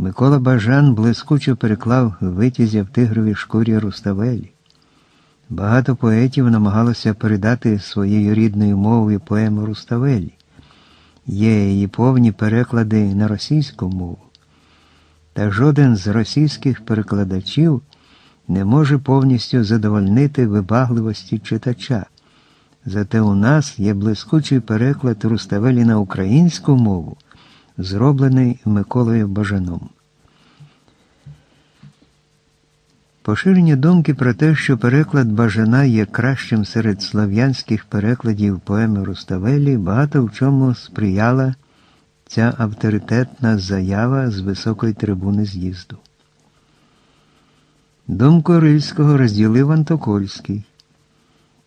Микола Бажан блискуче переклав витязя в тигровій шкурі Руставелі. Багато поетів намагалося передати своєю рідною мовою поему Руставелі. Є її повні переклади на російську мову. Та жоден з російських перекладачів не може повністю задовольнити вибагливості читача. Зате у нас є блискучий переклад Руставелі на українську мову, зроблений Миколою Бажаном. Поширені думки про те, що переклад Бажана є кращим серед слов'янських перекладів поеми Руставелі, багато в чому сприяла ця авторитетна заява з високої трибуни з'їзду. Думку Рильського розділив Антокольський.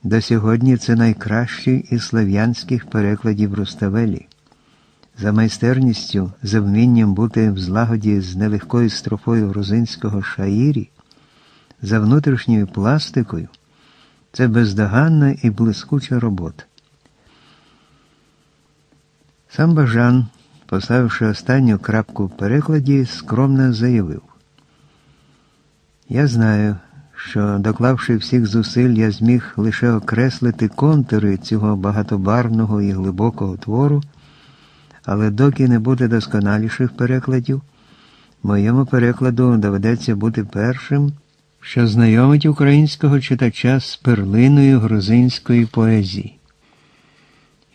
До сьогодні це найкращий із слав'янських перекладів Руставелі. За майстерністю, за вмінням бути в злагоді з нелегкою строфою грузинського шаїрі, за внутрішньою пластикою, це бездоганна і блискуча робота. Сам Бажан, поставивши останню крапку в перекладі, скромно заявив. Я знаю, що, доклавши всіх зусиль, я зміг лише окреслити контури цього багатобарвного і глибокого твору, але доки не буде досконаліших перекладів, моєму перекладу доведеться бути першим, що знайомить українського читача з перлиною грузинської поезії.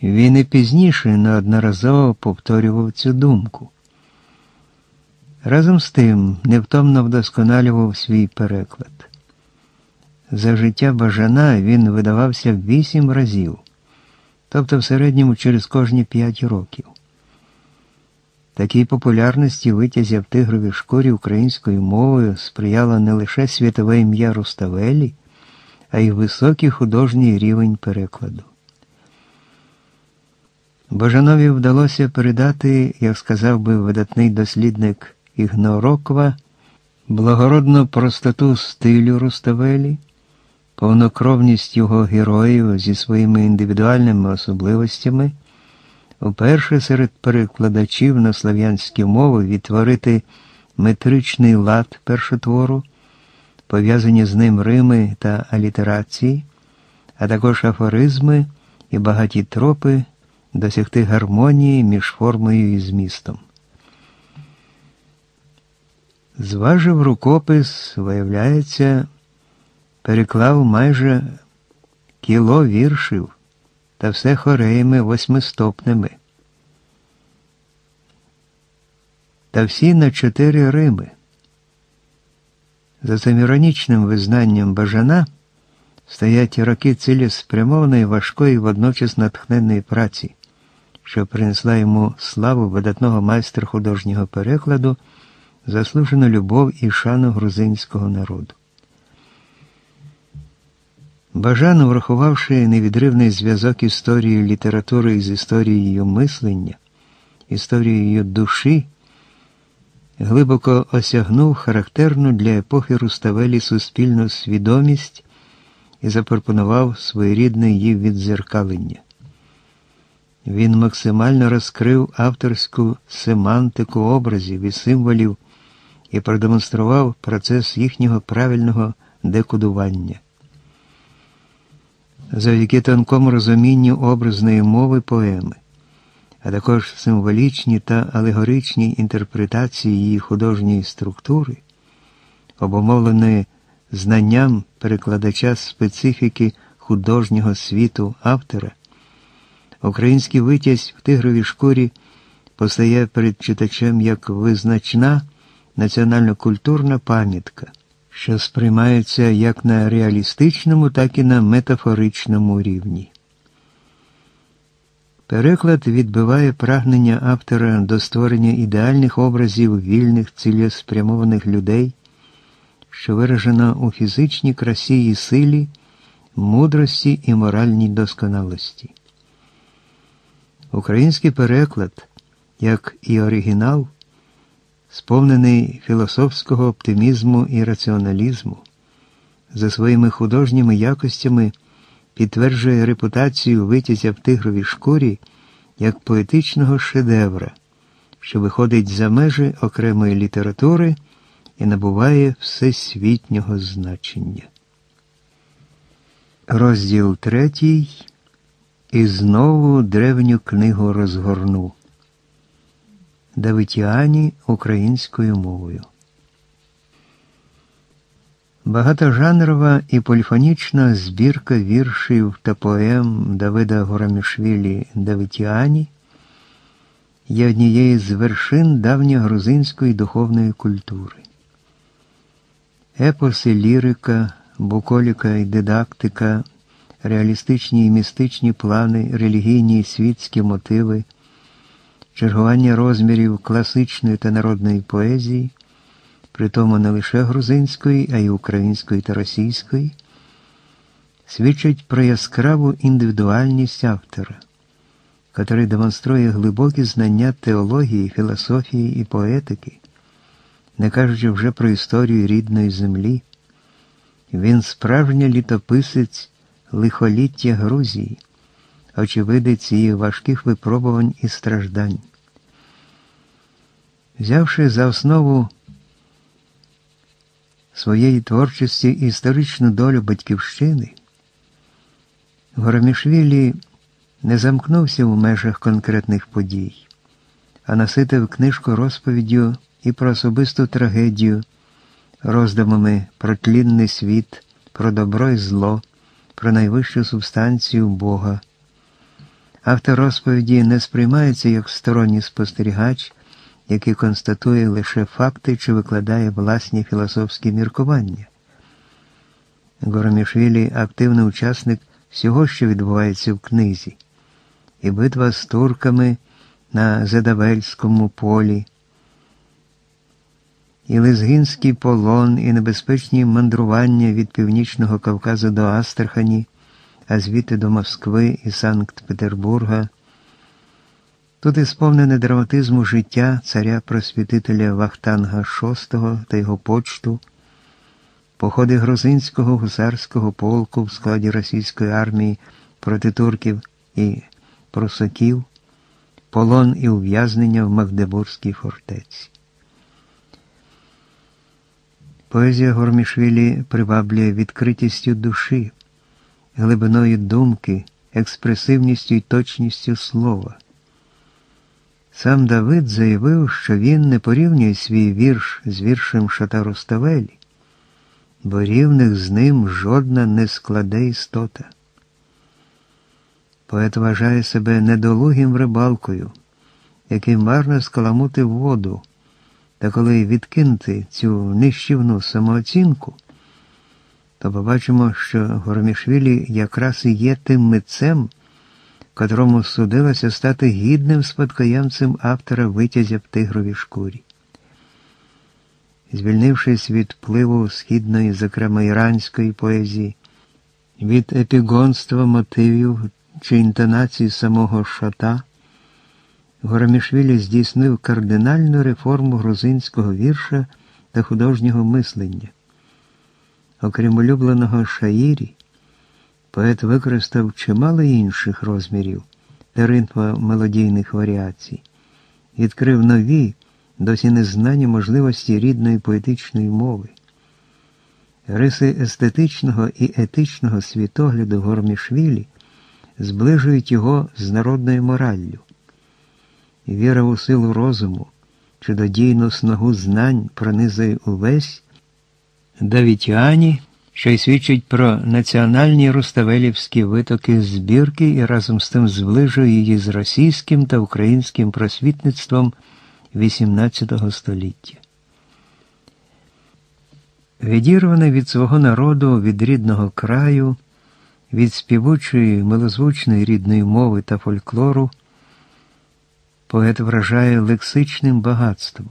Він і пізніше неодноразово повторював цю думку. Разом з тим невтомно вдосконалював свій переклад. За життя бажана він видавався вісім разів, тобто в середньому через кожні п'ять років. Такій популярності витязя в тигровій шкурі українською мовою сприяло не лише світове ім'я Руставелі, а й високий художній рівень перекладу. Бажанові вдалося передати, як сказав би видатний дослідник Ігнороква, благородну простоту стилю Руставелі, повнокровність його героїв зі своїми індивідуальними особливостями, уперше серед перекладачів на слав'янські мови відтворити метричний лад першотвору, пов'язані з ним рими та алітерації, а також афоризми і багаті тропи досягти гармонії між формою і змістом. Зважив рукопис, виявляється, переклав майже кіло віршів та все хореями восьмистопними. Та всі на чотири рими. За цим іронічним визнанням бажана стоять роки цілеспрямованої важкої водночас натхненної праці, що принесла йому славу видатного майстра художнього перекладу, заслужену любов і шану грузинського народу. Бажан, врахувавши невідривний зв'язок історії літератури з історією мислення, історією душі, глибоко осягнув характерну для епохи Руставелі суспільну свідомість і запропонував своєрідне її відзеркалення. Він максимально розкрив авторську семантику образів і символів і продемонстрував процес їхнього правильного декодування. Завдяки тонкому розумінню образної мови поеми, а також символічній та алегоричній інтерпретації її художньої структури, обумовленої знанням перекладача специфіки художнього світу автора, український витязь в тигровій шкурі постає перед читачем як визначна національно-культурна пам'ятка, що сприймається як на реалістичному, так і на метафоричному рівні. Переклад відбиває прагнення автора до створення ідеальних образів вільних цілеспрямованих людей що виражена у фізичній красі і силі, мудрості і моральній досконалості. Український переклад, як і оригінал, сповнений філософського оптимізму і раціоналізму, за своїми художніми якостями підтверджує репутацію витязя в тигровій шкурі як поетичного шедевра що виходить за межі окремої літератури і набуває всесвітнього значення. Розділ третій. І знову древню книгу розгорнув. Давитіані українською мовою. Багатожанрова і поліфонічна збірка віршів та поем Давида Горамішвілі Давитіані є однією з вершин давньогрузинської духовної культури. Епоси, лірика, буколіка і дидактика, реалістичні і містичні плани, релігійні і світські мотиви, чергування розмірів класичної та народної поезії притому не лише грузинської, а й української та російської, свідчить про яскраву індивідуальність автора, який демонструє глибокі знання теології, філософії і поетики, не кажучи вже про історію рідної землі. Він справжній літописець лихоліття Грузії, очевидець її важких випробувань і страждань. Взявши за основу своєї творчості історичну долю батьківщини, Горомішвілі не замкнувся в межах конкретних подій, а наситив книжку розповіддю і про особисту трагедію, роздумами про тлінний світ, про добро і зло, про найвищу субстанцію Бога. Автор розповіді не сприймається як сторонній спостерігач який констатує лише факти чи викладає власні філософські міркування. Горомішвілі активний учасник всього, що відбувається в книзі, і битва з турками на Зедавельському полі, і Лезгінський полон, і небезпечні мандрування від Північного Кавказу до Астрахані, а звідти до Москви і Санкт-Петербурга. Тут сповнене драматизму життя царя просвітителя Вахтанга VI та його почту, походи грузинського гусарського полку в складі російської армії проти турків і просаків, полон і ув'язнення в Магдебурзькій фортеці. Поезія Гормішвілі приваблює відкритістю душі, глибиною думки, експресивністю і точністю слова. Сам Давид заявив, що він не порівнює свій вірш з віршем Шатару Ставелі, бо рівних з ним жодна не складе істота. Поет вважає себе недолугим рибалкою, який марно скаламутив воду, та коли відкинути цю нищівну самооцінку, то побачимо, що Гормішвілі якраз і є тим митцем котрому судилося стати гідним спадкоємцем автора витязя в тигровій шкурі. Звільнившись від впливу східної, зокрема іранської поезії, від епігонства мотивів чи інтонації самого шата, Горомішвілі здійснив кардинальну реформу грузинського вірша та художнього мислення. Окрім улюбленого шаїрі, Поет використав чимало інших розмірів та ритмомелодійних варіацій, відкрив нові, досі незнані можливості рідної поетичної мови. Риси естетичного і етичного світогляду Гормішвілі зближують його з народною мораллю. Віра у силу розуму, чудодійну снагу знань пронизує увесь Давітіані що й свідчить про національні руставелівські витоки збірки і разом з тим зближує її з російським та українським просвітництвом XVIII століття. Відірваний від свого народу, від рідного краю, від співучої милозвучної рідної мови та фольклору, поет вражає лексичним багатством.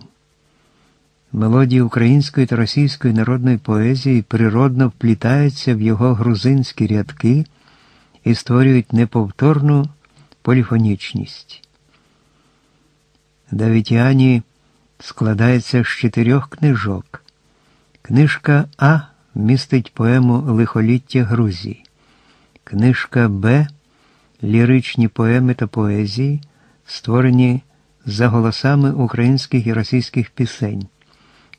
Мелодії української та російської народної поезії природно вплітаються в його грузинські рядки і створюють неповторну поліфонічність. Давітіані складається з чотирьох книжок. Книжка А містить поему Лихоліття Грузії, книжка Б ліричні поеми та поезії, створені за голосами українських і російських пісень,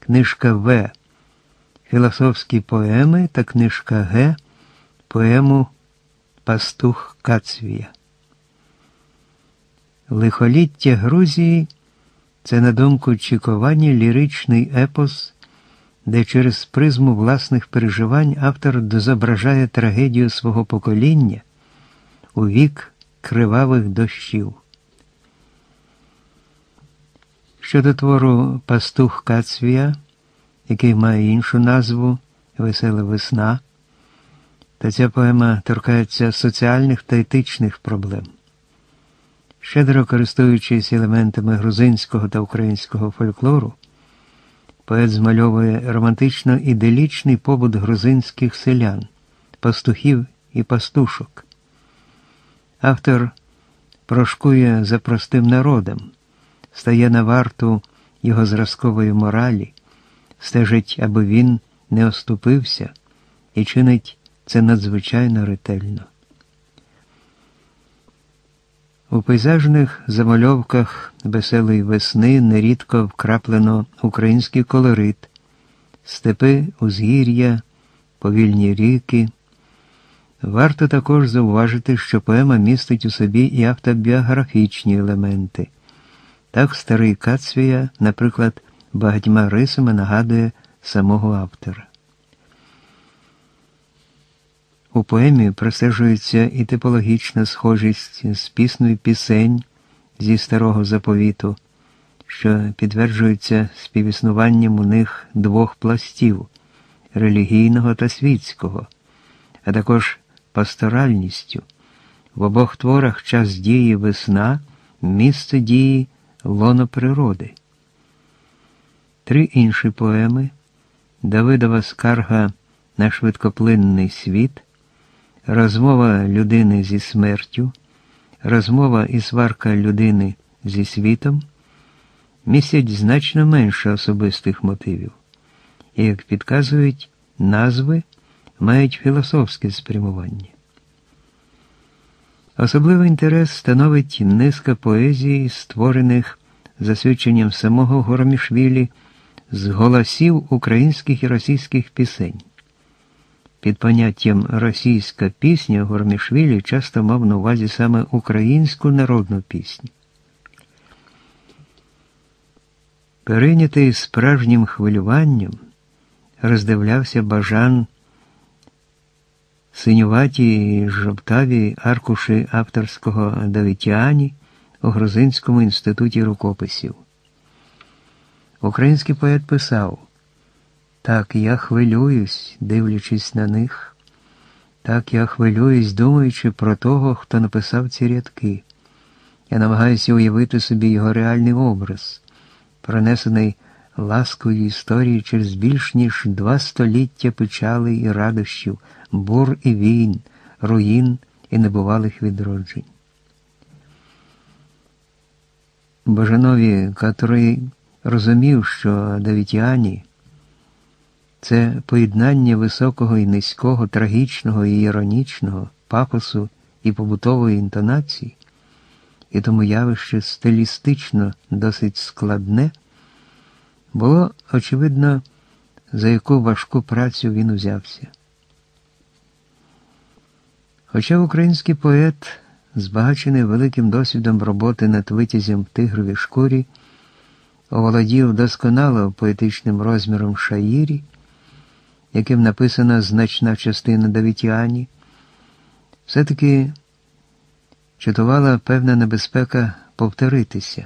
книжка В. Філософські поеми та книжка Г. Поему Пастух Кацвія. Лихоліття Грузії це, на думку Чіковані, ліричний епос, де через призму власних переживань автор дозображає трагедію свого покоління у вік кривавих дощів. Щодо твору Пастух Кацвія, який має іншу назву Весела весна, та ця поема торкається соціальних та етичних проблем. Щедро користуючись елементами грузинського та українського фольклору, поет змальовує романтично іделічний побут грузинських селян, пастухів і пастушок. Автор прошкує за простим народом, стає на варту його зразкової моралі, стежить, аби він не оступився і чинить це надзвичайно ретельно. У пейзажних замальовках веселої весни нерідко вкраплено український колорит, степи, узгір'я, повільні ріки. Варто також зауважити, що поема містить у собі і автобіографічні елементи. Так старий Кацвія, наприклад, багатьма рисами нагадує самого автора. У поемі простежується і типологічна схожість з піснею пісень зі старого заповіту, що підтверджується співіснуванням у них двох пластів релігійного та світського, а також пасторальністю. В обох творах час дії весна, місце дії лоно природи. Три інші поеми Давидова скарга на швидкоплинний світ розмова людини зі смертю, розмова і сварка людини зі світом містять значно менше особистих мотивів, і, як підказують, назви мають філософське спрямування. Особливий інтерес становить низка поезії, створених за свідченням самого Горомішвілі з голосів українських і російських пісень. Під поняттям російська пісня Гормішвілі часто мав на увазі саме українську народну пісню. Перейнятий справжнім хвилюванням, роздивлявся бажан синюваті і жовтаві аркуші авторського Давитяні у Грузинському інституті рукописів. Український поет писав так я хвилююсь, дивлячись на них, так я хвилююсь, думаючи про того, хто написав ці рядки. Я намагаюся уявити собі його реальний образ, пронесений ласкою історії через більш ніж два століття печали і радощів, бур і війн, руїн і небувалих відроджень. Божанові, котрий розумів, що Давітяні це поєднання високого і низького, трагічного і іронічного, пафосу і побутової інтонації, і тому явище стилістично досить складне, було очевидно, за яку важку працю він узявся. Хоча український поет, збагачений великим досвідом роботи над витязем в тигровій шкурі, оволодів досконало поетичним розміром шаїрі, яким написана значна частина Давітіані, все-таки чатувала певна небезпека повторитися,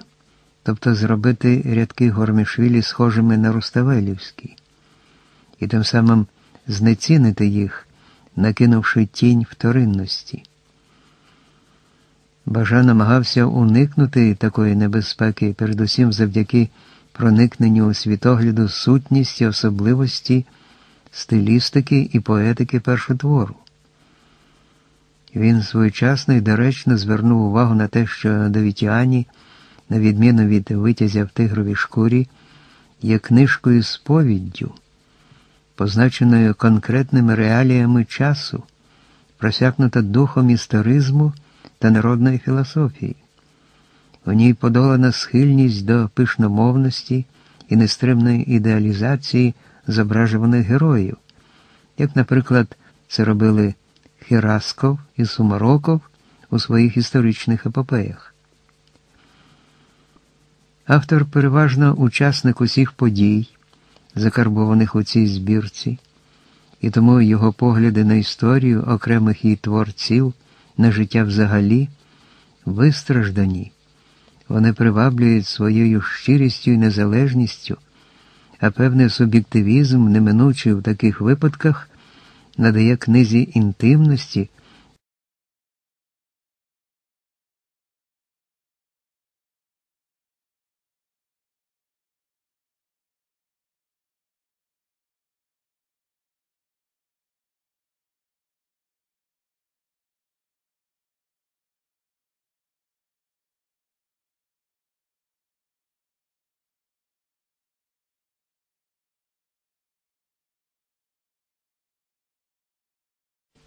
тобто зробити рядки Гормішвілі схожими на Руставелівські, і тим самим знецінити їх, накинувши тінь вторинності. Бажа намагався уникнути такої небезпеки, передусім завдяки проникненню у світогляду сутністі особливості стилістики і поетики першотвору. Він своєчасно і доречно звернув увагу на те, що Давітіані, на відміну від витязя в тигровій шкурі, є книжкою сповіддю, позначеною конкретними реаліями часу, просякнута духом історизму та народної філософії. в ній подолана схильність до пишномовності і нестримної ідеалізації зображуваних героїв, як, наприклад, це робили Херасков і Сумароков у своїх історичних епопеях. Автор переважно учасник усіх подій, закарбованих у цій збірці, і тому його погляди на історію окремих її творців, на життя взагалі вистраждані. Вони приваблюють своєю щирістю і незалежністю, а певний суб'єктивізм, неминучий в таких випадках, надає книзі інтимності.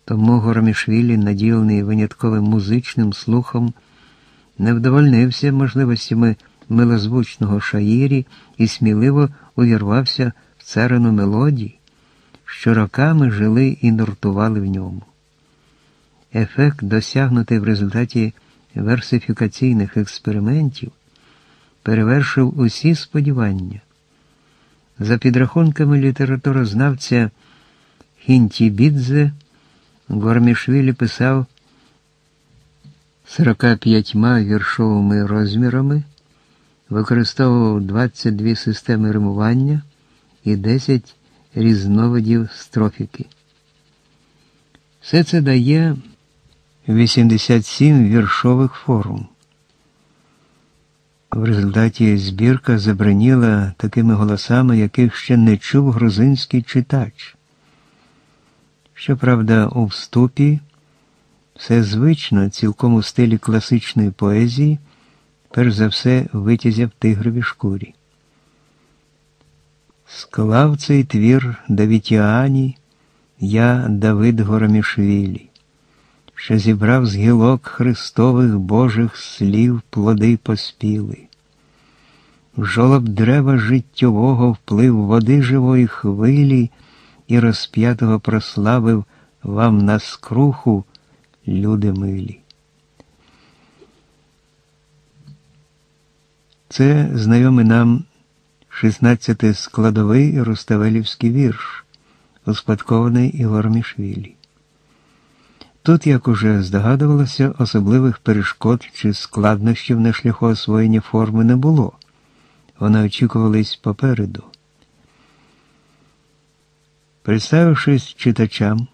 Тому Горомішвілі, наділений винятковим музичним слухом, не вдовольнився можливостями милозвучного шаїрі і сміливо увірвався в царину мелодій, що роками жили і нуртували в ньому. Ефект, досягнутий в результаті версифікаційних експериментів, перевершив усі сподівання. За підрахунками літературознавця Хінтібідзе, Гормішвілі писав 45 віршовими розмірами, використовував 22 системи римування і 10 різновидів строфіки. Все це дає 87 віршових форм. В результаті збірка забраніла такими голосами, яких ще не чув грузинський читач. Щоправда, у вступі все звично, цілком у стилі класичної поезії, перш за все витязя в тигровій шкурі. Склав цей твір Давітіані, я Давид Горомішвілі, що зібрав з гілок Христових Божих слів плоди поспіли. В жолоб дерева життєвого вплив води живої хвилі і розп'ятого прославив вам на скруху, люди милі. Це знайомий нам 16 складовий Руставелівський вірш, успадкований Ігор Мішвілі. Тут, як уже здогадувалося, особливих перешкод чи складнощів на шляху освоєння форми не було. Вони очікувались попереду. Представившись читачам,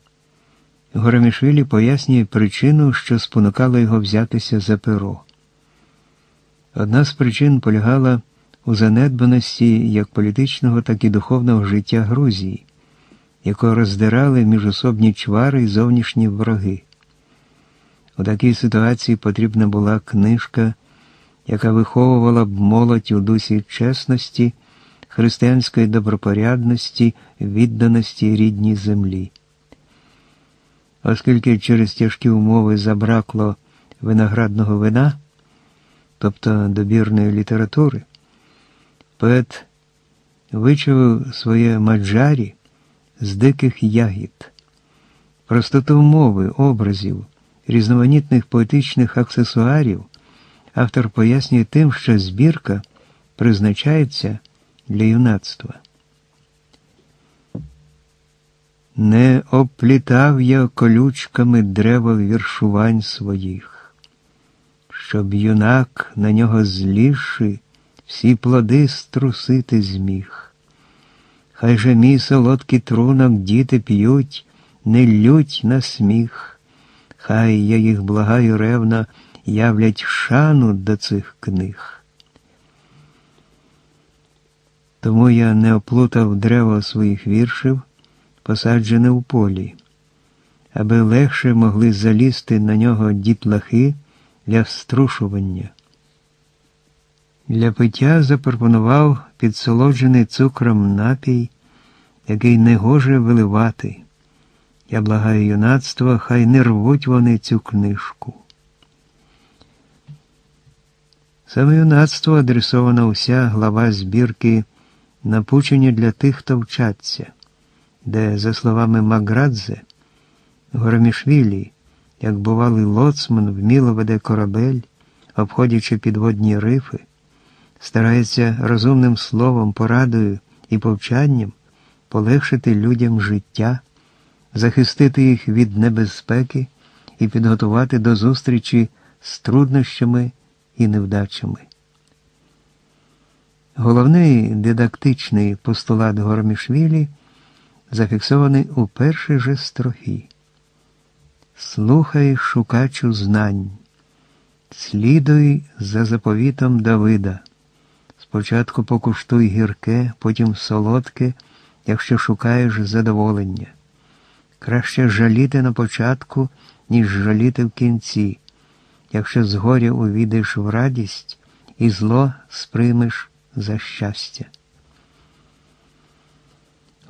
Горомішвілі пояснює причину, що спонукало його взятися за перо. Одна з причин полягала у занедбаності як політичного, так і духовного життя Грузії, якого роздирали міжособні чвари і зовнішні вороги. У такій ситуації потрібна була книжка, яка виховувала б молодь у дусі чесності християнської добропорядності, відданості рідній землі. Оскільки через тяжкі умови забракло виноградного вина, тобто добірної літератури, поет вичавив своє маджарі з диких ягід, простоту мови, образів, різноманітних поетичних аксесуарів, автор пояснює тим, що збірка призначається для юнацтва. Не оплітав я колючками дерева віршувань своїх, щоб юнак на нього зліши всі плоди струсити зміг. Хай же мій солодкий трунок діти п'ють, не лють на сміх, хай я їх благаю ревно являть шану до цих книг. Тому я не оплутав дерево своїх віршів, посаджене в полі, аби легше могли залізти на нього дітлахи для струшування. Для пиття запропонував підсолоджений цукром напій, який не гоже виливати. Я благаю юнацтва, хай не рвуть вони цю книжку. Саме юнацтво адресована уся глава збірки Напучення для тих, хто вчаться, де, за словами Маградзе, Горомішвілі, як бувалий лоцман, вміло веде корабель, обходячи підводні рифи, старається розумним словом, порадою і повчанням полегшити людям життя, захистити їх від небезпеки і підготувати до зустрічі з труднощами і невдачами. Головний дидактичний постулат Гормішвілі зафіксований у першій же строфі. Слухай шукачу знань, слідуй за заповітом Давида. Спочатку покуштуй гірке, потім солодке, якщо шукаєш задоволення. Краще жаліти на початку, ніж жаліти в кінці, якщо згоря увійдеш в радість і зло сприймеш за щастя.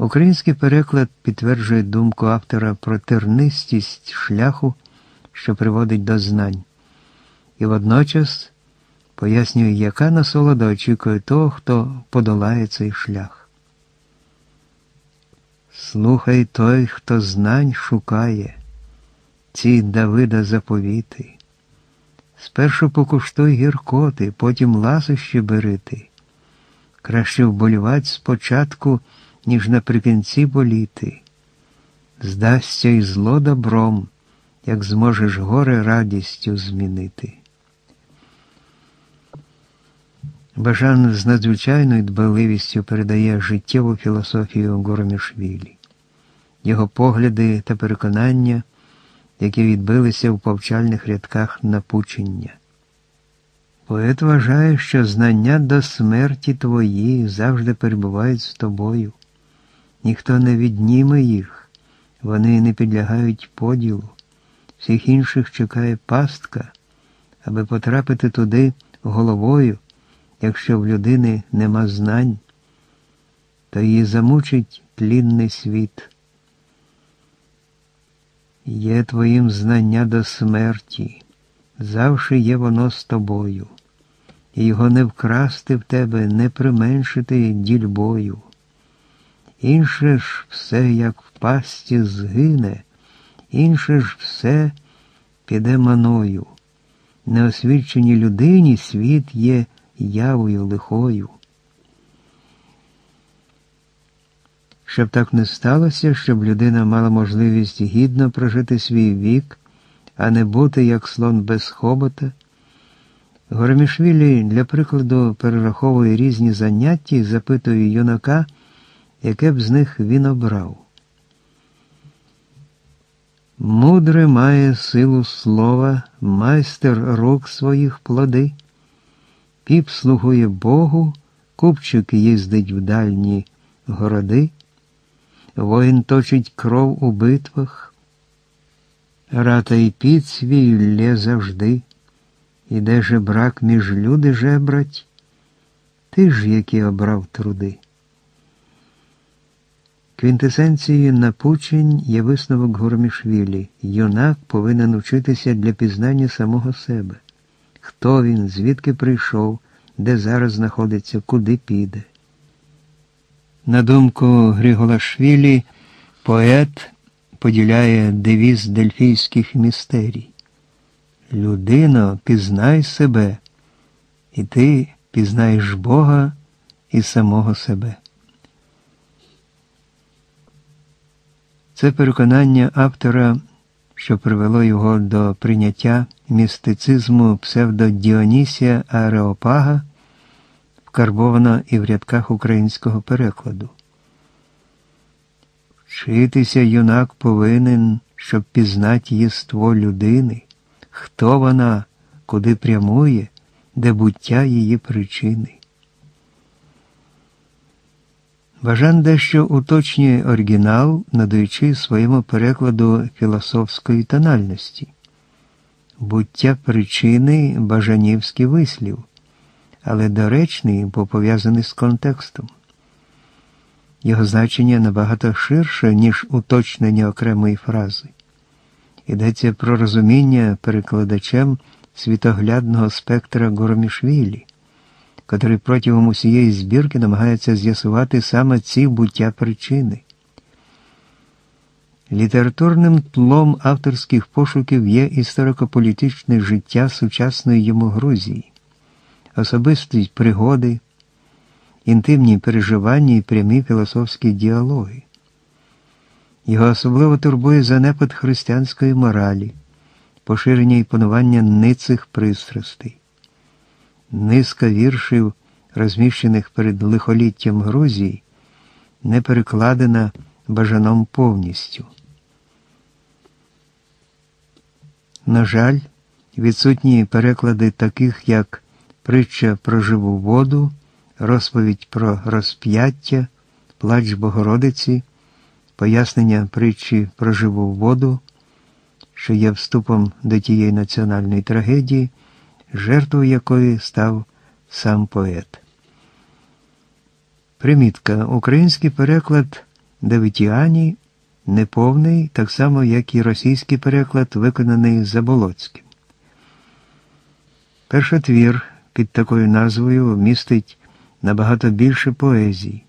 Український переклад підтверджує думку автора про тернистість шляху, що приводить до знань, і водночас пояснює, яка насолода очікує того, хто подолає цей шлях. Слухай той, хто знань шукає, ці Давида заповіти. Спершу покуштуй гіркоти, потім ласощі берити. Краще вболівать спочатку, ніж наприкінці боліти. Здасться й зло добром, як зможеш горе радістю змінити. Бажан з надзвичайною дбаливістю передає життєву філософію Горомішвілі, його погляди та переконання, які відбилися в повчальних рядках напучення. Поет вважає, що знання до смерті твої завжди перебувають з тобою. Ніхто не відніме їх, вони не підлягають поділу. Всіх інших чекає пастка, аби потрапити туди головою, якщо в людини нема знань, то її замучить тлінний світ. Є твоїм знання до смерті, завжди є воно з тобою і його не вкрасти в тебе, не применшити дільбою. Інше ж все, як в пасті, згине, інше ж все піде маною. Неосвіченій людині світ є явою лихою. Щоб так не сталося, щоб людина мала можливість гідно прожити свій вік, а не бути як слон без хобота. Горомішвілі для прикладу перераховує різні заняття і запитує юнака, яке б з них він обрав. Мудре має силу слова, майстер рук своїх плоди, піп слугує Богу, купчик їздить в дальні городи, воїн точить кров у битвах, рата й під свій лє завжди. І де же брак між люди жебрать, ти ж які обрав труди. Квінтесенцією напучень є висновок Гурмішвілі. Юнак повинен учитися для пізнання самого себе. Хто він, звідки прийшов, де зараз знаходиться, куди піде. На думку Гріголашвілі, поет поділяє девіз дельфійських містерій. Людино, пізнай себе, і ти пізнаєш Бога і самого себе. Це переконання автора, що привело його до прийняття містицизму псевдодіонісія Ареопага, вкарбовано і в рядках українського перекладу. Вчитися юнак повинен, щоб пізнати єство людини хто вона, куди прямує, де буття її причини. Бажан дещо уточнює оригінал, надаючи своєму перекладу філософської тональності. Буття причини бажанівський вислів, але доречний, бо пов'язаний з контекстом. Його значення набагато ширше, ніж уточнення окремої фрази. Йдеться про розуміння перекладачем світоглядного спектра Горомішвілі, котрий протягом усієї збірки намагається з'ясувати саме ці буття причини. Літературним тлом авторських пошуків є історико-політичне життя сучасної йому Грузії, особисті пригоди, інтимні переживання і прямі філософські діалоги. Його особливо турбує занепад християнської моралі, поширення і панування ницих пристрастей. Низка віршів, розміщених перед лихоліттям Грузії, не перекладена бажаном повністю. На жаль, відсутні переклади таких, як Притча про живу воду, розповідь про розп'яття, Плач Богородиці, пояснення притчі про живу воду, що є вступом до тієї національної трагедії, жертвою якої став сам поет. Примітка. Український переклад Давитіані неповний, так само, як і російський переклад, виконаний Заболоцьким. Першотвір під такою назвою містить набагато більше поезії.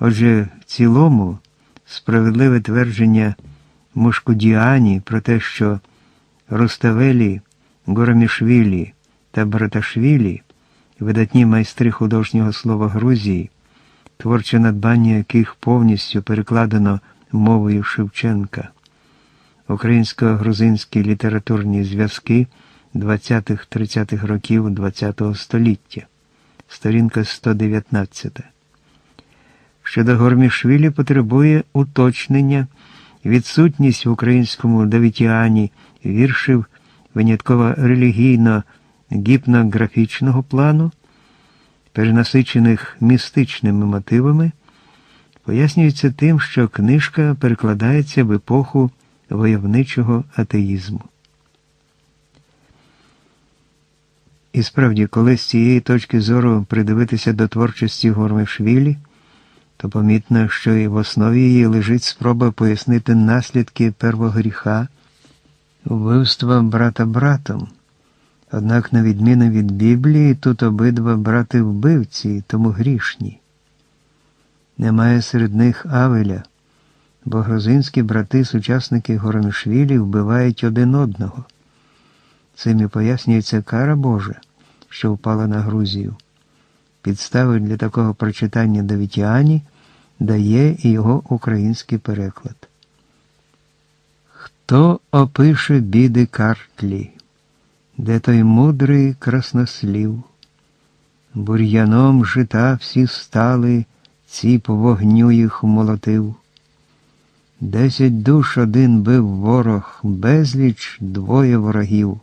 Отже, в цілому справедливе твердження Мушкудіані про те, що Руставелі, Горомішвілі та Браташвілі, видатні майстри художнього слова Грузії, творче надбання яких повністю перекладено мовою Шевченка, українсько-грузинські літературні зв'язки 20-30-х років ХХ століття, сторінка 119. Щодо Гормішвілі потребує уточнення, відсутність в українському Давітіані віршів винятково релігійно гіпнографічного плану, перенасичених містичними мотивами, пояснюється тим, що книжка перекладається в епоху войовничого атеїзму. І справді, коли з цієї точки зору придивитися до творчості Гормишвілі, то помітно, що і в основі її лежить спроба пояснити наслідки первого гріха, вбивства брата братом. Однак, на відміну від Біблії, тут обидва брати вбивці, тому грішні. Немає серед них Авеля, бо грузинські брати, сучасники Горомішвілі, вбивають один одного. Цим і пояснюється кара Божа, що впала на Грузію. Підстави для такого прочитання Давітіані дає і його український переклад. Хто опише біди картлі, де той мудрий краснослів? Бур'яном жита всі стали, ці по вогню їх молотив. Десять душ один бив ворог, безліч двоє ворогів.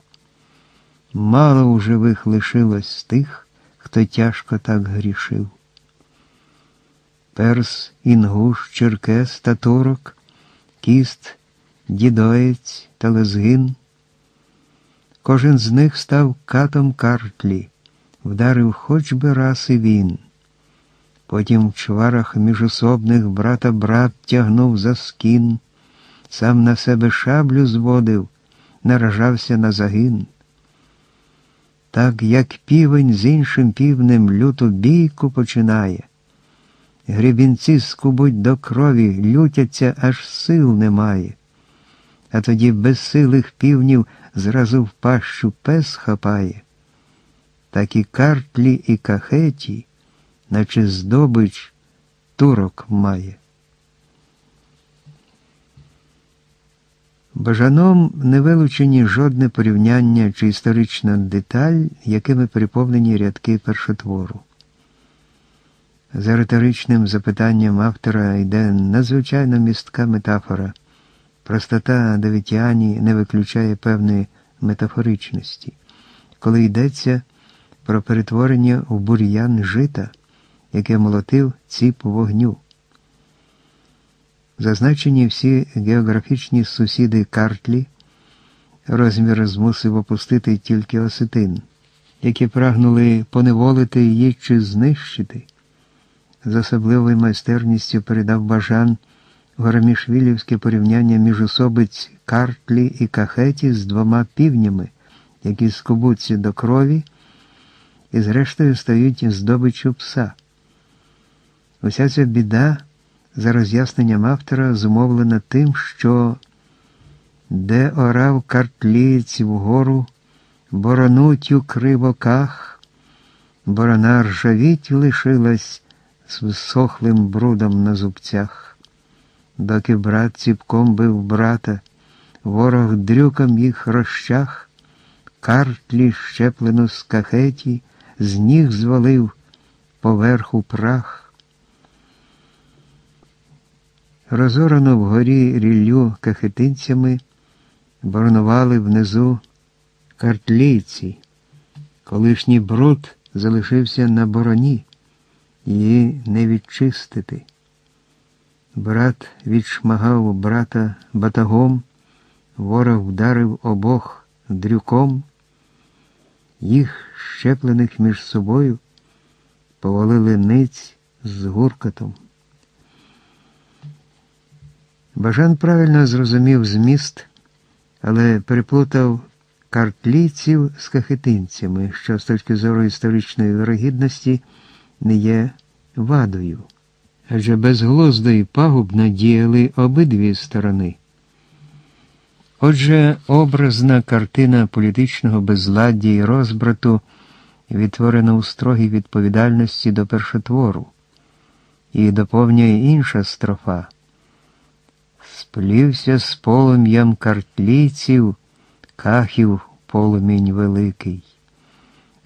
Мало у живих лишилось тих, хто тяжко так грішив. Перс, інгуш, черкес та турок, кіст, дідоєць та лезгин. Кожен з них став катом картлі, вдарив хоч би раз і він. Потім в чварах міжособних брата брат тягнув за скін, сам на себе шаблю зводив, наражався на загин. Так як півень з іншим півнем люту бійку починає. Гребінці скубуть до крові, лютяться, аж сил немає. А тоді безсилих півнів зразу в пащу пес хапає. Так і картлі, і кахеті, наче здобич турок має. Бажаном не вилучені жодне порівняння чи історична деталь, якими переповнені рядки першотвору. За риторичним запитанням автора йде надзвичайно містка метафора. Простота Давітіані не виключає певної метафоричності, коли йдеться про перетворення в бур'ян жита, яке молотив ціп вогню. Зазначені всі географічні сусіди картлі, розмір змусив опустити тільки осетин, які прагнули поневолити її чи знищити. З особливою майстерністю передав бажан горомішвілівське порівняння між особиць картлі і кахеті з двома півнями, які скубуться до крові, і зрештою стають здобиччю пса. Уся ця біда, за роз'ясненням автора, зумовлена тим, що де орав картлієць вгору, боронуть у кривоках, борона ржавіть лишилась з висохлим брудом на зубцях. Доки брат ціпком бив брата, ворог дрюком їх розчах, картлі щеплену з кахеті, з ніг звалив поверху прах. Розорано вгорі ріллю кахетинцями боронували внизу картлійці. Колишній бруд залишився на бороні, її не відчистити. Брат відшмагав брата батагом, ворог вдарив обох дрюком, їх, щеплених між собою, повалили ниць з гуркотом. Бажан правильно зрозумів зміст, але переплутав картлійців з кахетинцями, що з точки зору історичної вирогідності не є вадою. Адже безглуздо і пагубно діяли обидві сторони. Отже, образна картина політичного безладдя і розбрату відтворена у строгій відповідальності до першотвору, і доповнює інша строфа. Сплівся з полум'ям картлійців, кахів полумінь великий.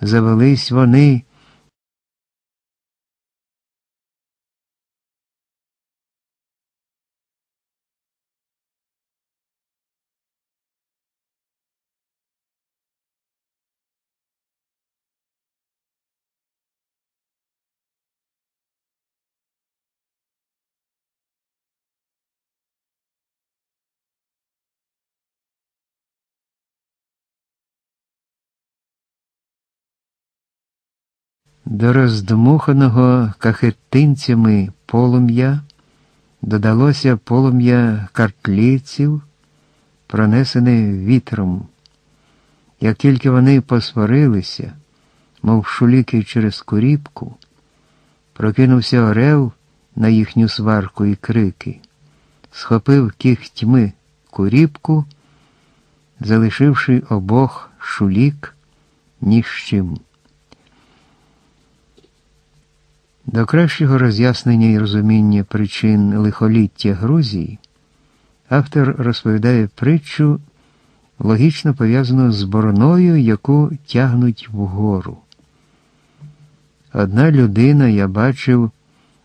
Завелись вони. До роздмуханого кахетинцями полум'я додалося полум'я картлійців, пронесене вітром. Як тільки вони посварилися, мов шуліки через куріпку, прокинувся орел на їхню сварку і крики, схопив кігтьми куріпку, залишивши обох шулік ні з чим. До кращого роз'яснення і розуміння причин лихоліття Грузії автор розповідає притчу, логічно пов'язану з бороною, яку тягнуть вгору. Одна людина, я бачив,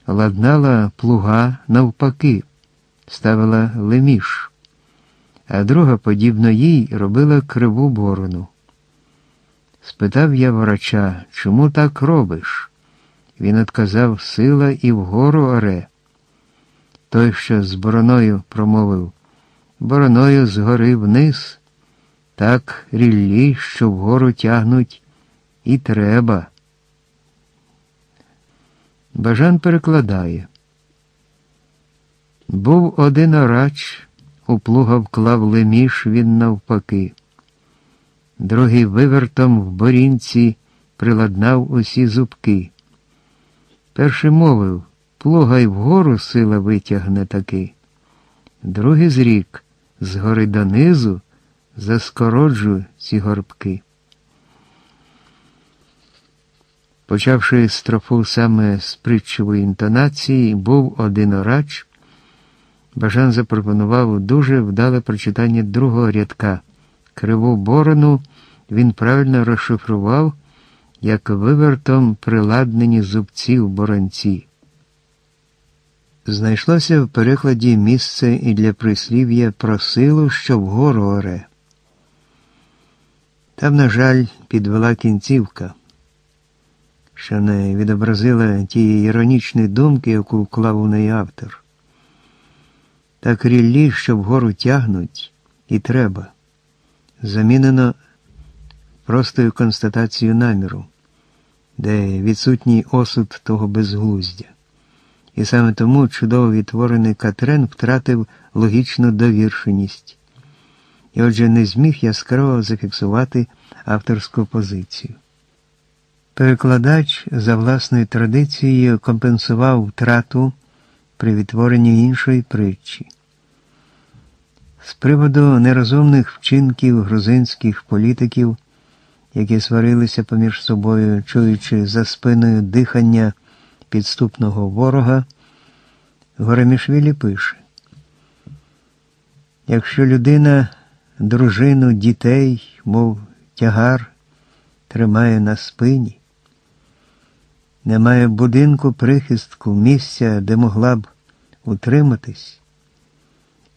ладнала плуга навпаки, ставила леміш, а друга, подібно їй, робила криву борону. Спитав я врача, чому так робиш? Він отказав сила і вгору оре. Той, що з бороною промовив, бороною згори вниз, так ріллі, що вгору тягнуть, і треба. Бажан перекладає. Був одинорач, у плуга вклав леміш він навпаки. Другий вивертом в борінці приладнав усі зубки. Перший мовив плуга й вгору сила витягне таки. Другий зрік згори донизу заскороджу ці горбки. Почавши строфу саме з притчової інтонації, був один орач. Бажан запропонував дуже вдале прочитання другого рядка. Криву борону він правильно розшифрував як вивертом приладнені зубців боронці. Знайшлося в перекладі місце і для прислів'я про силу, що вгору оре. Там, на жаль, підвела кінцівка, що не відобразила тієї іронічної думки, яку вклав у неї автор. Так ріллі, що вгору тягнуть, і треба. Замінено простою констатацією наміру, де відсутній осуд того безглуздя. І саме тому чудово відтворений Катрен втратив логічну довіршеність. і отже не зміг яскраво зафіксувати авторську позицію. Перекладач за власною традицією компенсував втрату при відтворенні іншої притчі. З приводу нерозумних вчинків грузинських політиків, які сварилися поміж собою, чуючи за спиною дихання підступного ворога, Горемішвілі пише: Якщо людина дружину, дітей, мов тягар, тримає на спині, немає будинку прихистку, місця, де могла б утриматись,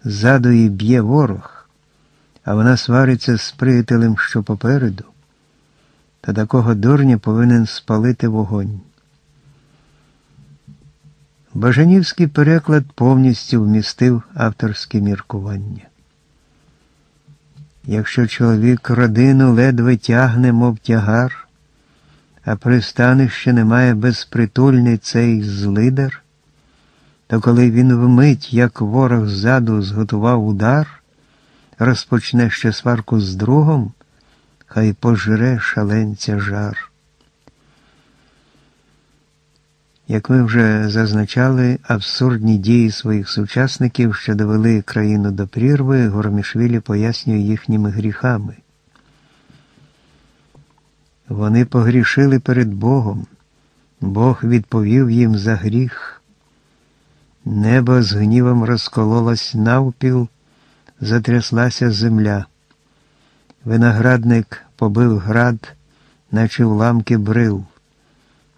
ззаду її б'є ворог, а вона свариться з приятелем, що попереду, та такого дурня повинен спалити вогонь. Бажанівський переклад повністю вмістив авторське міркування. Якщо чоловік родину ледве тягне, мов тягар, а пристанище немає безпритульний цей злидар, то коли він вмить, як ворог ззаду зготував удар, розпочне ще сварку з другом, хай пожре шаленця жар. Як ми вже зазначали, абсурдні дії своїх сучасників, що довели країну до прірви, Гормішвілі пояснює їхніми гріхами. Вони погрішили перед Богом, Бог відповів їм за гріх. Небо з гнівом розкололось навпіл, затряслася земля. Виноградник побив град, наче уламки брил.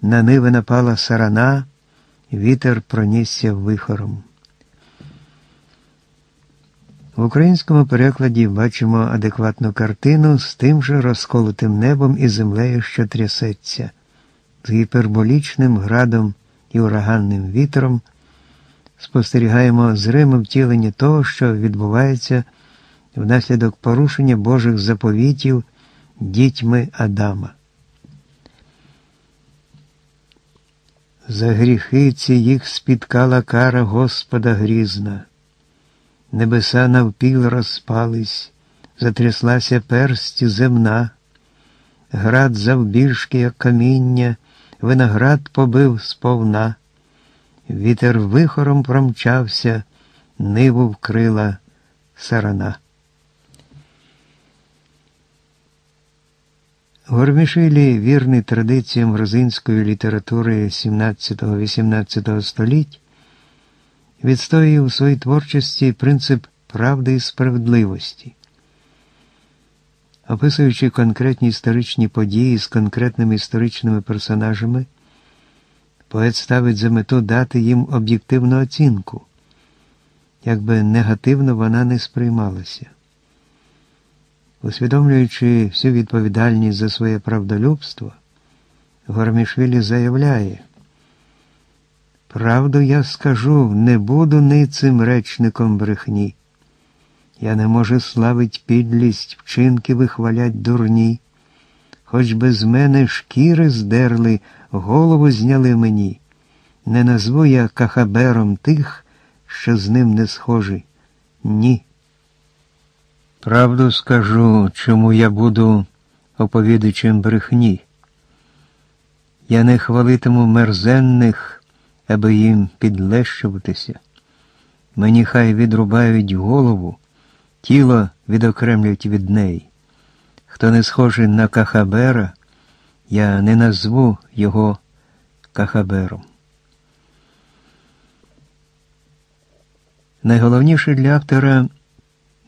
На ниви напала сарана, вітер пронісся вихором. В українському перекладі бачимо адекватну картину з тим же розколотим небом і землею, що трясеться, з гіперболічним градом і ураганним вітром. Спостерігаємо зриме втілення того, що відбувається внаслідок порушення Божих заповітів дітьми Адама. За гріхи ці їх спіткала кара Господа грізна. Небеса навпіл розпались, затряслася перстю земна, град завбільшки, як каміння, виноград побив сповна, вітер вихором промчався, ниву вкрила сарана. Гормішилі, вірний традиціям грузинської літератури 17-18 століть, відстоює у своїй творчості принцип правди і справедливості. Описуючи конкретні історичні події з конкретними історичними персонажами, поет ставить за мету дати їм об'єктивну оцінку, якби негативно вона не сприймалася. Усвідомлюючи всю відповідальність за своє правдолюбство, Гормішвілі заявляє, Правду я скажу, не буду ницим речником брехні. Я не можу славить підлість, вчинки вихвалять дурні, хоч би з мене шкіри здерли, голову зняли мені. Не назву я кахабером тих, що з ним не схожі. Ні. Правду скажу, чому я буду оповідачем брехні. Я не хвалитиму мерзенних, аби їм підлещуватися. Мені хай відрубають голову, тіло відокремлюють від неї. Хто не схожий на Кахабера, я не назву його Кахабером. Найголовніше для автора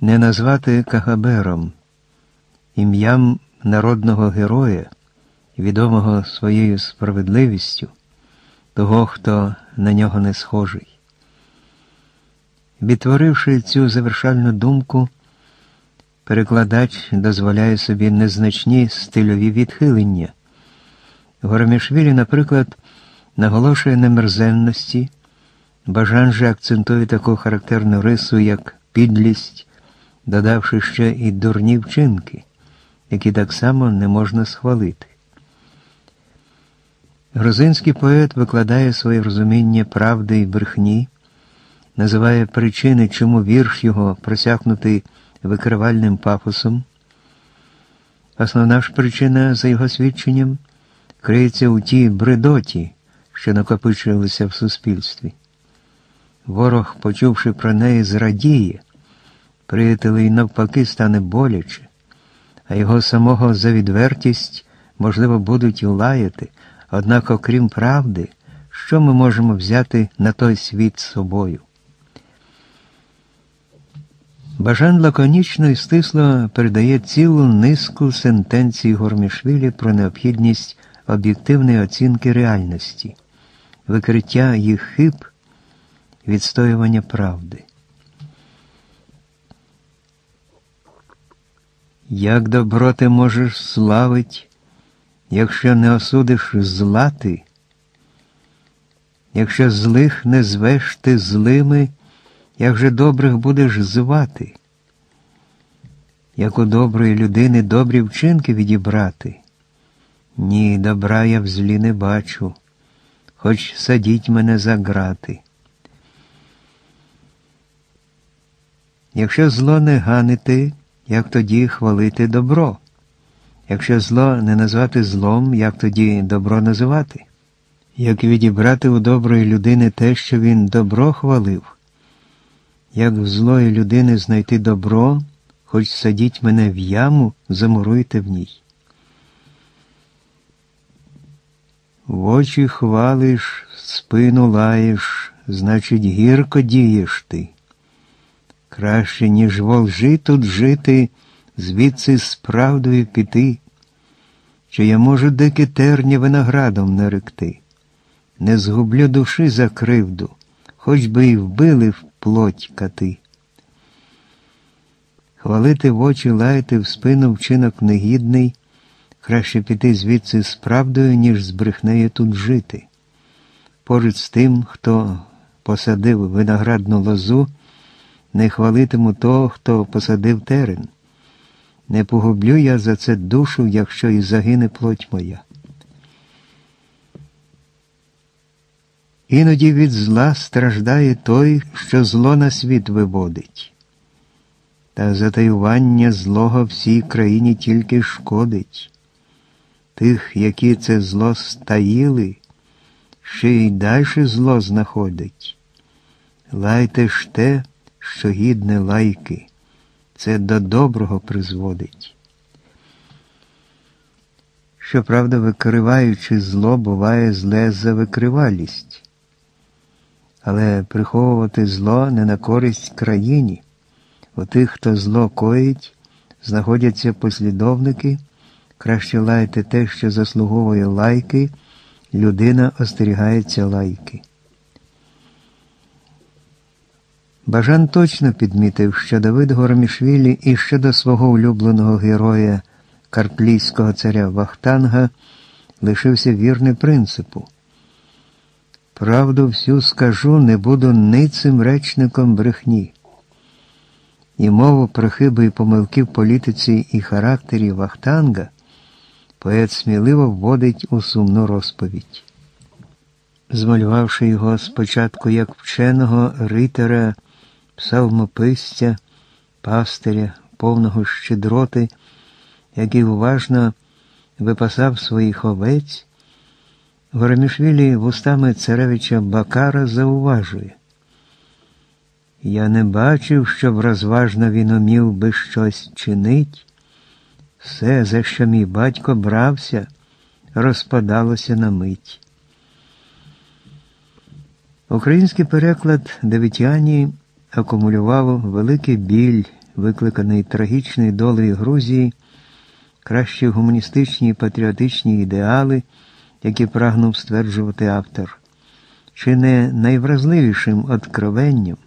не назвати Кахабером, ім'ям народного героя, відомого своєю справедливістю, того, хто на нього не схожий. Відтворивши цю завершальну думку, перекладач дозволяє собі незначні стильові відхилення. Горомішвілі, наприклад, наголошує на мерзенності, Бажан же акцентує таку характерну рису, як підлість, додавши ще і дурні вчинки, які так само не можна схвалити. Грузинський поет викладає своє розуміння правди і брехні, називає причини, чому вірш його, просякнутий викривальним пафосом. Основна ж причина, за його свідченням, криється у тій бредоті, що накопичувалися в суспільстві. Ворог, почувши про неї, зрадіє, приятелей навпаки стане боляче, а його самого за відвертість, можливо, будуть лаяти, однак, окрім правди, що ми можемо взяти на той світ з собою? Бажан лаконічно і стисло передає цілу низку сентенцій Гормішвілі про необхідність об'єктивної оцінки реальності, викриття їх хиб, відстоювання правди. Як добро ти можеш славить, якщо не осудиш зла ти, якщо злих не звеш ти злими, як же добрих будеш звати, як у доброї людини добрі вчинки відібрати? Ні, добра я в злі не бачу, хоч садіть мене за грати. Якщо зло не ганити, як тоді хвалити добро? Якщо зло не назвати злом, як тоді добро називати? Як відібрати у доброї людини те, що він добро хвалив? Як в злої людини знайти добро, хоч садіть мене в яму, замуруйте в ній. В очі хвалиш, спину лаєш, значить, гірко дієш ти. Краще, ніж волжи тут жити, звідси з правдою піти, чи я можу дикі терні виноградом наректи, не згублю душі за кривду, хоч би й вбили в плоть кати. Хвалити в очі, лаяти в спину вчинок негідний, краще піти звідси з правдою, ніж з брехнею тут жити. Поруч з тим, хто посадив виноградну лозу, не хвалитиму того, хто посадив терен. Не погублю я за це душу, якщо і загине плоть моя. Іноді від зла страждає той, що зло на світ виводить, та затаювання злого всій країні тільки шкодить. Тих, які це зло стаїли, ще й дальше зло знаходить. Лайте ж те, що гідне лайки, це до доброго призводить. Щоправда, викриваючи зло, буває зле за викривалість але приховувати зло не на користь країні. У тих, хто зло коїть, знаходяться послідовники, краще лайте те, що заслуговує лайки, людина остерігається лайки. Бажан точно підмітив, що Давид Горомішвілі і щодо свого улюбленого героя карплійського царя Вахтанга лишився вірний принципу. Правду всю скажу, не буду ницим речником брехні. І мову про хиби і помилки в політиці і характері Вахтанга поет сміливо вводить у сумну розповідь. Змалювавши його спочатку як вченого ритера, псалмописця, пастиря, повного щедроти, який уважно випасав своїх овець. Горомішвілі вустами царевича Бакара зауважує. Я не бачив, щоб розважно він умів би щось чинить. Все, за що мій батько брався, розпадалося на мить. Український переклад Давітяні акумулював великий біль, викликаний трагічною долею Грузії, кращі гуманістичні і патріотичні ідеали які прагнув стверджувати автор, чи не найвразливішим откровенням,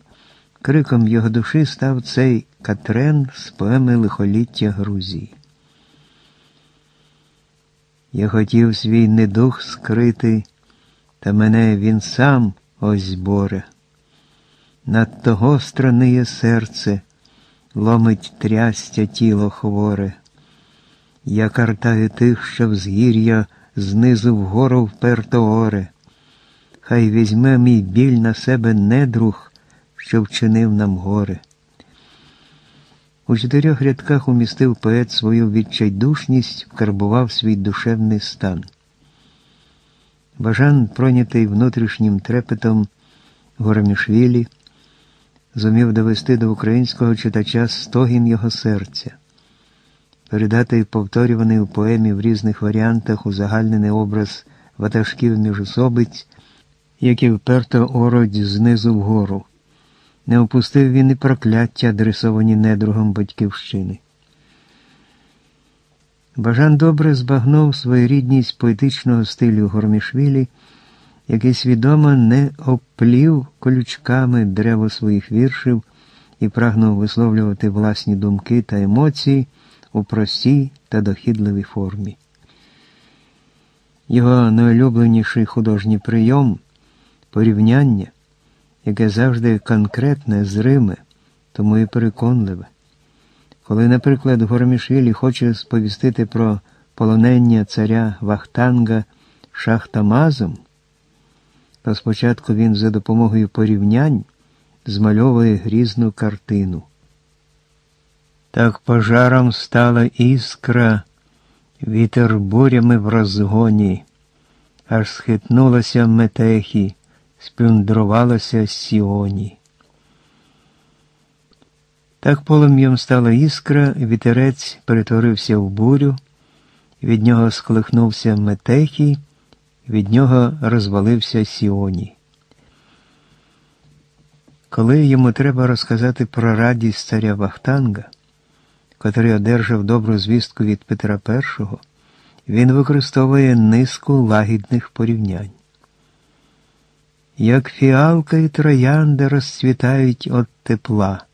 криком його душі став цей Катрен з поеми лихоліття Грузії. Я хотів свій недух скрити, та мене він сам ось боре. Надто гостре є серце, ломить трястя тіло хворе. Я картаю тих, що взгір'я знизу вгору вперто оре. Хай візьме мій біль на себе недруг, що вчинив нам горе. У чотирьох рядках умістив поет свою відчайдушність, вкарбував свій душевний стан. Бажан, пройнятий внутрішнім трепетом Горомішвілі, зумів довести до українського читача стогін його серця, передати повторюваний у поемі в різних варіантах узагальнений образ ватажків міжособиць, які вперто оруть знизу вгору. Не опустив він і прокляття, адресовані недругом батьківщини. Бажан добре збагнув своєрідність поетичного стилю Гормішвілі, який свідомо не оплів колючками дерево своїх віршів і прагнув висловлювати власні думки та емоції у простій та дохідливій формі. Його найулюбленіший художній прийом порівняння, яке завжди конкретне, зриме, тому і переконливе. Коли, наприклад, Гормішвілі хоче сповістити про полонення царя Вахтанга Шахтамазом, то спочатку він за допомогою порівнянь змальовує грізну картину. Так пожаром стала іскра, вітер бурями в розгоні, аж схитнулася метехі, сплюндрувалася сіоні. Так полум'ям стала іскра, вітерець перетворився в бурю, від нього склихнувся метехій, від нього розвалився Сіоні. Коли йому треба розказати про радість царя Вахтанга, котрий одержав добру звістку від Петра І, він використовує низку лагідних порівнянь. Як фіалка і троянда розцвітають от тепла,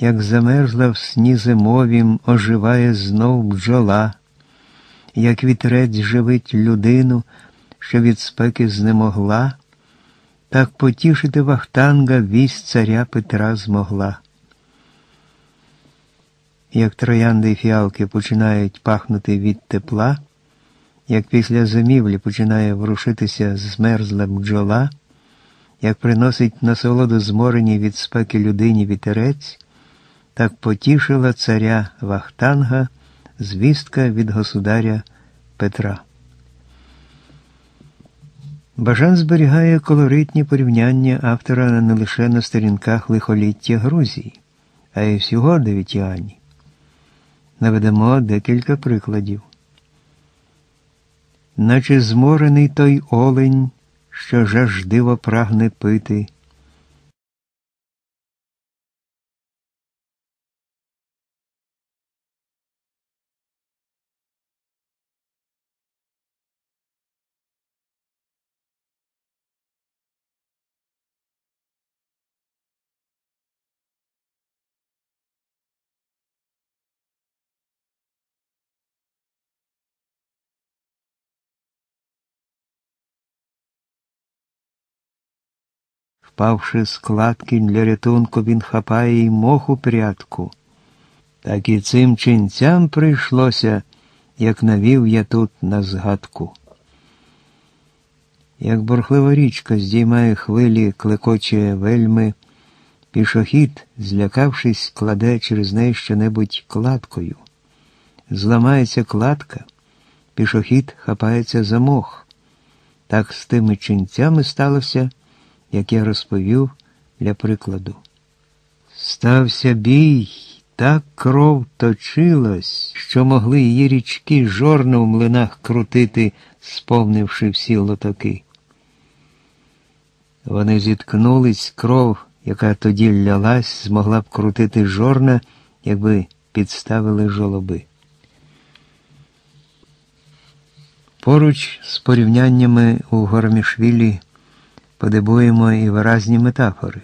як замерзла в сні зимовім, оживає знов бджола, як вітрець живить людину, що від спеки знемогла, так потішити Вахтанга вість царя Петра змогла. Як троянди і фіалки починають пахнути від тепла, як після зимівлі починає ворушитися змерзла бджола, як приносить насолоду зморені від спеки людині вітерець, так потішила царя Вахтанга звістка від государя Петра. Бажан зберігає колоритні порівняння автора не лише на сторінках лихоліття Грузії, а й всього Дев'ятіані. Наведемо декілька прикладів. Наче зморений той олень, що жаждиво прагне пити. Впавши з кладки для рятунку, він хапає й моху прядку. Так і цим ченцям прийшлося, як навів я тут на згадку. Як бурхлива річка здіймає хвилі, клекоче вельми, пішохід, злякавшись, кладе через неї щонебудь кладкою. Зламається кладка, пішохід хапається за мох. Так з тими ченцями сталося як я розповів для прикладу. Стався бій, так кров точилась, що могли її річки жорно в млинах крутити, сповнивши всі лотоки. Вони зіткнулись, кров, яка тоді лялась, змогла б крутити жорна, якби підставили жолоби. Поруч з порівняннями у Гормішвілі подибуємо і виразні метафори.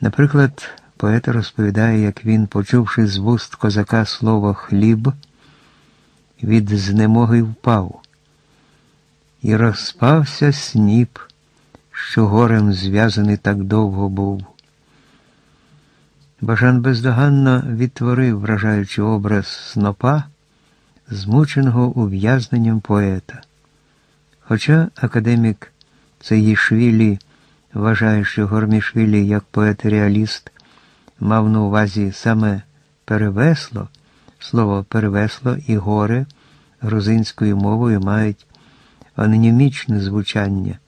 Наприклад, поет розповідає, як він, почувши з вуст козака слово хліб, від знемоги впав, і розпався сніп, що горем зв'язаний так довго був. Бажан бездоганно відтворив вражаючий образ снопа, змученого ув'язненням поета. Хоча академік Цеїшвілі вважає, що Гормішвілі, як поет-реаліст, мав на увазі саме перевесло, слово перевесло і горе грузинською мовою мають анонімічне звучання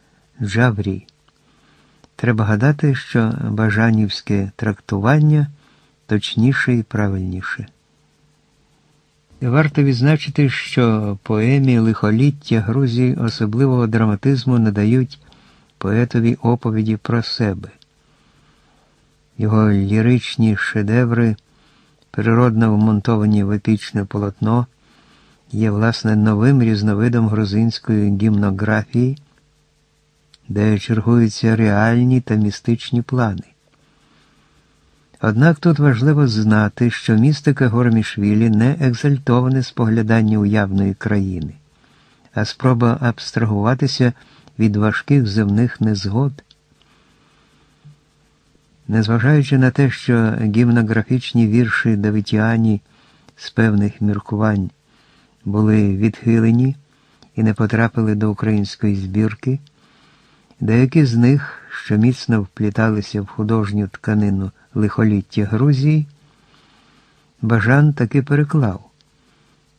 джаврі. Треба гадати, що бажанівське трактування точніше і правильніше. Варто відзначити, що поемі лихоліття Грузії особливого драматизму надають поетові оповіді про себе. Його ліричні шедеври, природно вмонтовані в епічне полотно, є власне новим різновидом грузинської гімнографії, де чергуються реальні та містичні плани. Однак тут важливо знати, що містика Гормішвілі не екзальтоване споглядання уявної країни, а спроба абстрагуватися від важких земних незгод. Незважаючи на те, що гімнографічні вірші Давитіані з певних міркувань були відхилені і не потрапили до української збірки, деякі з них, що міцно впліталися в художню тканину лихоліття Грузії, Бажан таки переклав,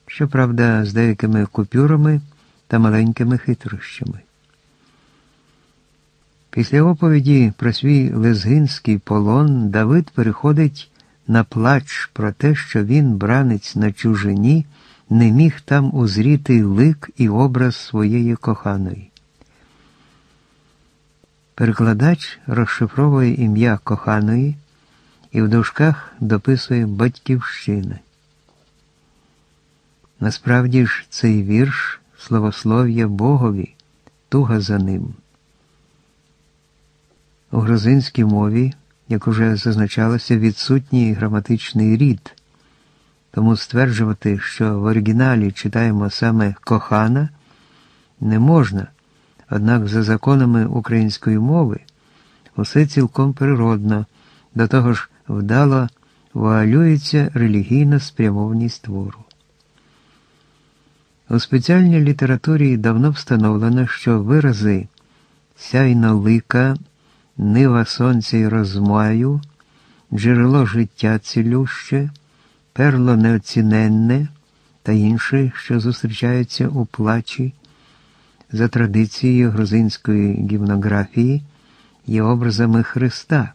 щоправда, з деякими купюрами та маленькими хитрощами. Після оповіді про свій лезгинський полон Давид переходить на плач про те, що він, бранець на чужині, не міг там узріти лик і образ своєї коханої. Перекладач розшифровує ім'я коханої і в дужках дописує батьківщина. Насправді ж цей вірш славослов'я Богові, туга за ним. У грузинській мові, як уже зазначалося, відсутній граматичний рід, тому стверджувати, що в оригіналі читаємо саме кохана, не можна, однак за законами української мови усе цілком природно, до того ж вдало вуалюється релігійна спрямованість твору. У спеціальній літературі давно встановлено, що вирази сяйно лика нива сонця й розмаю, джерело життя цілюще, перло неоціненне та інше, що зустрічаються у плачі, за традицією грузинської гімнографії є образами Христа.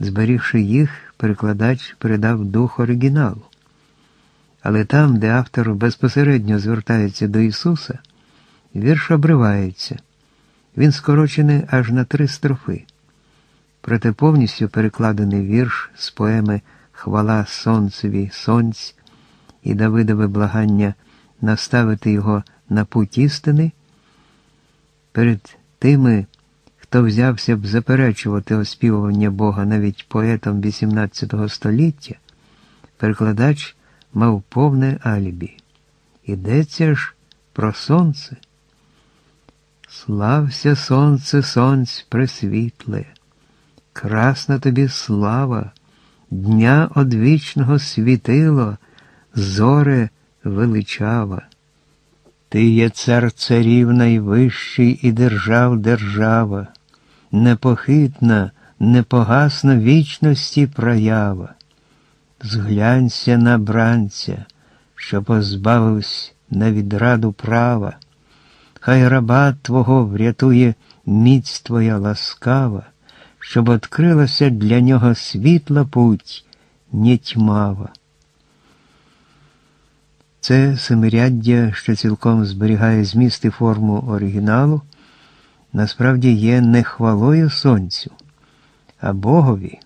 Зберігши їх, перекладач передав дух оригіналу. Але там, де автор безпосередньо звертається до Ісуса, вірш обривається. Він скорочений аж на три строфи. Проте повністю перекладений вірш з поеми Хвала Сонцеві Сонць і Давидове благання наставити його на путь істини. Перед тими, хто взявся б заперечувати оспівування Бога навіть поетом XVIII століття, перекладач мав повне алібі. Ідеться ж про сонце. Слався сонце, сонць пресвітле, красна тобі слава, дня одвічного світило, зоре величава. Ти є цар царів найвищий і держав держава, непохитна, непогасна вічності проява. Зглянься на бранця, що позбавився на відраду права. Хай раба Твого врятує міць Твоя ласкава, щоб відкрилася для нього світла путь, не тьмава. Це семиряддя, що цілком зберігає зміст і форму оригіналу, насправді є не хвалою сонцю, а Богові,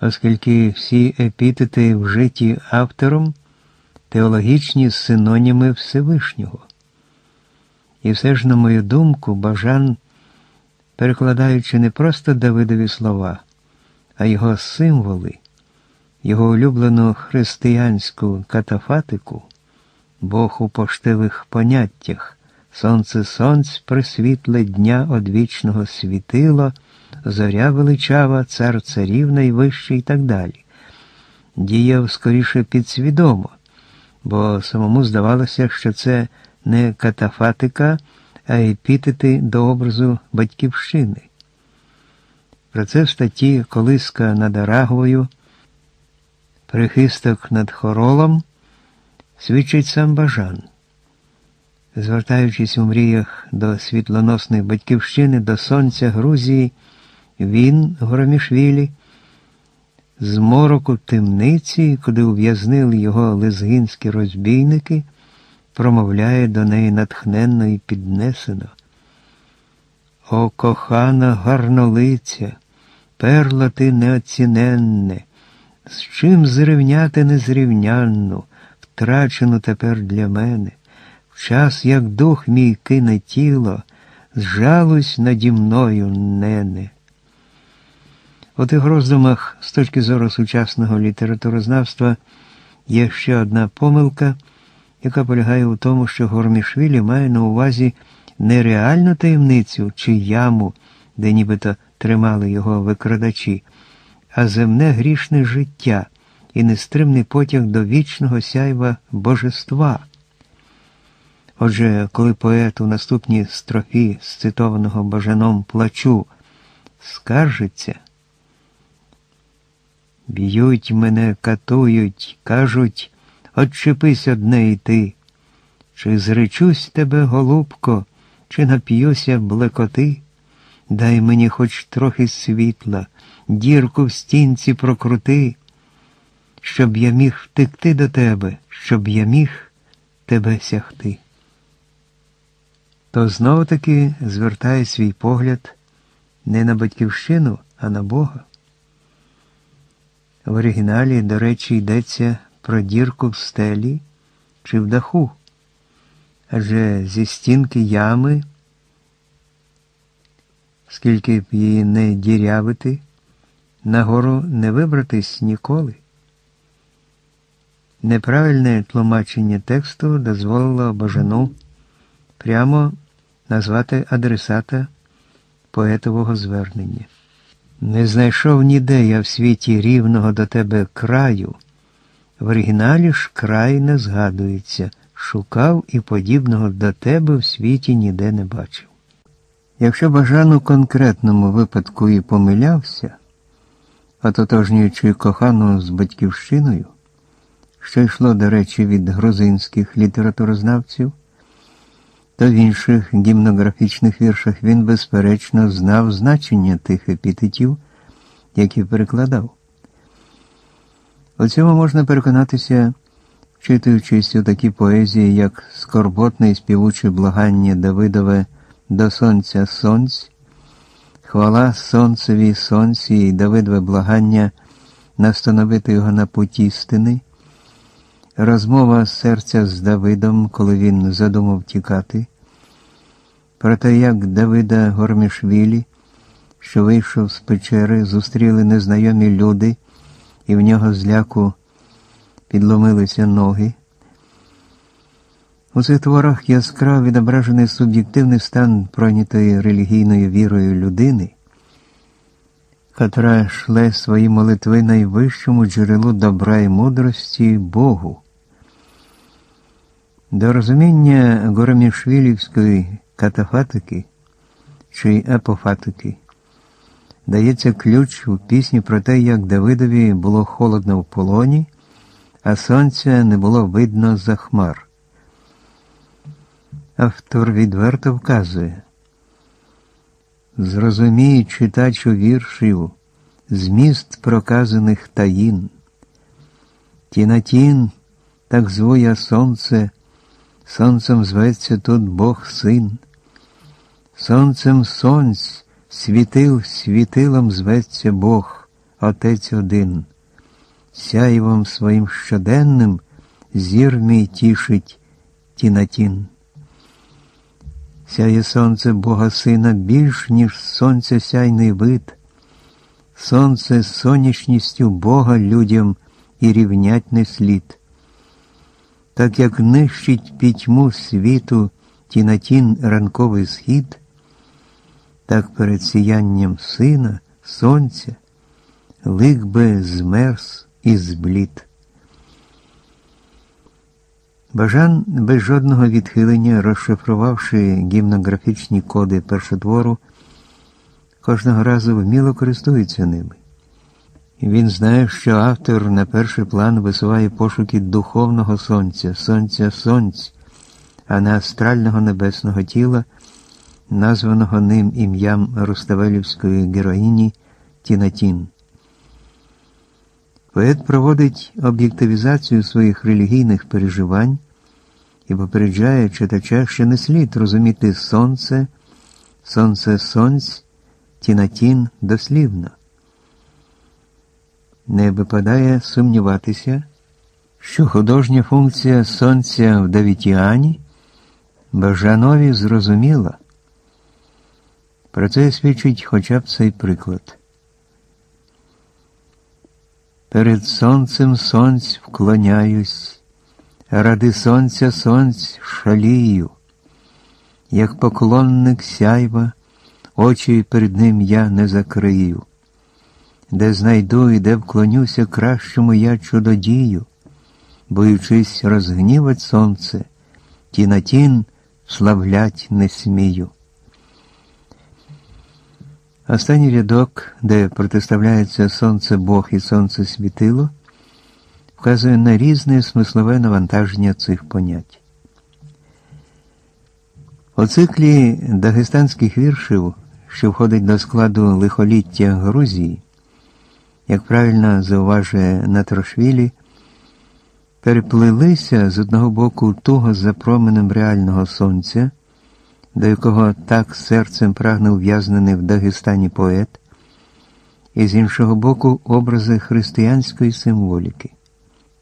оскільки всі епітети вжиті автором теологічні синоніми Всевишнього. І все ж, на мою думку, Бажан, перекладаючи не просто Давидові слова, а його символи, його улюблену християнську катафатику, Бог у поштивих поняттях, сонце сонць присвітле дня одвічного світило, зоря величава, цар царів найвищий і так далі. Діяв скоріше підсвідомо, бо самому здавалося, що це не катафатика, а епітети до образу батьківщини. Про це в статті Колиска над Арагвою, прихисток над хоролом свідчить сам Бажан. Звертаючись у мріях до світлоносної батьківщини, до сонця Грузії, він, Горомішвілі, з мороку темниці, куди ув'язнили його лезгінські розбійники, промовляє до неї натхненно і піднесено. О, кохана гарнолиця, перла ти неоціненне, з чим зрівняти незрівнянну, втрачену тепер для мене. В час, як дух мій кине тіло, зжалусь наді мною, нене. У тих роздумах, з точки зору сучасного літературознавства, є ще одна помилка, яка полягає у тому, що Гормішвілі має на увазі не реальну таємницю чи яму, де нібито тримали його викрадачі, а земне грішне життя і нестримний потяг до вічного сяйва божества. Отже, коли поет у наступній строфі з цитованого бажаном плачу скаржиться, б'ють мене, катують, кажуть, отчепись одне і ти, чи зречусь тебе, голубко, чи нап'юся блекоти, дай мені хоч трохи світла, дірку в стінці прокрути, щоб я міг втекти до тебе, щоб я міг тебе сягти. То знову таки звертає свій погляд не на батьківщину, а на Бога. В оригіналі, до речі, йдеться про дірку в стелі чи в даху адже зі стінки ями, скільки б її не дірявити, нагору не вибратись ніколи. Неправильне тлумачення тексту дозволило бажану прямо назвати адресата поетового звернення. Не знайшов ніде я в світі рівного до тебе краю. В оригіналі ж край не згадується шукав і подібного до тебе в світі ніде не бачив. Якщо Бажан у конкретному випадку і помилявся, ототожнюючи кохану з батьківщиною, що йшло, до речі, від грузинських літературознавців, то в інших гімнографічних віршах він, безперечно, знав значення тих епітетів, які перекладав. У цьому можна переконатися вчитуючись у такі поезії, як скорботне і співуче благання Давидове до сонця сонць, хвала сонцеві сонці і Давидове благання настановити його на путі стини, розмова серця з Давидом, коли він задумав тікати, про те, як Давида Гормішвілі, що вийшов з печери, зустріли незнайомі люди, і в нього зляку підломилися ноги. У цих творах яскраво відображений суб'єктивний стан пройнятої релігійною вірою людини, котра шле свої молитви найвищому джерелу добра і мудрості Богу. До розуміння Горомішвілівської катафатики чи апофатики дається ключ у пісні про те, як Давидові було холодно в полоні а сонця не було видно за хмар. Автор відверто вказує, зрозумій читачу віршів, зміст проказаних таїн. Тінатін, так звує сонце, сонцем зветься тут Бог син, сонцем сонць, світил світилом зветься Бог, Отець один сяйвом своїм щоденним зір мій тішить тінатін. Сяє сонце Бога Сина більш, ніж сонце сяйний вид, сонце сонячністю Бога людям і рівнять не слід. Так як нищить пітьму світу тінатін ранковий схід, так перед сіянням сина, сонця, лик би змерз і зблід. Бажан без жодного відхилення, розшифрувавши гімнографічні коди першотвору, кожного разу вміло користується ними. Він знає, що автор на перший план висуває пошуки духовного сонця, сонця сонць, а не астрального небесного тіла, названого ним ім'ям Руставелівської героїні Тінатін. Поет проводить об'єктивізацію своїх релігійних переживань і попереджає читача, що не слід розуміти сонце, сонце сонць, тінатін дослівно. Не випадає сумніватися, що художня функція сонця в Давітіані Бажанові зрозуміла. Про це свідчить хоча б цей приклад. Перед сонцем сонць вклоняюсь, ради сонця сонць шалію, як поклонник сяйва, очі перед ним я не закрию, де знайду і де вклонюся кращому я чудодію, боючись розгнівать сонце, ті на тін славлять не смію. Останній рядок, де протиставляється сонце Бог і сонце світило, вказує на різне смислове навантаження цих понять. У циклі дагестанських віршів, що входить до складу лихоліття Грузії, як правильно зауважує Натрошвілі, переплилися з одного боку туго за променем реального сонця до якого так серцем прагне ув'язнений в Дагестані поет, і з іншого боку образи християнської символіки.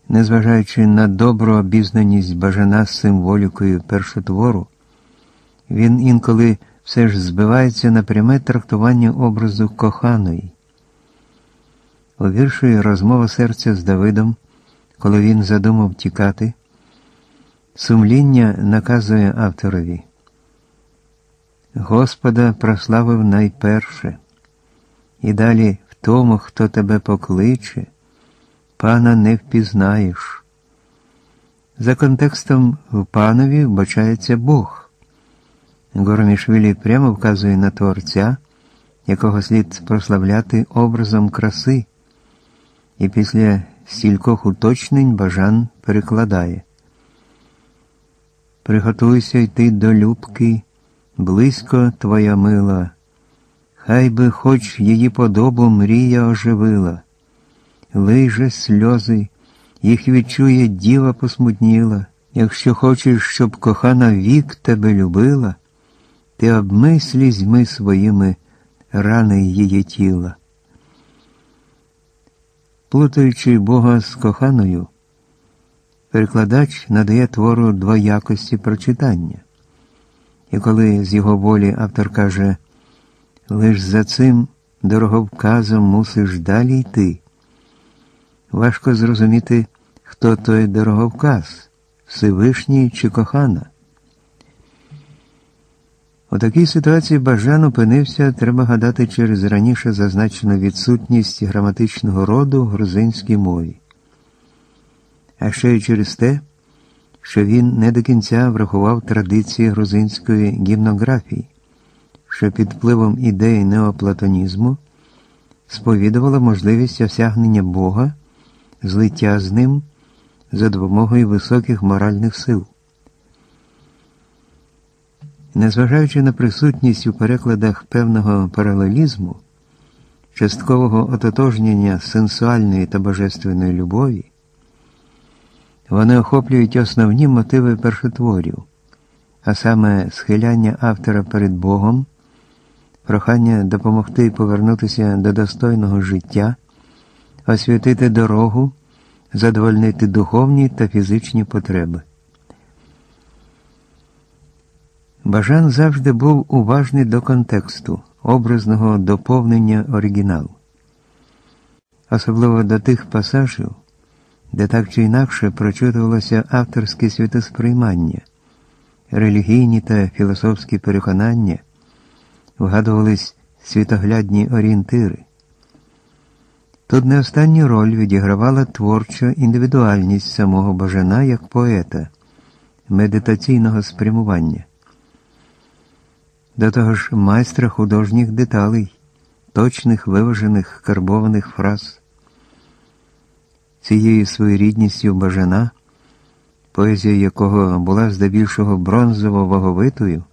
Незважаючи на добру обізнаність бажана з символікою першотвору, він інколи все ж збивається на пряме трактування образу коханої. У вірші розмова серця з Давидом, коли він задумав тікати, сумління наказує авторові. Господа прославив найперше, і далі в тому, хто тебе покличе, пана не впізнаєш. За контекстом в панові вбачається Бог. Горомішвілі прямо вказує на Творця, якого слід прославляти образом краси, і після стількох уточнень бажан перекладає. Приготуйся йти до любки близько твоя мила, хай би хоч її подобу мрія оживила, лиже сльози, їх відчує діва посмутніла, якщо хочеш, щоб кохана вік тебе любила, ти обмий слізьми своїми рани її тіла. Плутаючи Бога з коханою, перекладач надає твору двоякості прочитання. І коли з його волі автор каже, лиш за цим дороговказом мусиш далі йти, важко зрозуміти, хто той дороговказ, Всевишній чи кохана. У такій ситуації Бажан опинився, треба гадати, через раніше зазначену відсутність граматичного роду в грузинській мові. А ще й через те, що він не до кінця врахував традиції грузинської гімнографії, що під впливом ідеї неоплатонізму сповідувала можливість осягнення Бога, злиття з ним за допомогою високих моральних сил. Незважаючи на присутність у перекладах певного паралелізму, часткового ототожнення сенсуальної та божественної любові, вони охоплюють основні мотиви першотворів, а саме схиляння автора перед Богом, прохання допомогти повернутися до достойного життя, освятити дорогу, задовольнити духовні та фізичні потреби. Бажан завжди був уважний до контексту, образного доповнення оригіналу, особливо до тих пасажів де так чи інакше прочитувалося авторське світосприймання, релігійні та філософські переконання, вгадувались світоглядні орієнтири. Тут не останню роль відігравала творча індивідуальність самого Бажана як поета, медитаційного спрямування. До того ж майстра художніх деталей, точних виважених карбованих фраз. Цією своєрідністю бажана, поезія якого була здебільшого бронзово ваговитою,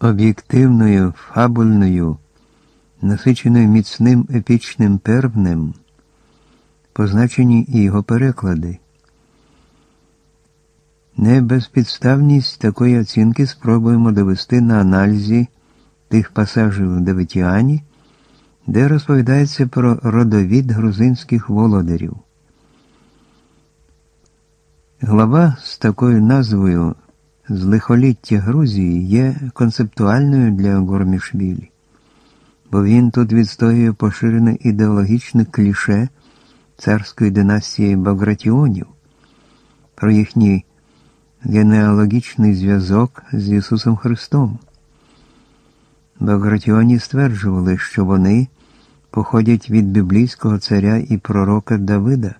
об'єктивною, фабульною, насиченою міцним епічним пербнем, позначені і його переклади. Небезпідставність такої оцінки спробуємо довести на аналізі тих пасажів в Девитіані, де розповідається про родовід грузинських володарів. Глава з такою назвою з лихоліття Грузії є концептуальною для Гормішвілі, бо він тут відстоює поширене ідеологічне кліше царської династії Багратіонів, про їхній генеалогічний зв'язок з Ісусом Христом. Багратіоні стверджували, що вони походять від біблійського царя і пророка Давида,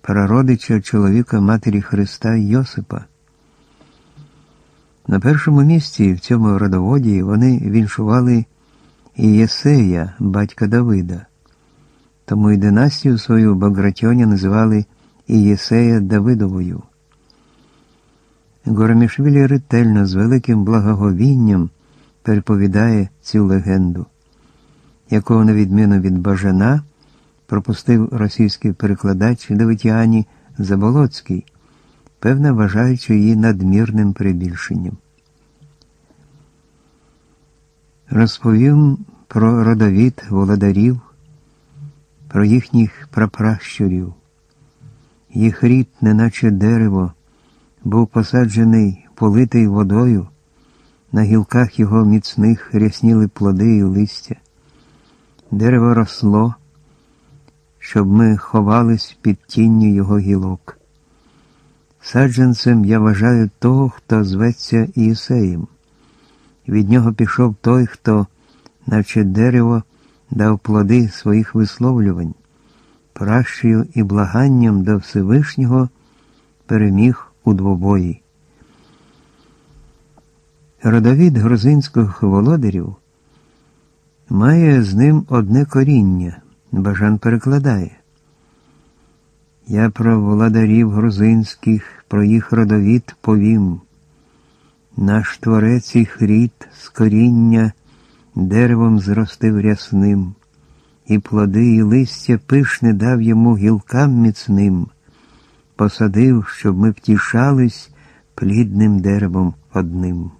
прародича чоловіка Матері Христа Йосипа. На першому місці в цьому родоводі вони віншували Ієсея, батька Давида, тому і династію свою Багратіоні називали Ієсея Давидовою. Горомішвілі ретельно з великим благоговінням переповідає цю легенду, якого, на відміну від Бажана, пропустив російський перекладач Давитяні Заболоцький, певно вважаючи її надмірним перебільшенням. Розповім про родовід володарів, про їхніх прапращурів. Їх рід, неначе дерево, був посаджений, политий водою. На гілках його міцних рясніли плоди і листя. Дерево росло, щоб ми ховались під тінню його гілок. Саджанцем я вважаю того, хто зветься Ієсеєм. Від нього пішов той, хто, наче дерево, дав плоди своїх висловлювань, пращою і благанням до Всевишнього переміг у двобої. Родовід грузинських володарів має з ним одне коріння, Бажан перекладає. Я про володарів грузинських, про їх родовід повім. Наш творець їх рід з коріння деревом зростив рясним, і плоди, і листя пишне дав йому гілкам міцним, посадив, щоб ми втішались плідним деревом одним.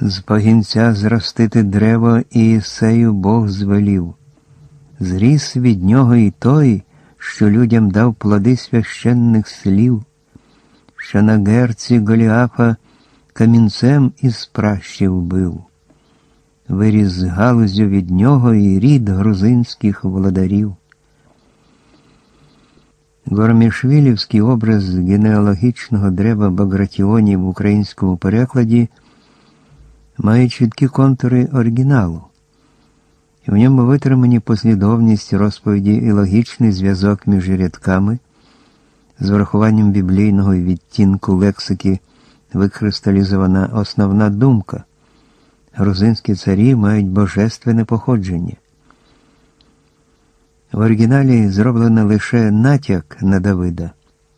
З пагінця зростити древо Ісею Бог звелів. Зріс від нього і той, що людям дав плоди священних слів, що на герці Голіафа камінцем із пращів бив. Виріс галузю від нього і рід грузинських володарів. Гормішвілівський образ генеалогічного древа Багратіонів в українському перекладі має чіткі контури оригіналу, в ньому витримані послідовність розповіді і логічний зв'язок між рядками, з врахуванням біблійного відтінку лексики викристалізована основна думка. Грузинські царі мають божественне походження. В оригіналі зроблено лише натяк на Давида,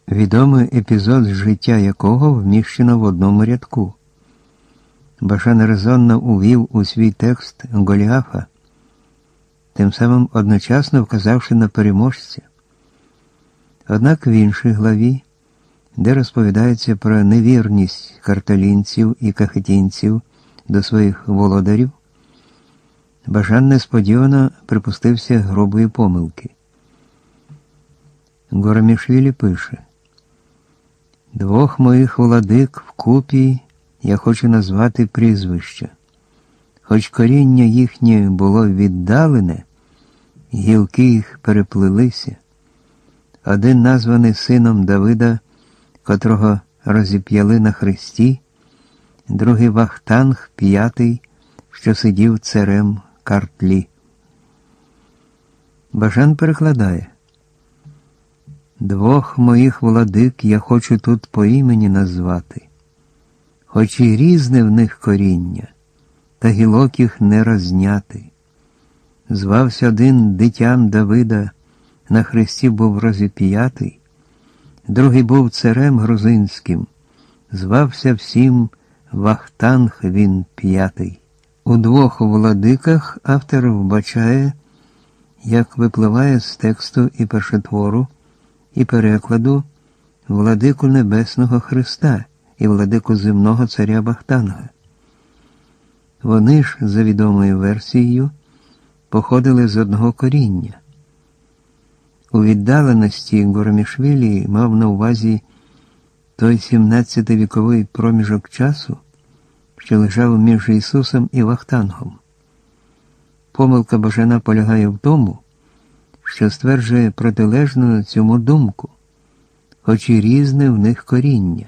відомий епізод життя якого вміщено в одному рядку. Башан резонно увів у свій текст Голіафа, тим самим одночасно вказавши на переможця. Однак в іншій главі, де розповідається про невірність карталінців і кахетінців до своїх володарів, Бажан несподівано припустився грубої помилки. Горомішвілі пише Двох моїх владик вкупі я хочу назвати прізвища. Хоч коріння їхнє було віддалене, гілки їх переплилися. Один названий сином Давида, котрого розіп'яли на хресті, другий Вахтанг п'ятий, що сидів царем картлі. Бажан перекладає. Двох моїх владик я хочу тут по імені назвати хоч і різне в них коріння, та гілок їх не розняти. звався один дитям Давида, на хресті був розіп'ятий, другий був царем грузинським, звався всім Вахтанг він п'ятий. У двох владиках автор вбачає, як випливає з тексту і першотвору, і перекладу владику Небесного Христа і владику земного царя Бахтанга. Вони ж, за відомою версією, походили з одного коріння. У віддаленості Горомішвілі мав на увазі той 17-віковий проміжок часу, що лежав між Ісусом і Вахтангом. Помилка Божана полягає в тому, що стверджує протилежну цьому думку, хоч і різне в них коріння.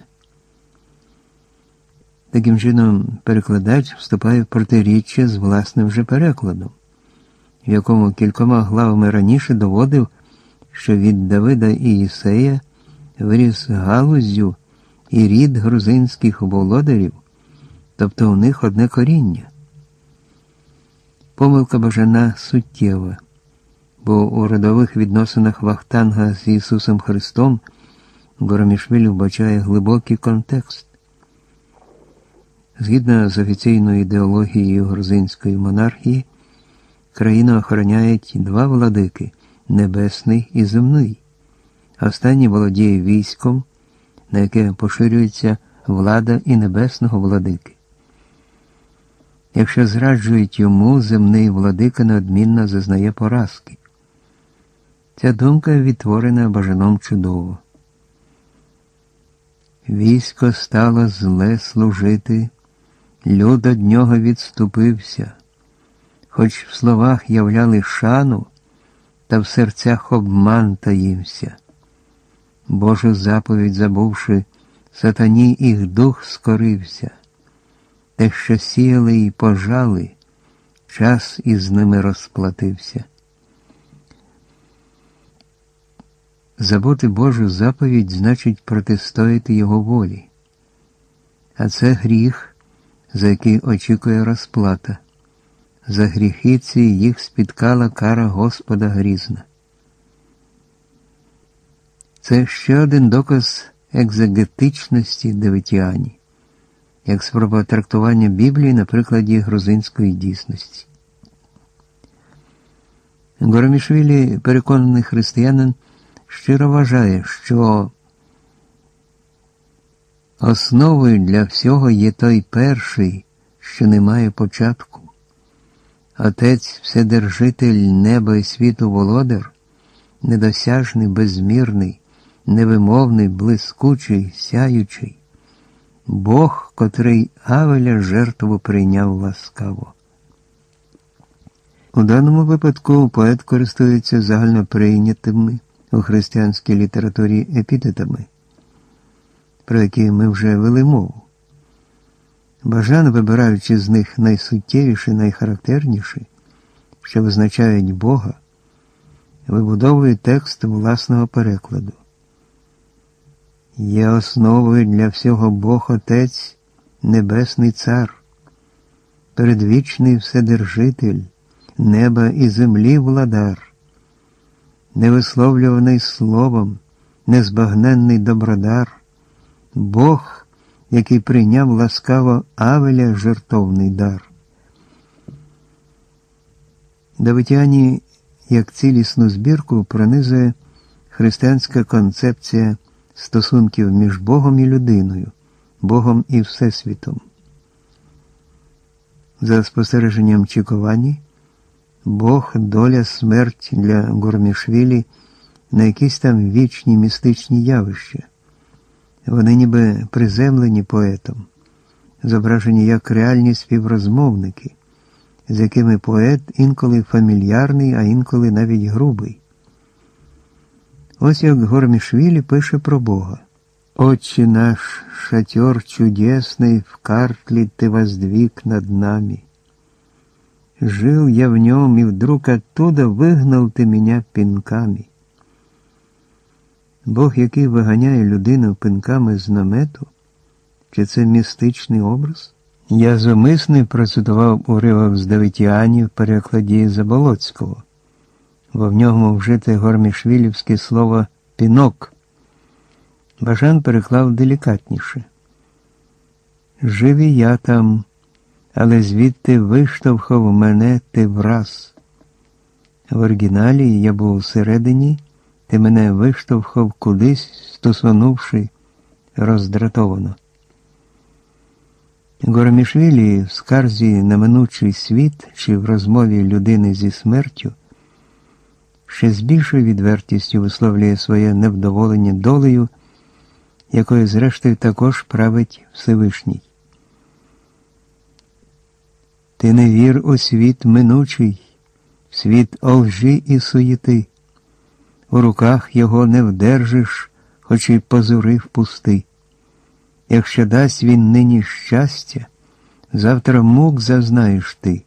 Таким чином, перекладач вступає в протиріччя з власним же перекладом, в якому кількома главами раніше доводив, що від Давида і Ісея виріс галузю і рід грузинських володарів, тобто у них одне коріння. Помилка Божана суттєва, бо у родових відносинах Вахтанга з Ісусом Христом Горомішвіль вбачає глибокий контекст. Згідно з офіційною ідеологією грузинської монархії, країну охороняють два владики небесний і земний. Останній володіє військом, на яке поширюється влада і небесного владики. Якщо зраджують йому, земний владика неодмінно зазнає поразки. Ця думка відтворена бажаном чудово. Військо стало зле служити, люд од нього відступився, хоч в словах являли шану, та в серцях обман таїмся. Божу заповідь забувши, сатані їх дух скорився, те, що сіяли й пожали, час із ними розплатився. Забути Божу заповідь значить протистояти Його волі, а це гріх, за який очікує розплата. За гріхи ці їх спіткала кара Господа грізна. Це ще один доказ екзегетичності Давитіані, як спроба трактування Біблії на прикладі грузинської дійсності. Горомішвілі, переконаний християнин, щиро вважає, що основою для всього є той перший, що не має початку. Отець Вседержитель неба і світу володар, недосяжний, безмірний, невимовний, блискучий, сяючий, Бог, котрий Авеля жертву прийняв ласкаво. У даному випадку поет користується загальноприйнятими у християнській літературі епітетами, про які ми вже вели мову. Бажан, вибираючи з них найсуттєвіші, найхарактерніші, що визначають Бога, вибудовує текст власного перекладу. Є основою для всього Бог Отець, Небесний Цар, передвічний Вседержитель, неба і землі владар, невисловлюваний словом, незбагненний добродар, Бог який прийняв ласкаво Авеля жертовний дар. Давитяні, як цілісну збірку, пронизує християнська концепція стосунків між Богом і людиною, Богом і Всесвітом. За спостереженням Чіковані, Бог, доля, смерть для Гормішвілі на якісь там вічні містичні явища. Вони ніби приземлені поетом, зображені як реальні співрозмовники, з якими поет інколи фамільярний, а інколи навіть грубий. Ось як Гормішвілі пише про Бога. «Отче наш, шатер чудесный, в картле ты воздвиг над нами. Жил я в нем, и вдруг оттуда выгнал ты меня пинками. Бог, який виганяє людину пинками з намету, чи це містичний образ? Я зумисне процитував уривок з Давитіані в перекладі Заболоцького, бо в ньому вжите гормішвілівське слово пінок. Бажан переклав делікатніше. Жив і я там, але звідти виштовхав мене ти враз. В оригіналі я був всередині, ти мене виштовхав кудись, стосунувши роздратовано. Горомішвілі в скарзі на минучий світ чи в розмові людини зі смертю ще з більшою відвертістю висловлює своє невдоволення долею, якою, зрештою, також править Всевишній. Ти не вір у світ минучий, світ олжі і суєти, у руках його не вдержиш, хоч і позурив пусти. Якщо дасть він нині щастя, завтра мук зазнаєш ти.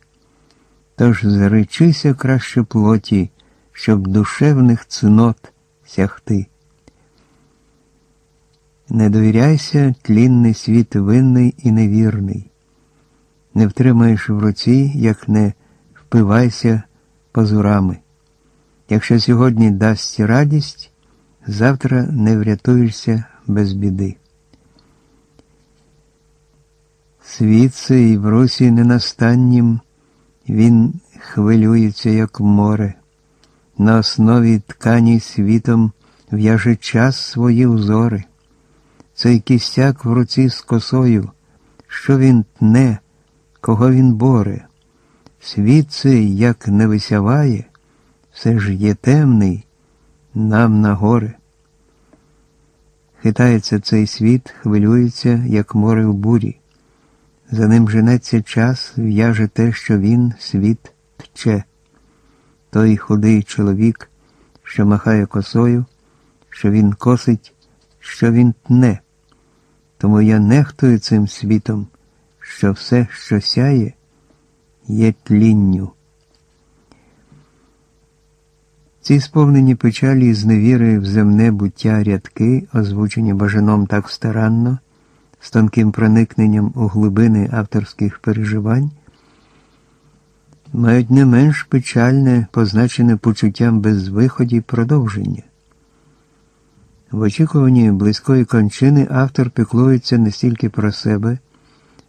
Тож заречися краще плоті, щоб душевних цнот сягти. Не довіряйся, тлінний світ винний і невірний. Не втримаєш в руці, як не впивайся позурами. Якщо сьогодні дасть радість, завтра не врятуєшся без біди. Світ цей в русі ненастаннім, він хвилюється, як море, на основі ткані світом в'яже час свої узори. Цей кістяк в руці з косою, що він тне, кого він боре. Світ цей, як не висяває, все ж є темний, нам на горе. Хитається цей світ, хвилюється, як море в бурі. За ним женеться час, в'яже те, що він світ тче. Той худий чоловік, що махає косою, що він косить, що він тне. Тому я нехтую цим світом, що все, що сяє, є тлінню. Ці сповнені печалі і зневіри в земне буття рядки, озвучені бажаном так старанно з тонким проникненням у глибини авторських переживань, мають не менш печальне, позначене почуттям безвиході продовження. В очікуванні близької кончини автор піклується не стільки про себе,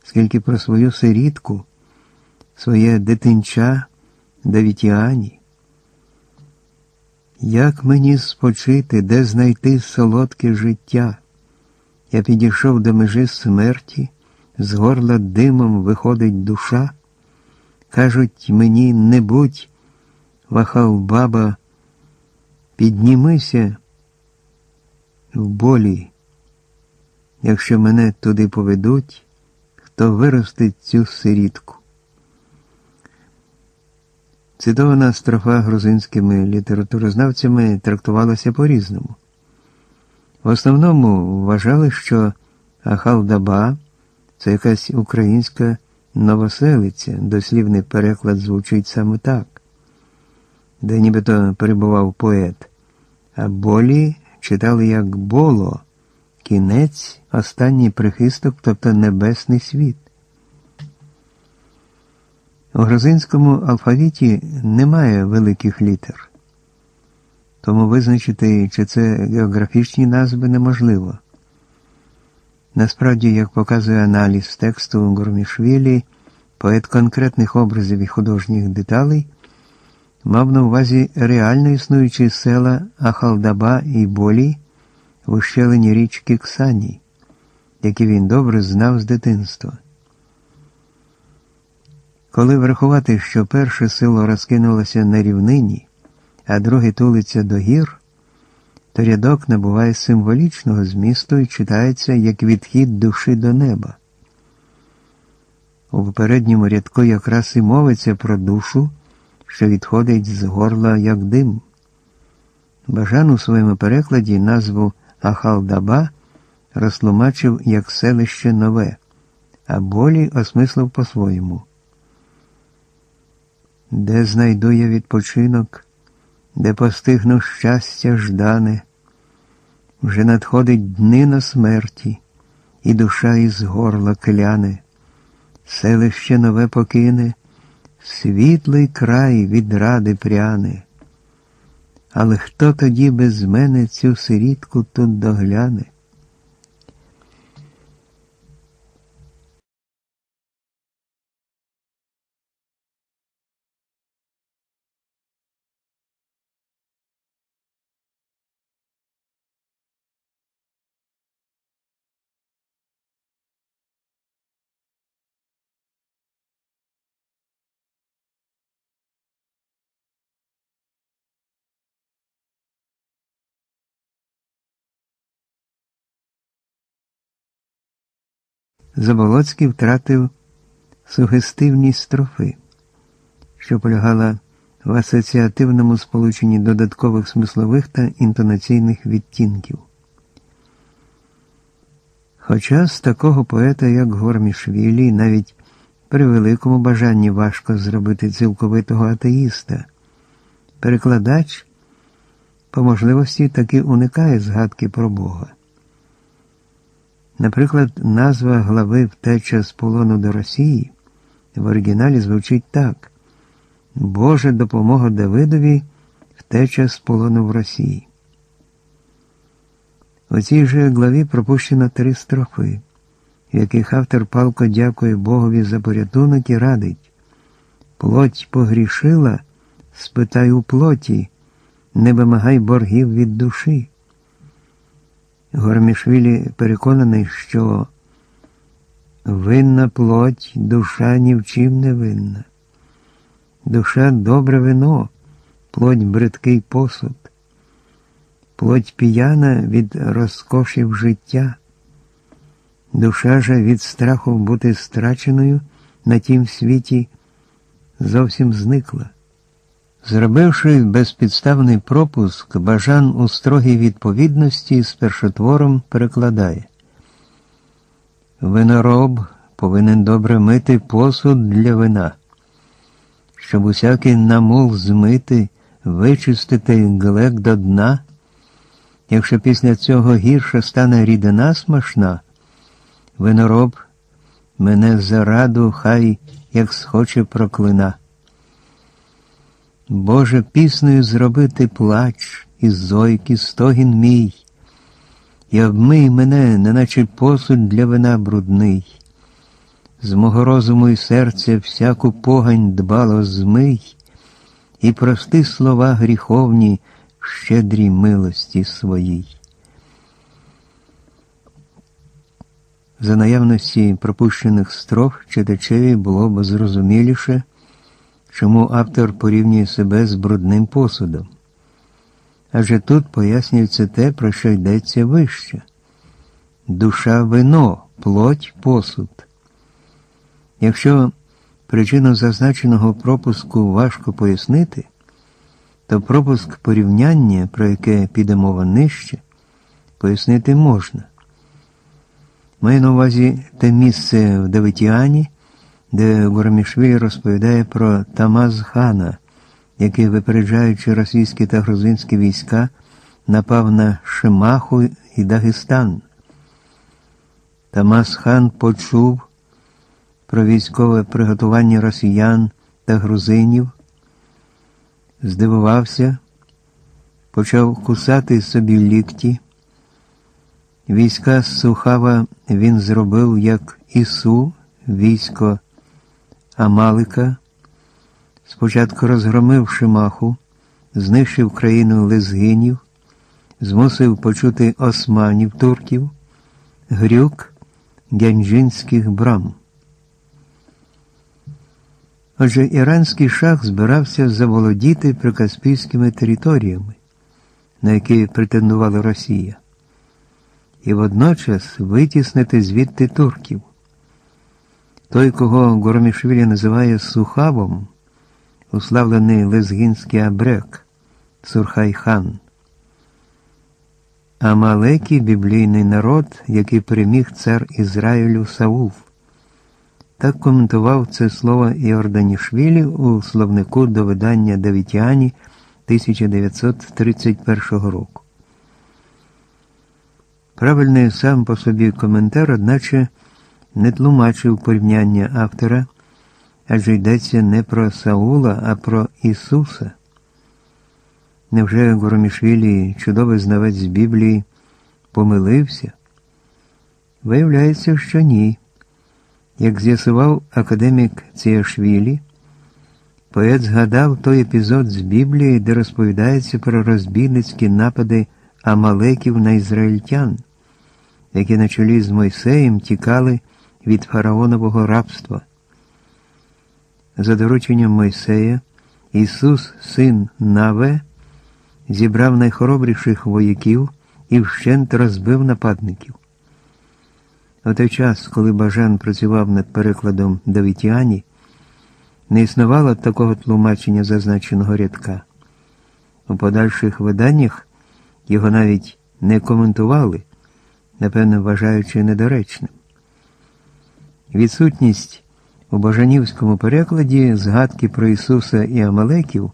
скільки про свою сирітку, своє дитинча Давітіані. Як мені спочити, де знайти солодке життя? Я підійшов до межі смерті, з горла димом виходить душа. Кажуть мені, не будь, вахав баба, піднімися в болі. Якщо мене туди поведуть, хто виростить цю сирітку. Цитована строфа грузинськими літературознавцями трактувалася по-різному. В основному вважали, що Ахалдаба це якась українська новоселиця, дослівний переклад звучить саме так, де нібито перебував поет, а болі читали як боло, кінець, останній прихисток, тобто небесний світ. У грузинському алфавіті немає великих літер тому визначити, чи це географічні назви неможливо. Насправді, як показує аналіз тексту Гурмішвілі, поет конкретних образів і художніх деталей мав на увазі реально існуючі села Ахалдаба і Болі в ущелині річки Ксані, які він добре знав з дитинства. Коли врахувати, що перше село розкинулося на рівнині, а другий тулиться до гір, то рядок набуває символічного змісту і читається як відхід душі до неба. У попередньому рядку якраз і мовиться про душу, що відходить з горла як дим. Бажан у своєму перекладі назву Ахалдаба розтлумачив як селище нове, а болі осмислив по-своєму. Де знайду я відпочинок? де постигну щастя ждане, вже надходить днина смерті, і душа із горла кляне, селище нове покине, світлий край від ради пряне. Але хто тоді без мене цю сирітку тут догляне? Заболоцький втратив сугестивність строфи, що полягала в асоціативному сполученні додаткових смислових та інтонаційних відтінків. Хоча з такого поета, як Гормішвілі, навіть при великому бажанні важко зробити цілковитого атеїста, перекладач по можливості таки уникає згадки про Бога. Наприклад, назва глави Втеча з полону до Росії в оригіналі звучить так: Божа допомога Давидові втеча з полону в Росії. У цій же главі пропущено три строфи, в яких автор палко дякує Богові за порятунок і радить. Плоть погрішила, спитай у плоті, не вимагай боргів від душі. Гормішвілі переконаний, що винна плоть, душа ні в чим не винна. Душа добре вино, плоть бридкий посуд, плоть п'яна від розкошів життя, душа же від страху бути страченою на тім світі зовсім зникла. Зробивши безпідставний пропуск, бажан у строгій відповідності з першотвором перекладає Винороб повинен добре мити посуд для вина, щоб усякий намул змити, вичистити глек до дна. Якщо після цього гірше стане рідина смашна, винороб мене зараду хай як схоче проклина. Боже, піснею зробити плач і зойки стогін мій, і обмий мене, неначе посуд для вина брудний. З мого розуму і серця всяку погань дбало змий, і прости слова гріховні щедрій милості своїй. За наявності пропущених строф читачеві було б зрозуміліше чому автор порівнює себе з брудним посудом. Адже тут пояснюється те, про що йдеться вище душа вино, плоть посуд. Якщо причину зазначеного пропуску важко пояснити, то пропуск порівняння, про яке піде мова нижче, пояснити можна. Маю на увазі те місце в Давитіані, де Горомішвілі розповідає про Тамаз хана, який, випереджаючи російські та грузинські війська, напав на Шимаху і Дагестан. Тамаз хан почув про військове приготування росіян та грузинів, здивувався, почав кусати собі лікті. Війська з Сухава він зробив як Ісу, військо Амалика, спочатку розгромив Шимаху, знищив країну лезгинів, змусив почути османів турків, грюк гянджинських брам. Отже, іранський шах збирався заволодіти прикаспійськими територіями, на які претендувала Росія, і водночас витіснити звідти турків. Той, кого Горомішвілі називає Сухавом, уславлений лезгінський абрек, Сурхай-хан. Амалекі біблійний народ, який переміг цар Ізраїлю Сауф. Так коментував це слово Іорданішвілі у словнику до видання Давітіані 1931 року. Правильний сам по собі коментар, одначе не тлумачив порівняння автора, адже йдеться не про Саула, а про Ісуса. Невже Горомішвілі, чудовий знавець з Біблії, помилився? Виявляється, що ні. Як з'ясував академік Ціашвілі, поет згадав той епізод з Біблії, де розповідається про розбійницькі напади амалеків на ізраїльтян, які на чолі з Мойсеєм тікали від фараонового рабства. За дорученням Мойсея, Ісус, син Наве, зібрав найхоробріших вояків і вщент розбив нападників. У той час, коли Бажан працював над перекладом Давітіані, не існувало такого тлумачення зазначеного рядка. У подальших виданнях його навіть не коментували, напевно, вважаючи недоречним. Відсутність у Бажанівському перекладі згадки про Ісуса і Амалеків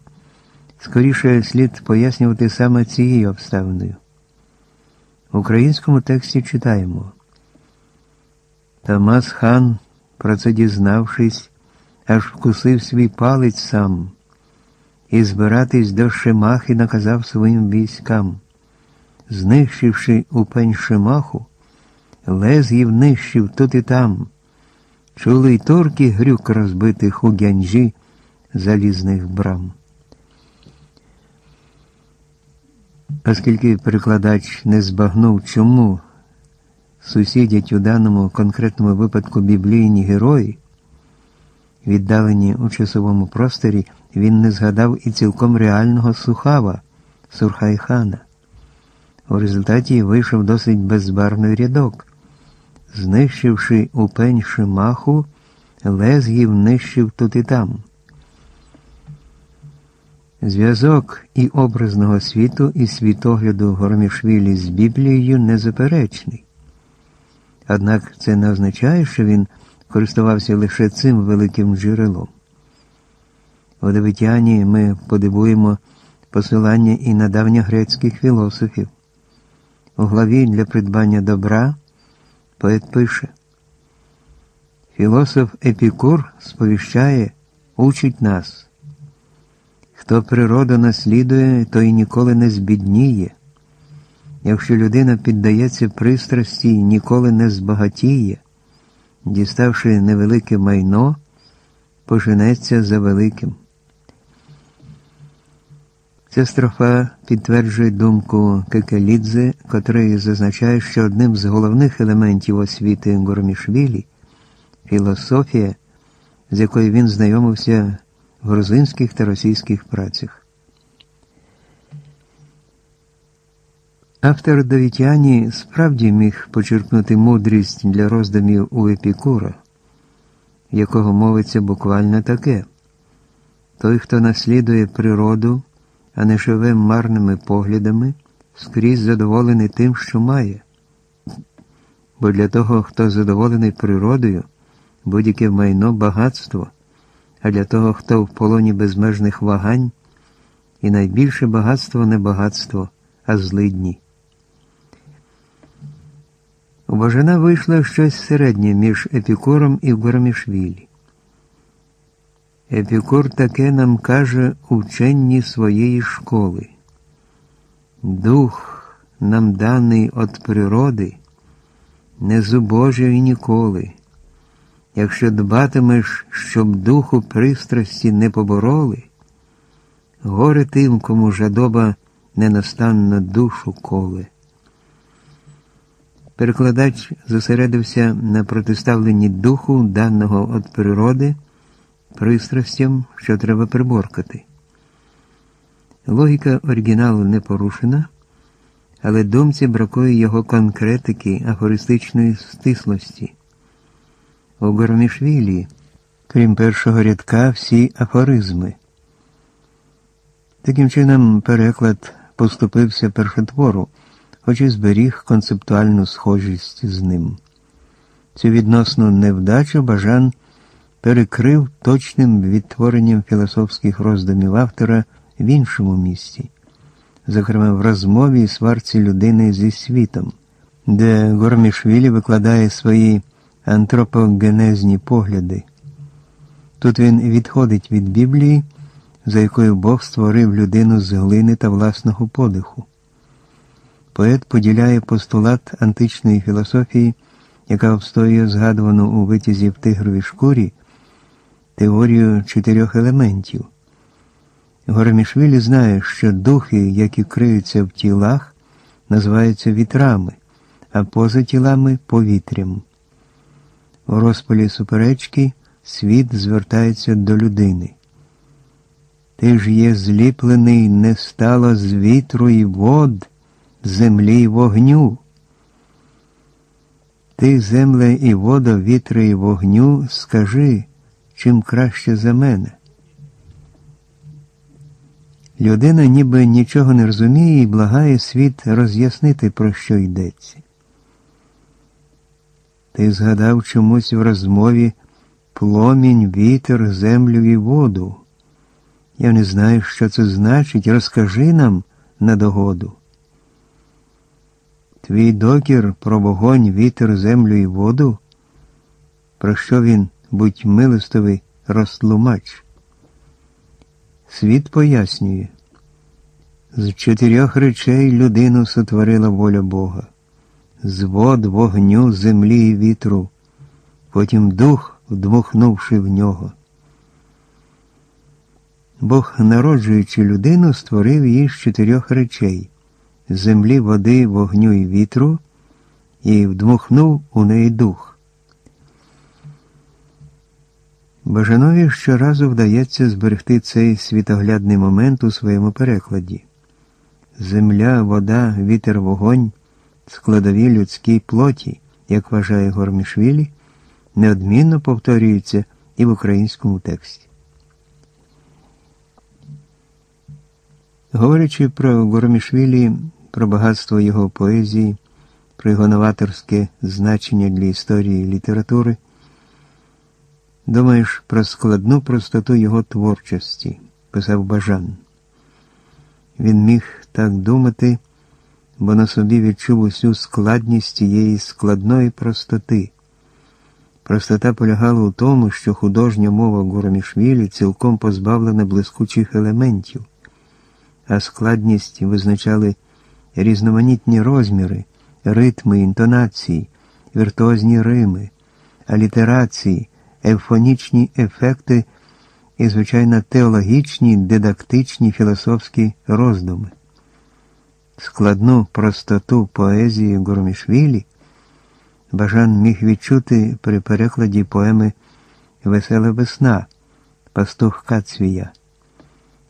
скоріше слід пояснювати саме цією обставиною. В українському тексті читаємо. Тамас хан, про це дізнавшись, аж вкусив свій палець сам і збиратись до Шемахи наказав своїм військам. Знищивши у пень Шемаху, лезгів нищив тут і там. Чули й торки грюк розбитих у гянджі залізних брам. Оскільки перекладач не збагнув, чому сусідять у даному конкретному випадку біблійні герої, віддалені у часовому просторі, він не згадав і цілком реального сухава Сурхайхана. У результаті вийшов досить безбарний рядок. Знищивши у пень Шимаху, лезгів нищив тут і там. Зв'язок і образного світу, і світогляду Гормішвілі з Біблією незаперечний. Однак це не означає, що він користувався лише цим великим джерелом. У Давитяні ми подивуємо посилання і на давньогрецьких філософів. У главі для придбання добра поет пише Філософ Епікур сповіщає, учить нас. Хто природу наслідує, той ніколи не збідніє. Якщо людина піддається пристрасті і ніколи не збагатіє, діставши невелике майно, поженеться за великим. Ця строфа підтверджує думку Кекелідзе, котрий зазначає, що одним з головних елементів освіти Гормішвілі філософія, з якою він знайомився в грузинських та російських працях. Автор Давітяні справді міг почерпнути мудрість для роздумів у Епікура, якого мовиться буквально таке: той, хто наслідує природу, а не живе марними поглядами, скрізь задоволений тим, що має. Бо для того, хто задоволений природою, будь-яке майно багатство, а для того, хто в полоні безмежних вагань, і найбільше багатство не багатство, а злидні. У Бажана вийшло щось середнє між Епікуром і Гормішвілі. Епікур таке нам каже у своєї школи. Дух нам даний від природи, не зубожий ніколи. Якщо дбатимеш, щоб духу пристрасті не побороли, горе тим, кому жадоба ненастанно душу коле. Перекладач зосередився на протиставленні духу, даного від природи, пристрастям, що треба приборкати. Логіка оригіналу не порушена, але думці бракує його конкретики, афористичної стислості. У Гормішвілі, крім першого рядка, всі афоризми. Таким чином, переклад поступився першотвору хоч і зберіг концептуальну схожість з ним. Цю відносну невдачу Бажан перекрив точним відтворенням філософських роздумів автора в іншому місці, зокрема в розмові і сварці людини зі світом, де Гормішвілі викладає свої антропогенезні погляди. Тут він відходить від Біблії, за якою Бог створив людину з глини та власного подиху. Поет поділяє постулат античної філософії, яка обстоює згадувану у витязі в тигровій шкурі теорію чотирьох елементів. Горемішвілі знає, що духи, які криються в тілах, називаються вітрами, а поза тілами повітрям. У розпалі суперечки світ звертається до людини. Ти ж є зліплений не стало з вітру і вод, землі й вогню. Ти, земле і вода, вітру і вогню, скажи, чим краще за мене. Людина ніби нічого не розуміє і благає світ роз'яснити, про що йдеться. Ти згадав чомусь в розмові пломінь, вітер, землю і воду. Я не знаю, що це значить. Розкажи нам на догоду. Твій докір про вогонь, вітер, землю і воду, про що він, будь милостивий, розтлумач. Світ пояснює, з чотирьох речей людину сотворила воля Бога, з вод, вогню, землі і вітру, потім дух, вдмухнувши в нього. Бог, народжуючи людину, створив її з чотирьох речей землі, води, вогню і вітру, і вдмухнув у неї дух. Бажанові щоразу вдається зберегти цей світоглядний момент у своєму перекладі. Земля, вода, вітер, вогонь, складові людській плоті, як вважає Гормішвілі, неодмінно повторюються і в українському тексті. Говорячи про Гормішвілі, про багатство його поезії, про його новаторське значення для історії і літератури, думаєш про складну простоту його творчості, писав Бажан. Він міг так думати, бо на собі відчув усю складність цієї складної простоти. Простота полягала у тому, що художня мова Гурамішвілі цілком позбавлена блискучих елементів, а складність визначали різноманітні розміри, ритми, інтонації, віртуозні рими, алітерації, евфонічні ефекти і, звичайно, теологічні, дидактичні філософські роздуми. Складну простоту поезії Гурмішвілі Бажан міг відчути при перекладі поеми Весела весна Пастух Кацвія,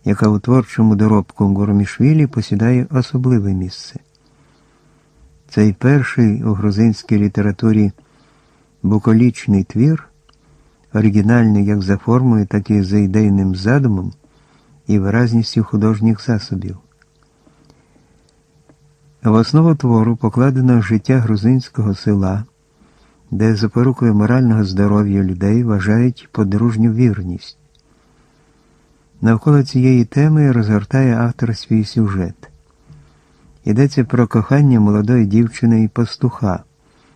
яка у творчому доробку Гурмішвілі посідає особливе місце. Цей перший у грузинській літературі буколічний твір оригінальний як за формою, так і за ідейним задумом і виразністю художніх засобів. В основу твору покладено життя грузинського села, де запорукою морального здоров'я людей вважають подружню вірність. Навколо цієї теми розгортає автор свій сюжет. Йдеться про кохання молодої дівчини і пастуха,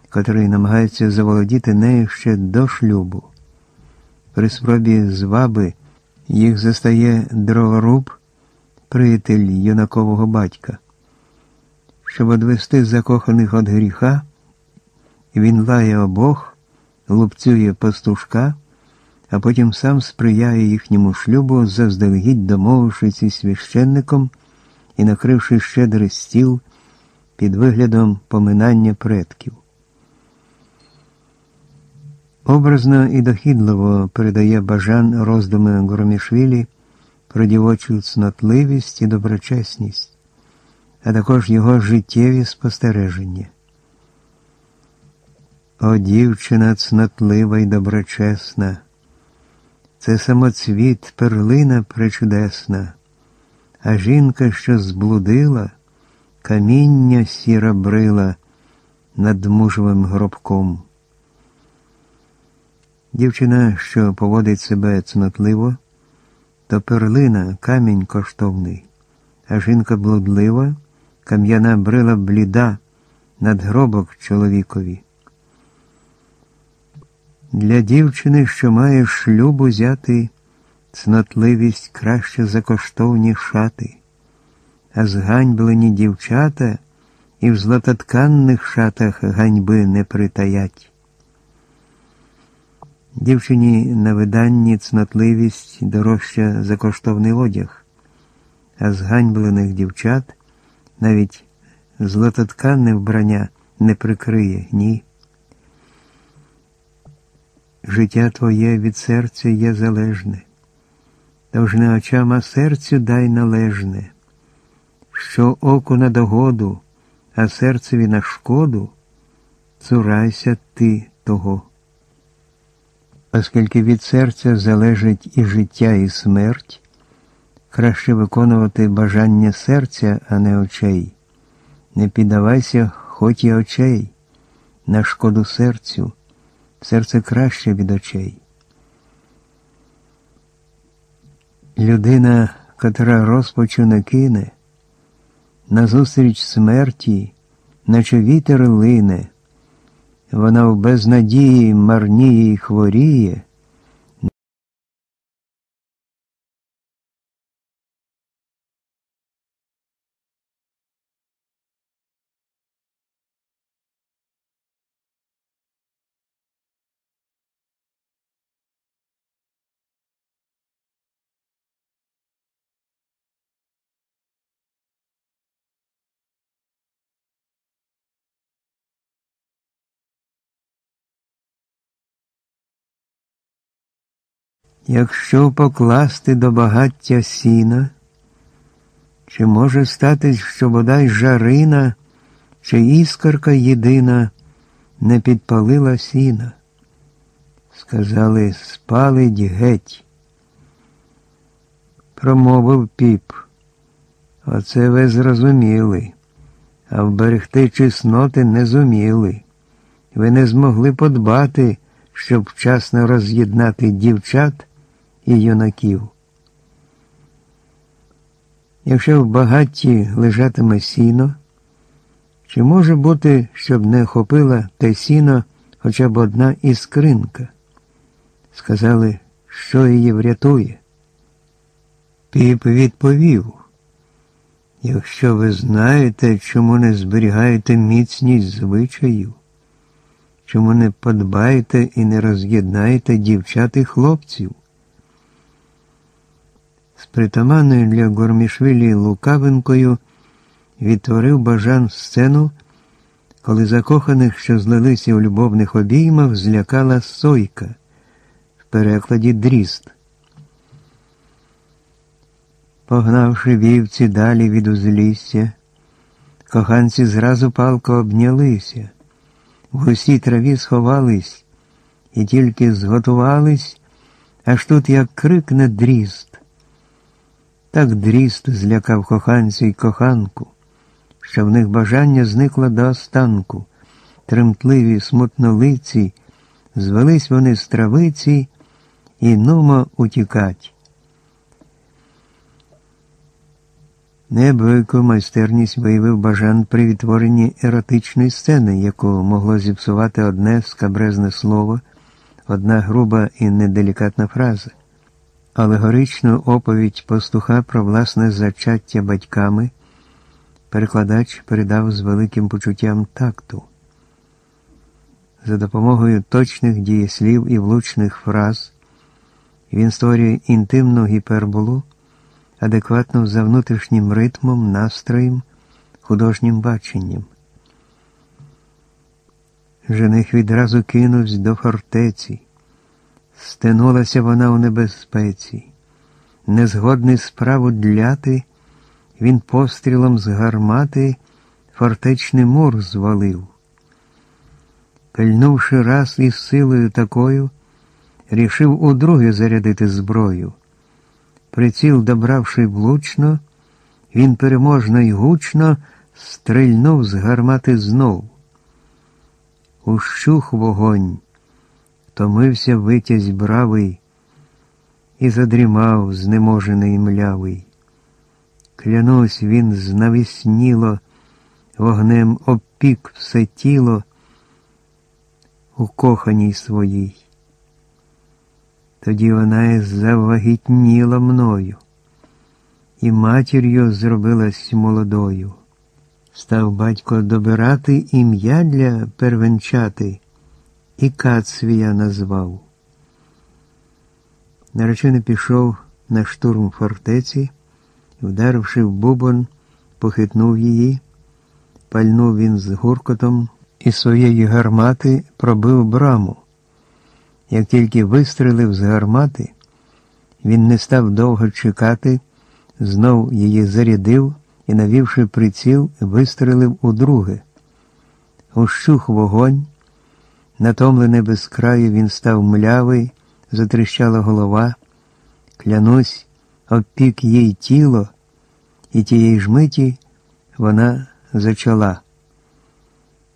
котрий намагається заволодіти нею ще до шлюбу. При спробі зваби їх застає дроворуб, приятель юнакового батька. Щоб одвести закоханих від гріха, він лає обох, лупцює пастушка, а потім сам сприяє їхньому шлюбу, заздалегідь домовившись із священником і накривши щедрий стіл під виглядом поминання предків. Образно і дохідливо передає бажан роздуми Громішвілі про дівочу цнотливість і доброчесність, а також його життєві спостереження. О, дівчина цнотлива й доброчесна, це самоцвіт, перлина пречудесна, а жінка, що зблудила, каміння сіра брила над мужовим гробком. Дівчина, що поводить себе цнотливо, то перлина камінь коштовний, а жінка блудлива, кам'яна брила бліда над гробок чоловікові. Для дівчини, що має шлюб узяти, цнотливість краще за коштовні шати, а зганьблені дівчата і в златотканних шатах ганьби не притаять. Дівчині на виданні цнотливість дорожча за коштовний одяг, а зганьблених дівчат навіть златотканне вбрання не прикриє, ні. Життя твоє від серця є залежне, тож не очам, а серцю дай належне, що оку на догоду, а серцеві на шкоду, цурайся ти того. Оскільки від серця залежить і життя, і смерть, краще виконувати бажання серця, а не очей. Не піддавайся хоч і очей, на шкоду серцю, серце краще від очей. Людина, котра розпачу не кине, назустріч смерті, наче вітер лине, вона в безнадії марніє й хворіє. Якщо покласти до багаття сіна, чи може статись, що бодай жарина, чи іскорка єдина не підпалила сіна? Сказали, спалить геть. Промовив піп. Оце ви зрозуміли, а вберегти чесноти не зуміли. Ви не змогли подбати, щоб вчасно роз'єднати дівчат і юнаків. Якщо в багатті лежатиме сіно, чи може бути, щоб не охопила те сіно хоча б одна іскринка? Сказали, що її врятує. Піп відповів, якщо ви знаєте, чому не зберігаєте міцність звичаїв, чому не подбаєте і не роз'єднаєте дівчат і хлопців з притаманною для Гормішвілі лукавинкою відтворив бажан сцену, коли закоханих, що злилися у любовних обіймах, злякала сойка в перекладі дріст. Погнавши вівці далі від узлісся, коханці зразу палко обнялися, в гусій траві сховались і тільки зготувались, аж тут як крикне дріст. Так дріст злякав коханцю й коханку, що в них бажання зникло до останку. Тремтливі, смутнолиці, звелись вони з травиці і нумо утікать. Неабияку майстерність виявив бажан при відтворенні еротичної сцени, яку могло зіпсувати одне скабрезне слово, одна груба і неделікатна фраза алегоричну оповідь пастуха про власне зачаття батьками перекладач передав з великим почуттям такту. За допомогою точних дієслів і влучних фраз він створює інтимну гіперболу, адекватну за внутрішнім ритмом, настроєм, художнім баченням. Жених відразу кинувся до фортеці. Стенулася вона у небезпеці. Незгодний справу дляти, він пострілом з гармати фортечний мур звалив. Пильнувши раз із силою такою, рішив удруге зарядити зброю. Приціл, добравши влучно, він переможно й гучно стрельнув з гармати знов. Ущух вогонь. Томився витязь бравий і задрімав знеможений млявий. Клянусь, він знавісніло, вогнем обпік все тіло у коханій своїй. Тоді вона і завагітніла мною, і матір'ю зробилась молодою. Став батько добирати ім'я для первенчати, і Кацвія назвав. Наречений пішов на штурм фортеці, вдаривши в бубон, похитнув її, пальнув він з гуркотом і своєї гармати пробив браму. Як тільки вистрелив з гармати, він не став довго чекати, знов її зарядив і, навівши приціл, вистрелив у друге. Ущух вогонь, натомлений без краю, він став млявий, затріщала голова, клянусь, обпік їй тіло, і тієї ж миті вона зачала.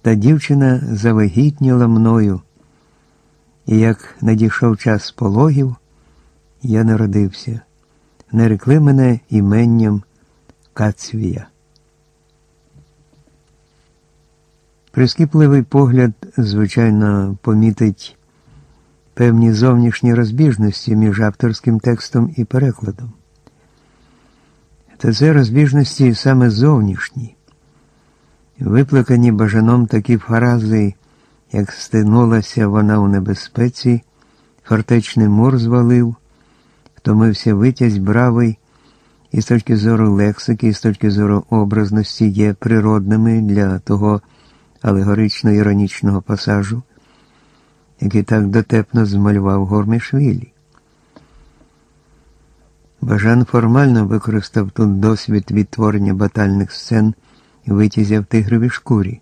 Та дівчина завагітніла мною, і як надійшов час пологів, я народився, нарекли мене іменням Кацвія. Прискіпливий погляд, звичайно, помітить певні зовнішні розбіжності між авторським текстом і перекладом. Та це розбіжності саме зовнішні, виплакані бажаном такі фрази, як стинулася вона у небезпеці, фортечний мур звалив, втомився витязь бравий, і з точки зору лексики, і з точки зору образності є природними для того алегорично іронічного пасажу, який так дотепно змалював Гормішвілі. Бажан формально використав тут досвід відтворення батальних сцен витязя в тигровій шкурі,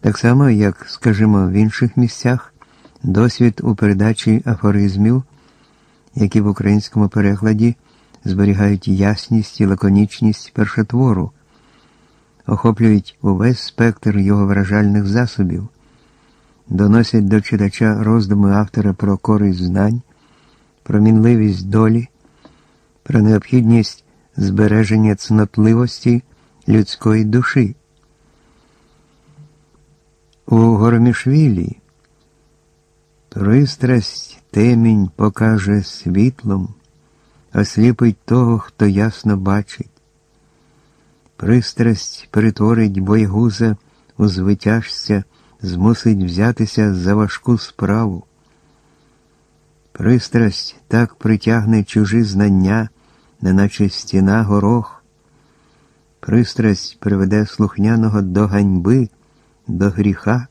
так само, як, скажімо, в інших місцях досвід у передачі афоризмів, які в українському перекладі зберігають ясність і лаконічність першотвору, охоплюють увесь спектр його вражальних засобів, доносять до читача роздуми автора про користь знань, про мінливість долі, про необхідність збереження цнотливості людської душі. У Гормішвілі пристрасть темінь покаже світлом, осліпить того, хто ясно бачить. Пристрасть перетворить бойгуза у звитяжця, змусить взятися за важку справу. Пристрасть так притягне чужі знання, неначе стіна горох. Пристрасть приведе слухняного до ганьби, до гріха.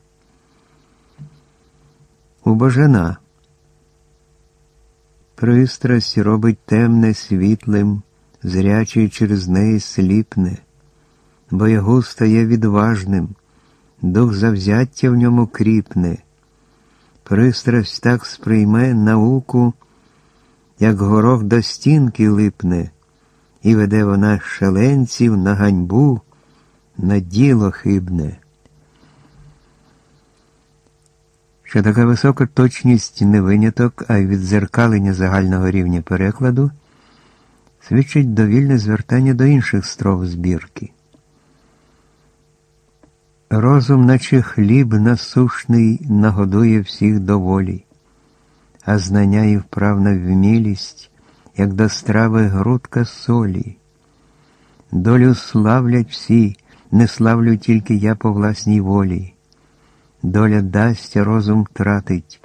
У божана. Пристрасть робить темне світлим, зрячий через неї сліпне, боягуз стає відважним, дух завзяття в ньому кріпне. Пристрасть так сприйме науку, як горох до стінки липне, і веде вона шаленців на ганьбу, на діло хибне. що така висока точність не виняток, а й відзеркалення загального рівня перекладу свідчить довільне звертання до інших строф збірки. Розум, наче хліб насушний, нагодує всіх доволі, а знання і вправна вмілість, як до страви грудка солі. Долю славлять всі, не славлю тільки я по власній волі. Доля дасть, розум втратить,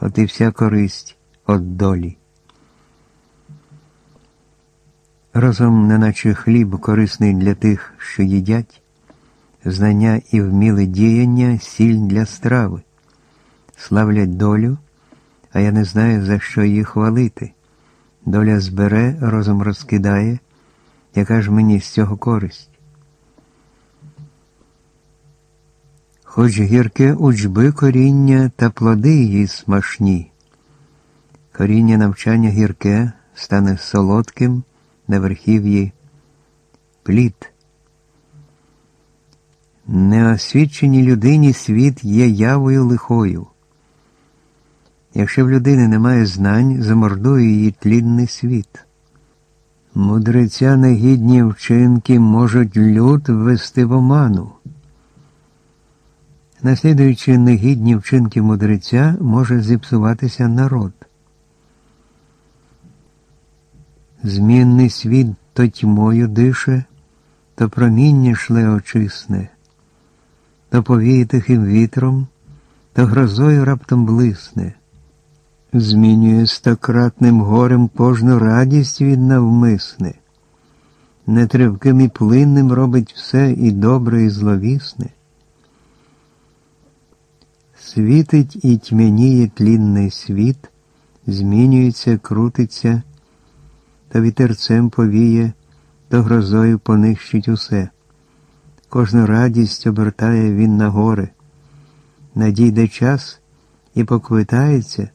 от і вся користь от долі. Розум, неначе хліб корисний для тих, що їдять, знання і вміле діяння сіль для страви, славлять долю, а я не знаю, за що її хвалити. Доля збере, розум розкидає, яка ж мені з цього користь? хоч гірке учби коріння та плоди її смашні. Коріння навчання гірке стане солодким на верхів'ї плід. Неосвіченій людині світ є явою лихою. Якщо в людини немає знань, замордує її тлінний світ. Мудреця негідні вчинки можуть люд ввести в оману. Наслідуючи негідні вчинки мудреця, може зіпсуватися народ. Змінний світ то тьмою дише, то проміння шле очисне, то повіє тихим вітром, то грозою раптом блисне, змінює стократним горем кожну радість від навмисне, нетривким і плинним робить все і добре, і зловісне. Світить і тьмяніє тлінний світ, змінюється, крутиться, та вітерцем повіє, то грозою понищить усе. Кожну радість обертає він на гори. Надійде час і поквитається,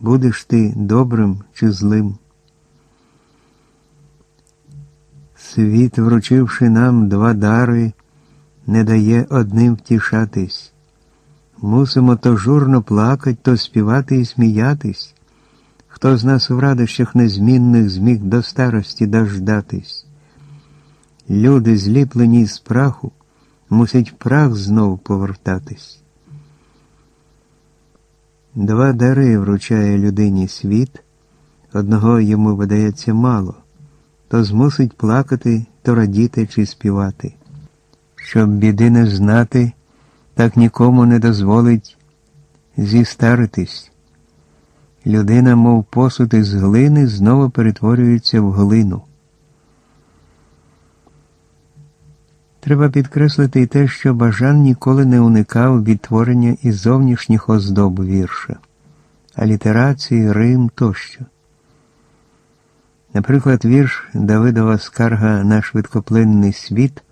будеш ти добрим чи злим. Світ, вручивши нам два дари, не дає одним втішатись. Мусимо то журно плакать, то співати і сміятись. Хто з нас в радощах незмінних зміг до старості дождатись? Люди, зліплені з праху, мусять прах знов повертатись. Два дари вручає людині світ, одного йому видається мало, то змусить плакати, то радіти чи співати. Щоб біди не знати, так нікому не дозволить зістаритись. Людина, мов посуд із глини, знову перетворюється в глину. Треба підкреслити й те, що Бажан ніколи не уникав відтворення і зовнішніх оздоб вірша, алітерації, Рим тощо. Наприклад, вірш Давидова скарга на швидкоплинний світ,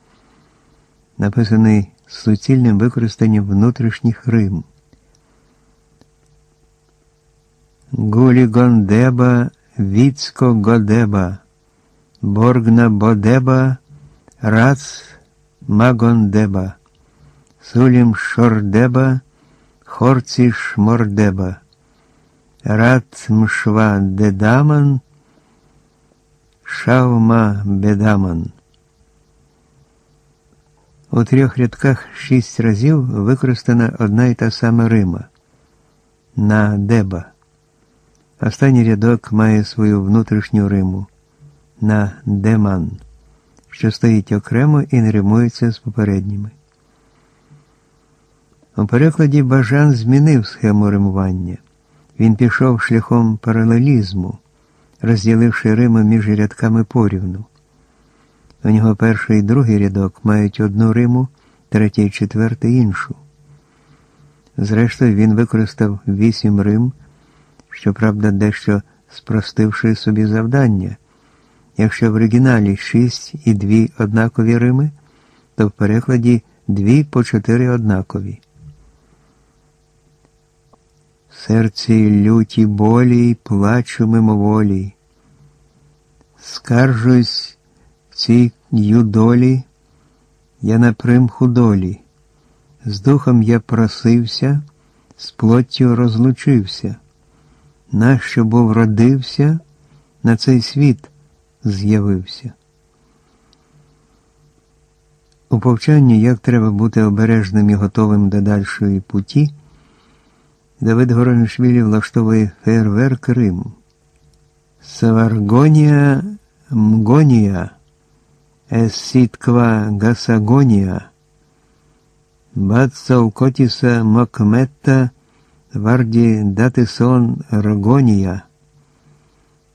написаний з суцільним використанням внутрішніх Рим. Гулі Гондеба, Віцько Годеба, Боргна Бодеба, Рац Магондеба, Сулім Шордеба, Хорці Шмордеба, Рат Мшва Дедаман, Шавма Бедаман. У трьох рядках шість разів використана одна й та сама Рима на деба. Останній рядок має свою внутрішню риму на деман що стоїть окремо і не римується з попередніми. У перекладі Бажан змінив схему римування. Він пішов шляхом паралелізму, розділивши Рими між рядками порівну. У нього перший і другий рядок мають одну риму, третій і четвертий іншу. Зрештою, він використав вісім рим, щоправда, дещо спростивши собі завдання. Якщо в оригіналі шість і дві однакові рими, то в перекладі дві по чотири однакові. В серці люті болі плачу мимоволі. Скаржусь в цій юдолі, я на примху долі. З духом я просився, з плоттю розлучився. Нащо був родився на цей світ? З'явився. У повчанні, як треба бути обережним і готовим до дальшої путі, Давид Горонишвілі влаштовує фейерверк Риму. Саваргонія мгонія, есітква гасагонія, Бацалкотіса Мокметта Варді Датисон Ргонія,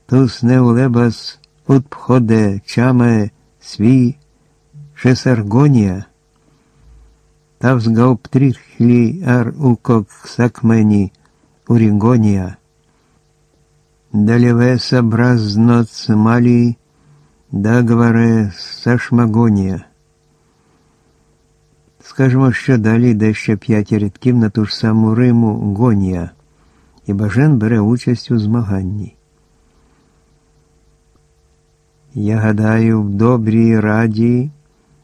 Тус Неулебас Утпходе чаме свій шесаргонія, тавзгаупттріхлі ар укок сакмені урігонія, далевеса бразноц малі, дагваре сашмагонія. Скажемо, що далі йде ще п'ять рядків на ту ж саму Риму гонія, і Бажен бере участь у змаганні. Я гадаю, в добрій раді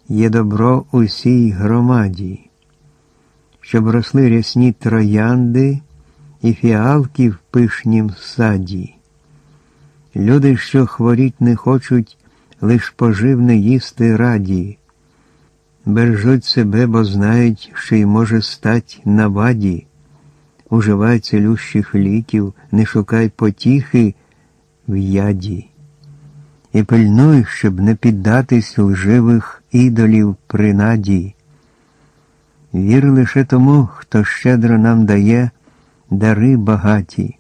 є добро усій громаді, щоб росли рясні троянди і фіалки в пишнім саді. Люди, що хворіть не хочуть, лиш поживне їсти раді, бережуть себе, бо знають, що й може стать на ваді. Уживай цілющих ліків, не шукай потіхи в яді. І пильнуй, щоб не піддатись лживих ідолів принаді. Вір лише тому, хто щедро нам дає дари багаті.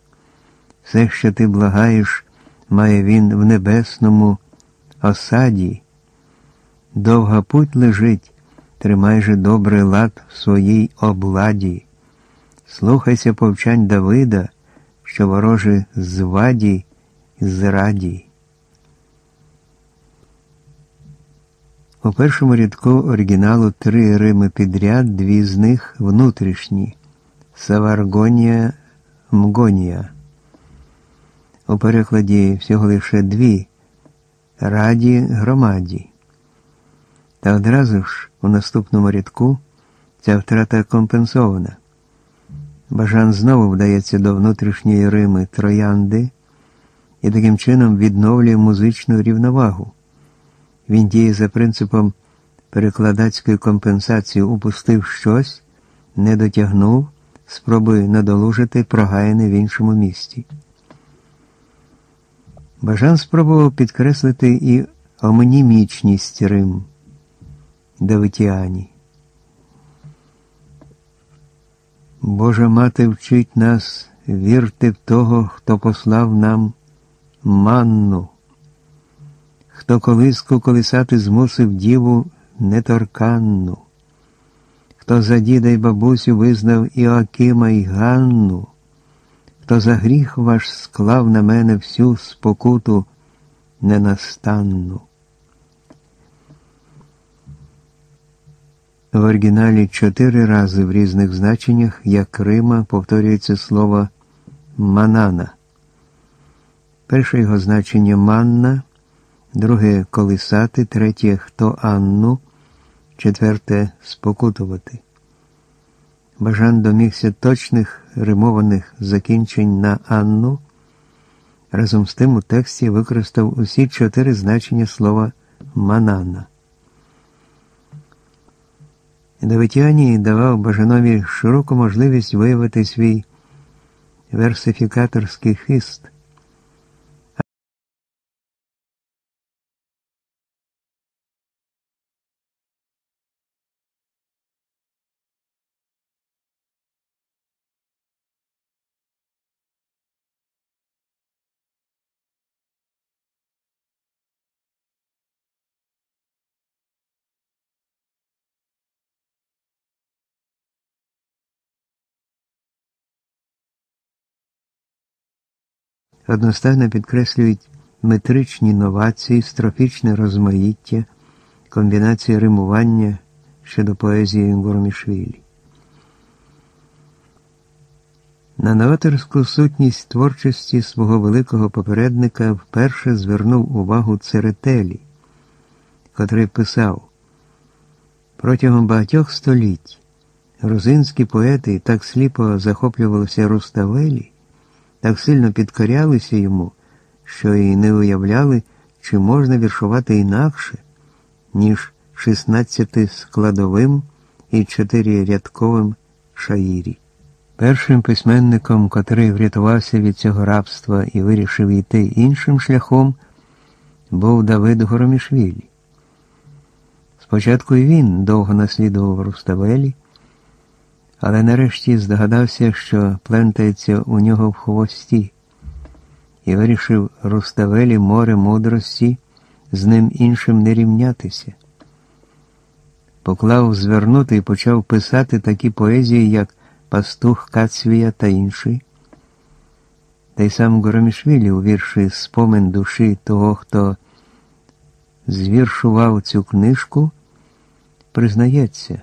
Все, що ти благаєш, має він в небесному осаді. Довга путь лежить, тримай же добрий лад в своїй обладі. Слухайся повчань Давида, що вороже зваді і зраді. У першому рядку оригіналу три рими підряд, дві з них внутрішні Саваргонія Мгонія. У перекладі всього лише дві раді громаді. Та одразу ж у наступному рядку ця втрата компенсована. Бажан знову вдається до внутрішньої Рими троянди і таким чином відновлює музичну рівновагу. Він діє за принципом перекладацької компенсації, упустив щось, не дотягнув, спробує надолужити прогаяне в іншому місті. Бажан спробував підкреслити і омонімічність Рим Давитіані. Божа мати вчить нас вірти в того, хто послав нам манну, хто колиску колисати змусив діву неторканну, хто за діда й бабусю визнав Іоакима й Ганну, хто за гріх ваш склав на мене всю спокуту ненастанну. В оригіналі чотири рази в різних значеннях, як Рима, повторюється слово манана. Перше його значення манна, друге колисати, третє хто Анну, четверте спокутувати. Бажан домігся точних римованих закінчень на Анну. Разом з тим у тексті використав усі чотири значення слова манана. Давитяні давав Бажанові широку можливість виявити свій версифікаторський хист. Одностайно підкреслюють метричні новації, строфічне розмаїття, комбінація римування щодо поезії Гормішвілі. На новаторську сутність творчості свого великого попередника вперше звернув увагу Церетелі, котрий писав протягом багатьох століть грузинські поети так сліпо захоплювалися Руставелі, так сильно підкорялися йому, що й не уявляли, чи можна віршувати інакше, ніж 16 складовим і чотирирядковим шаїрі. Першим письменником, котрий врятувався від цього рабства і вирішив йти іншим шляхом, був Давид Горомішвілі. Спочатку і він довго наслідував Руставелі, але нарешті здогадався, що плентається у нього в хвості, і вирішив Руставелі море мудрості з ним іншим не рівнятися. Поклав звернути і почав писати такі поезії, як Пастух Кацвія та інші. Та й сам Горомішвілі у вірші Спомин душі того, хто звіршував цю книжку, признається.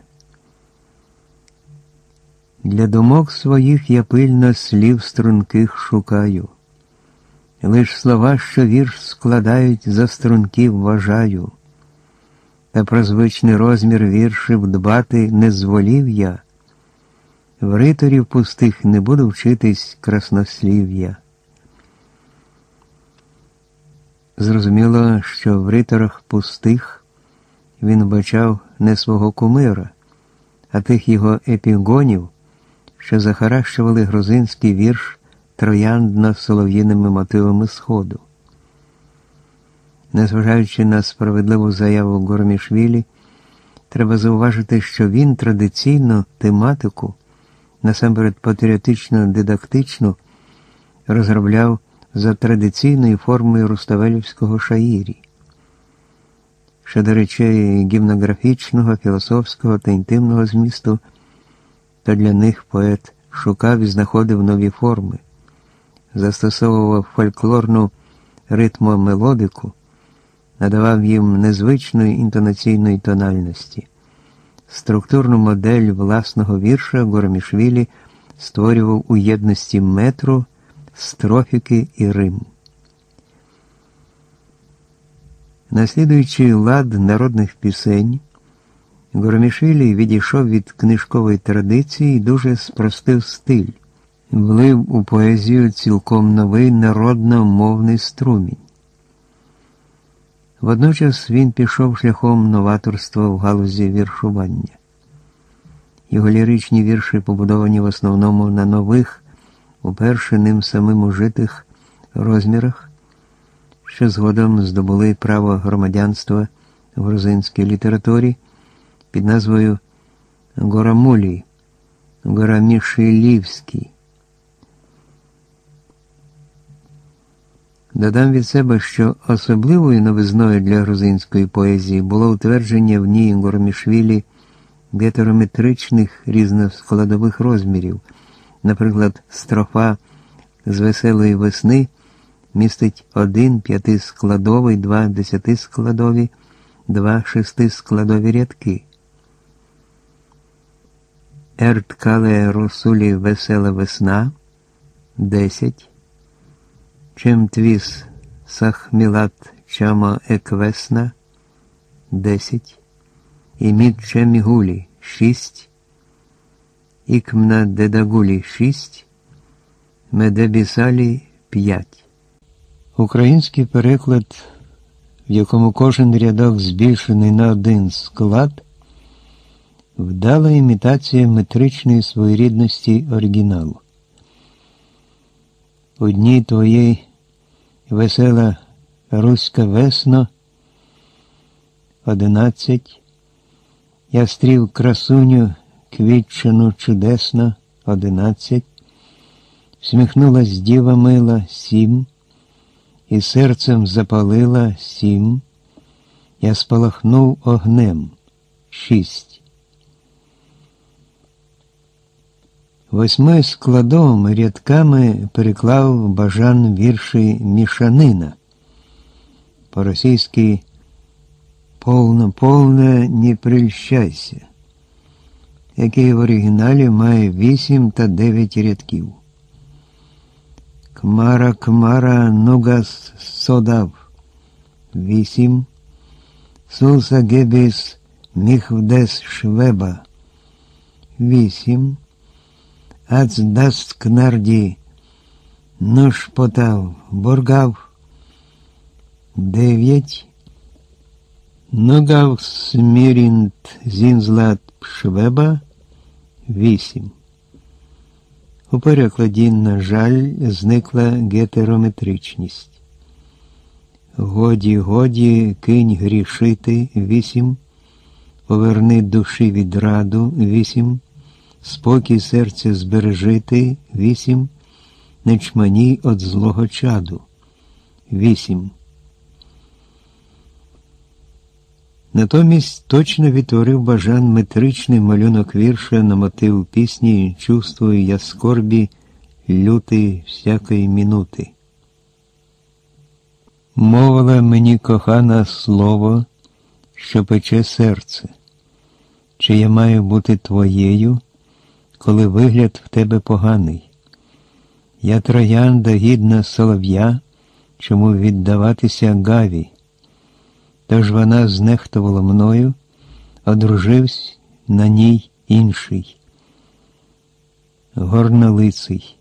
Для думок своїх я пильно слів струнких шукаю. Лиш слова, що вірш складають, за струнків вважаю, та про звичний розмір віршів дбати не зволів я. В риторів пустих не буду вчитись краснослів'я. Зрозуміло, що в риторах пустих він бачав не свого кумира, а тих його епігонів що захаращували грузинський вірш трояндно солов'їними мотивами Сходу. Незважаючи на справедливу заяву Гормішвілі, треба зауважити, що він традиційно тематику, насамперед патріотично-дидактичну, розробляв за традиційною формою Руставелівського шаїрі. Щодо речей гімнографічного, філософського та інтимного змісту, то для них поет шукав і знаходив нові форми, застосовував фольклорну ритмомелодику, надавав їм незвичної інтонаційної тональності. Структурну модель власного вірша Горомішвілі створював у єдності метру, строфіки і рим. Наслідуючи лад народних пісень, Горомішвілі відійшов від книжкової традиції і дуже спростив стиль, влив у поезію цілком новий народно-мовний струмінь. Водночас він пішов шляхом новаторства в галузі віршування. Його ліричні вірші побудовані в основному на нових, уперше ним самим ужитих розмірах, що згодом здобули право громадянства в грузинській літературі під назвою Горамулі, Горамішилівський. Додам від себе, що особливою новизною для грузинської поезії було утвердження в ній Гормішвілі гетерометричних різноскладових розмірів. Наприклад, строфа з веселої весни містить один п'ятискладовий, два десятискладові, два шестискладові рядки. Ерткале Росулі Весела весна 10 Чим твіс Сахмілат Чама Еквесна 10 Імід Чемігулі 6 Ікмна Дедагулі 6 Медебісалі 5 Український переклад, в якому кожен рядок збільшений на один склад, вдала імітація метричної своєрідності оригіналу. Одній твоєї весела руська весно, одинадцять, я стрів красуню квітчину чудесно, одинадцять, всміхнулась діва мила сім, і серцем запалила сім, я спалахнув огнем шість. Восьми складовими рядками переклав бажан вірші мішанина. По-російськи повно повне не прильщайся, який в оригіналі має вісім та дев'ять рядків. Кмара Кмара Нугас Содав вісім. Суса Гебіс Міхвдес Швеба вісім. Ацдаст Кнарді Нушпотав Боргав. Дев'ять. Ногав Смірінт Зінзлат Швеба. Вісім. У перекладі, на жаль, зникла гетерометричність. Годі, годі, кинь грішити. Вісім, поверни душі від раду. Вісім, спокій серця збережити вісім, не чманій от злого чаду вісім. Натомість точно відтворив бажан метричний малюнок вірша на мотив пісні Чувствую я скорбі, лютий всякої мінути. Мовила мені кохана слово, що пече серце, чи я маю бути твоєю, коли вигляд в тебе поганий. Я троянда гідна солов'я, чому віддаватися гаві. Тож вона знехтувала мною, одружився на ній інший, горнолиций.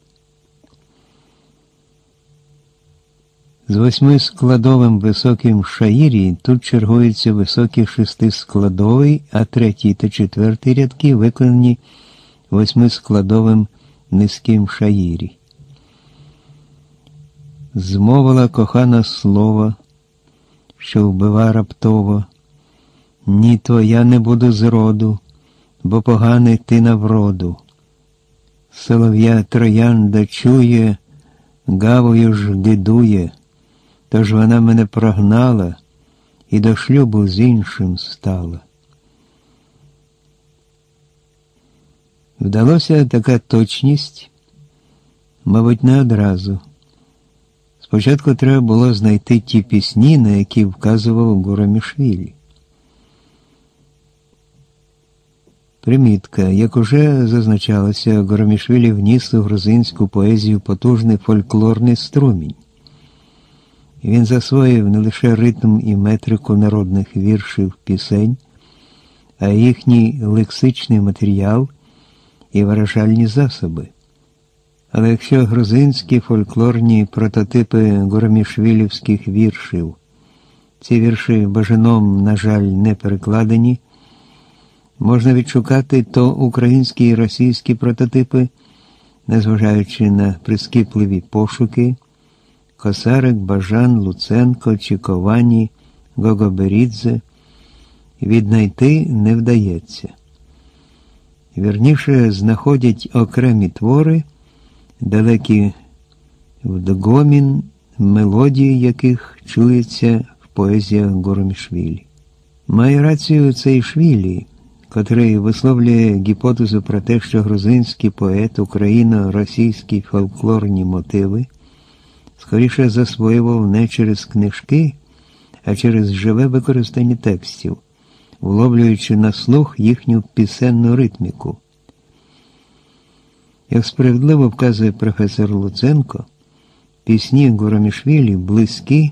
З восьмискладовим високим шаїрі тут чергується високий шестискладовий, а третій та четвертий рядки виконані восьмискладовим низьким шаїрі. Змовила кохана слово що вбива раптово. Ні, то я не буду зроду, бо поганий ти на вроду. Солов'я троянда чує, гавою ж дидує, тож вона мене прогнала і до шлюбу з іншим стала. Вдалося така точність, мабуть, не одразу. Спочатку треба було знайти ті пісні, на які вказував Гурамішвілі. Примітка, як уже зазначалося, Горомішвілі вніс у грузинську поезію потужний фольклорний струмінь. Він засвоїв не лише ритм і метрику народних віршів пісень, а їхній лексичний матеріал і виражальні засоби. Але якщо грузинські фольклорні прототипи горомішвілівських віршів, ці вірші бажаном, на жаль, не перекладені, можна відшукати то українські і російські прототипи, незважаючи на прискіпливі пошуки, Косарик, Бажан, Луценко, Чіковані, Гогоберідзе, віднайти не вдається. Вірніше знаходять окремі твори, далекі вдогомін, мелодії яких чується в поезіях Горомішвілі. Має рацію цей Швілі, котрий висловлює гіпотезу про те, що грузинський поет україно-російські фольклорні мотиви скоріше засвоював не через книжки, а через живе використання текстів, вловлюючи на слух їхню пісенну ритміку. Як справедливо вказує професор Луценко, пісні Гурамішвілі близькі,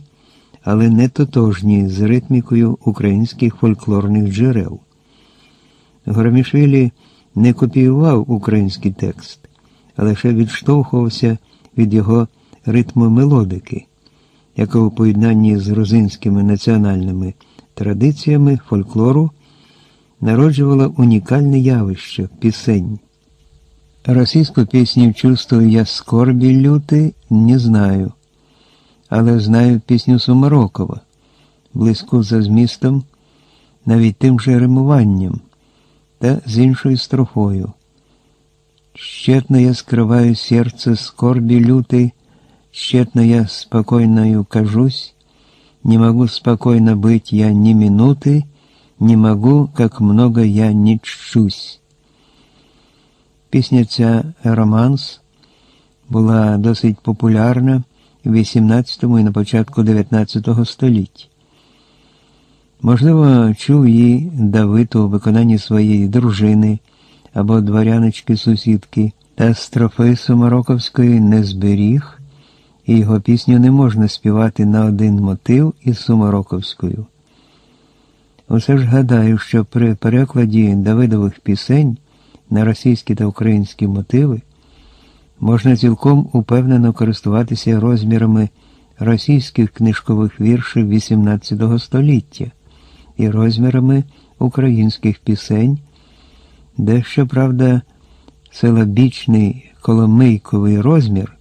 але не тотожні з ритмікою українських фольклорних джерел. Горомішвілі не копіював український текст, а лише відштовхувався від його ритму мелодики, яка у поєднанні з грузинськими національними традиціями фольклору народжувала унікальне явище пісень. Російську пісню «Чувствую я скорбі люти» не знаю, але знаю пісню Сумарокова, близьку за змістом, навіть тим же римуванням та з іншою строфою. Щетно я скриваю серце скорбі лютий, щетно я спокойною кажусь, не могу спокойно быть я ни минуты, не могу, как много я не чщусь. Пісня ця романс була досить популярна в 18 і на початку 19 століття. Можливо, чув її Давид у виконанні своєї дружини або дворяночки сусідки, та строфи Сумароковської не зберіг, і його пісню не можна співати на один мотив із Сумароковською. Усе ж гадаю, що при перекладі Давидових пісень на російські та українські мотиви можна цілком упевнено користуватися розмірами російських книжкових віршів XVIII століття і розмірами українських пісень, де, щоправда, силабічний коломийковий розмір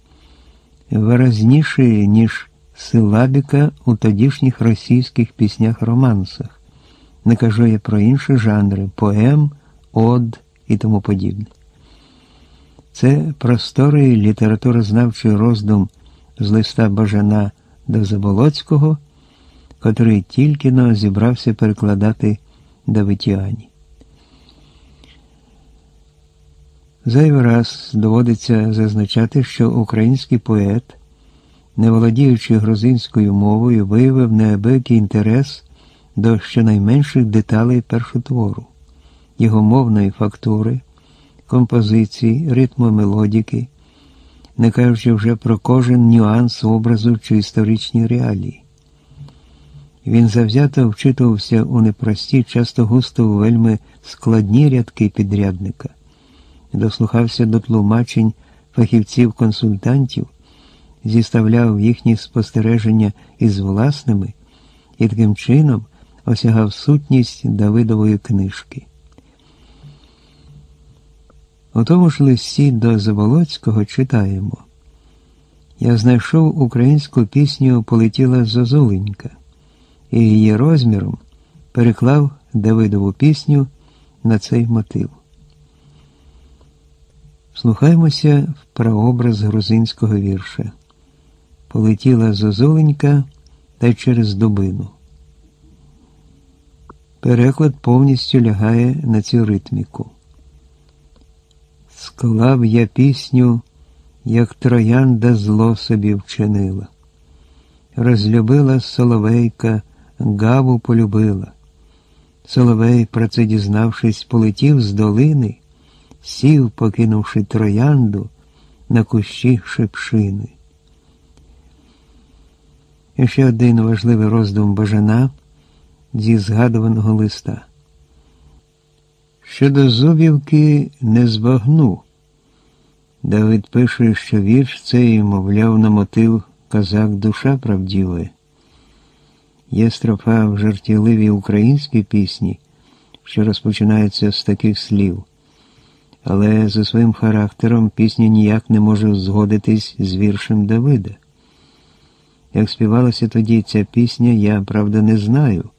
виразніший, ніж силабіка у тодішніх російських піснях-романсах, не кажу я про інші жанри поем, од і тому подібне. Це просторий літературознавчий роздум з листа Бажана до Заболоцького котрий тільки но зібрався перекладати Давитіані. Зайвий раз доводиться зазначати, що український поет, не володіючи грузинською мовою, виявив неабиякий інтерес до щонайменших деталей першотвору, його мовної фактури, композиції, ритму мелодіки, не кажучи вже про кожен нюанс образу чи історичні реалії. Він завзято вчитувався у непрості, часто густо вельми складні рядки підрядника, дослухався до тлумачень фахівців-консультантів, зіставляв їхні спостереження із власними і таким чином осягав сутність Давидової книжки. У тому ж листі до Заболоцького читаємо Я знайшов українську пісню Полетіла Зозуленька і її розміром переклав Давидову пісню на цей мотив. Слухаємося в прообраз грузинського вірша. Полетіла зозуленька та через дубину. Переклад повністю лягає на цю ритміку. Склав я пісню, як троянда зло собі вчинила. Розлюбила соловейка, гаву полюбила. Соловей, про це дізнавшись, полетів з долини, сів, покинувши троянду на кущі шепшини. І ще один важливий роздум бажана зі згадуваного листа. Щодо зубівки не збагну. Давид пише, що вірш цей, мовляв, на мотив казак душа правдіве. Є строфа в жартівливій українській пісні, що розпочинається з таких слів, але за своїм характером пісня ніяк не може згодитись з віршем Давида. Як співалася тоді ця пісня, я, правда, не знаю.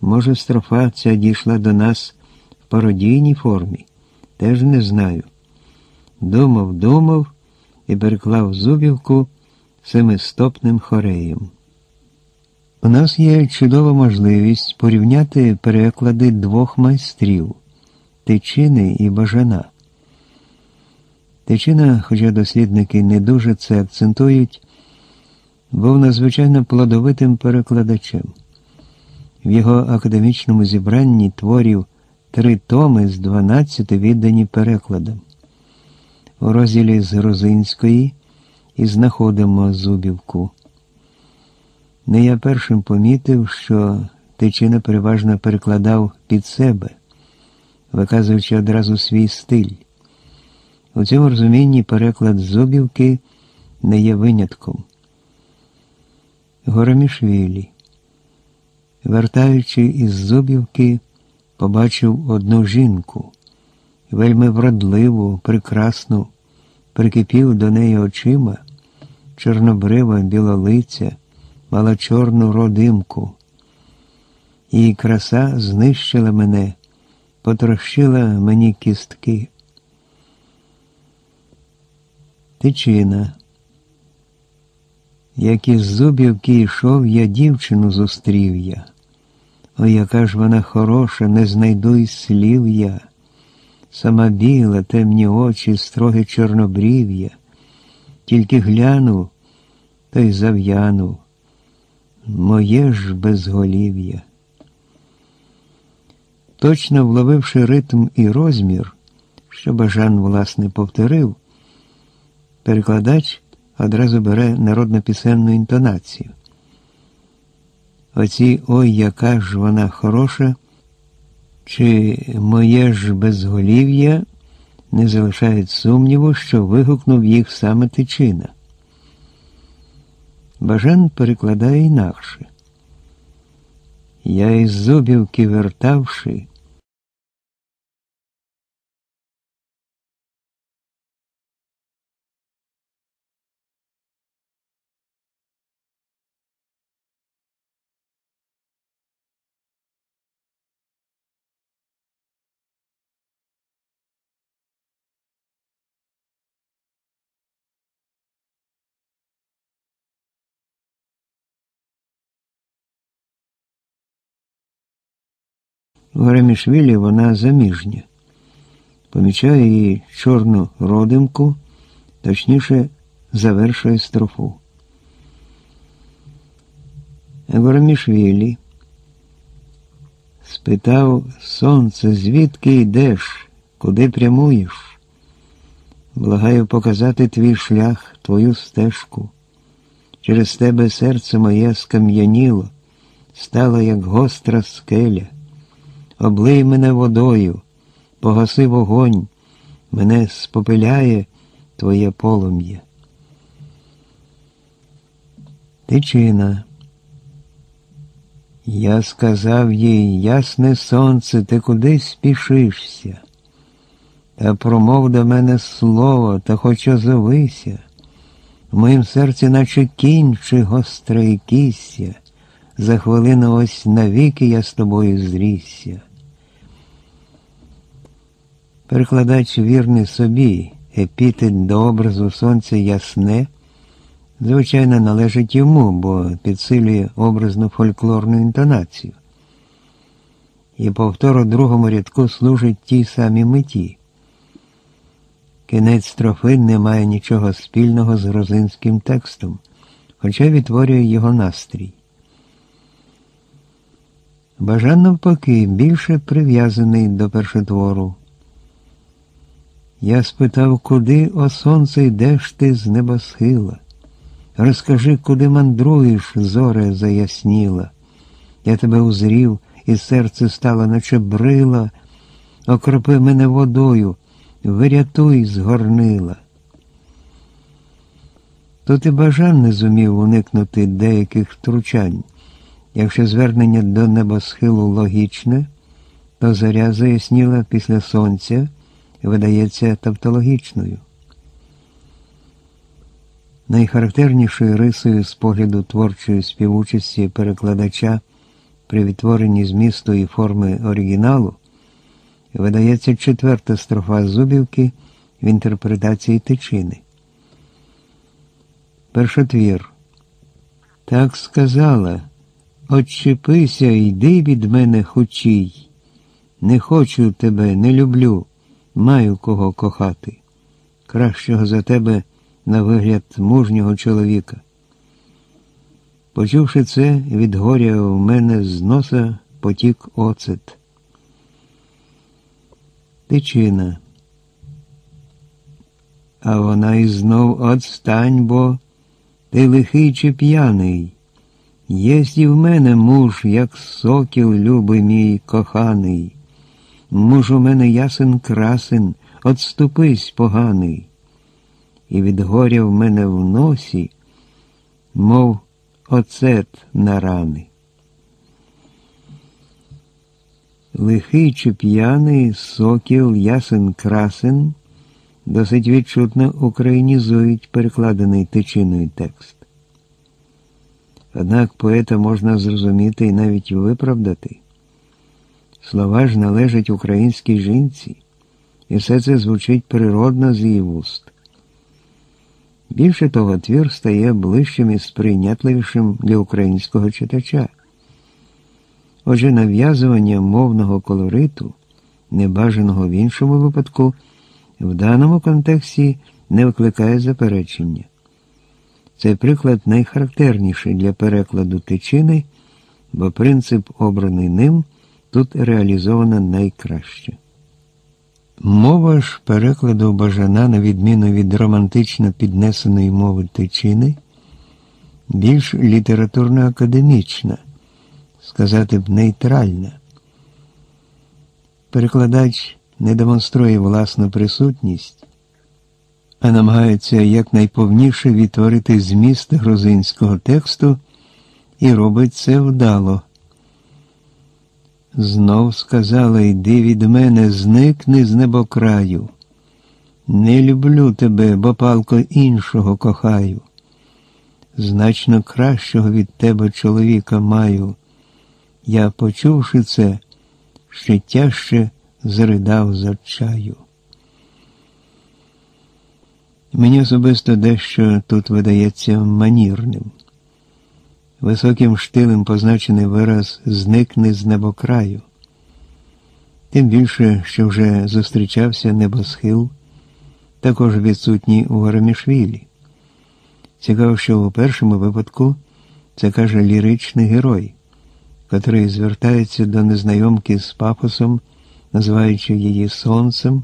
Може, строфа ця дійшла до нас в пародійній формі, теж не знаю. Думав, думав і переклав зубівку семистопним хореєм. У нас є чудова можливість порівняти переклади двох майстрів тичини і бажана. Тичина, хоча дослідники не дуже це акцентують, був надзвичайно плодовитим перекладачем. В його академічному зібранні творів три томи з 12 віддані перекладам. У розділі з грузинської і знаходимо Зубівку. Не я першим помітив, що Тичина переважно перекладав під себе, виказуючи одразу свій стиль. У цьому розумінні переклад Зубівки не є винятком. Горомішвілі, вертаючи із Зубівки, побачив одну жінку, вельми вродливу, прекрасну, прикипів до неї очима, чорнобрива білолиця мала чорну родимку. Її краса знищила мене, потрощила мені кістки. Тичина. Як із зубівки йшов, я дівчину зустрів я. О, яка ж вона хороша, не знайду й слів я. Сама біла, темні очі, строге чорнобрів'я. Тільки глянув, та й зав'янув моє ж безголів'я. Точно вловивши ритм і розмір, що Бажан, власне, повторив, перекладач одразу бере народно-пісенну інтонацію. Оці ой, яка ж вона хороша, чи моє ж безголів'я не залишають сумніву, що вигукнув їх саме тичина. Бажан перекладає інакше. Я із зубівки вертавши. В Грамішвілі вона заміжня. Помічає її чорну родимку, точніше завершує строфу. Громішвілі спитав сонце, звідки йдеш, куди прямуєш? Благаю показати твій шлях, твою стежку. Через тебе серце моє скам'яніло, стало, як гостра скеля облий мене водою, погаси вогонь, мене спопиляє твоє полум'я. Тичина. Я сказав їй, ясне сонце, ти куди спішишся? Та промов до мене слово, та хоч озовися, в моїм серці, наче кінь чи гостре кісся, за хвилину ось навіки я з тобою зрісся. Перекладач вірний собі, епітет до образу сонця ясне, звичайно, належить йому, бо підсилює образну фольклорну інтонацію. І повтор у другому рядку служить тій самій меті. Кінець строфи не має нічого спільного з грузинським текстом, хоча відтворює його настрій. Бажан навпаки більше прив'язаний до першотвору. Я спитав, куди, о сонце, йдеш ти з небосхила? Розкажи, куди мандруєш, зоре заясніла. Я тебе узрів, і серце стало, наче брила, окропи мене водою, вирятуй з горнила. Тут і бажан не зумів уникнути деяких втручань. Якщо звернення до небосхилу логічне, то заря заясніла після сонця видається тавтологічною. Найхарактернішою рисою з погляду творчої співучасті перекладача при відтворенні змісту і форми оригіналу видається четверта строфа Зубівки в інтерпретації тичини. Першотвір. Так сказала. Отчепися, йди від мене хучій. Не хочу тебе, не люблю, маю кого кохати. Кращого за тебе на вигляд мужнього чоловіка. Почувши це, від горя в мене з носа потік оцет. Тичина. А вона і знов отстань, бо ти лихий чи п'яний. Єсть і в мене муж, як сокіл, любий мій коханий. Муж у мене ясен красен, отступись поганий. І від горя в мене в носі, мов оцет на рани. Лихий чи п'яний сокіл ясен красен досить відчутно українізують перекладений тичиною текст. Однак поета можна зрозуміти і навіть виправдати. Слова ж належать українській жінці, і все це звучить природно з її вуст. Більше того, твір стає ближчим і сприйнятливішим для українського читача. Отже, нав'язування мовного колориту, небажаного в іншому випадку, в даному контексті не викликає заперечення. Цей приклад найхарактерніший для перекладу тичини, бо принцип, обраний ним, тут реалізовано найкраще. Мова ж перекладу бажана, на відміну від романтично піднесеної мови тичини, більш літературно-академічна, сказати б нейтральна. Перекладач не демонструє власну присутність, а намагається якнайповніше відтворити зміст грузинського тексту і робить це вдало. Знов сказала, йди від мене, зникни з небокраю. Не люблю тебе, бо палко іншого кохаю. Значно кращого від тебе чоловіка маю. Я, почувши це, ще тяжче зридав за чаю. Мені особисто дещо тут видається манірним. Високим штилем позначений вираз зникне з небокраю. Тим більше, що вже зустрічався небосхил, також відсутній у Гарамішвілі. Цікаво, що у першому випадку це каже ліричний герой, котрий звертається до незнайомки з пафосом, називаючи її сонцем,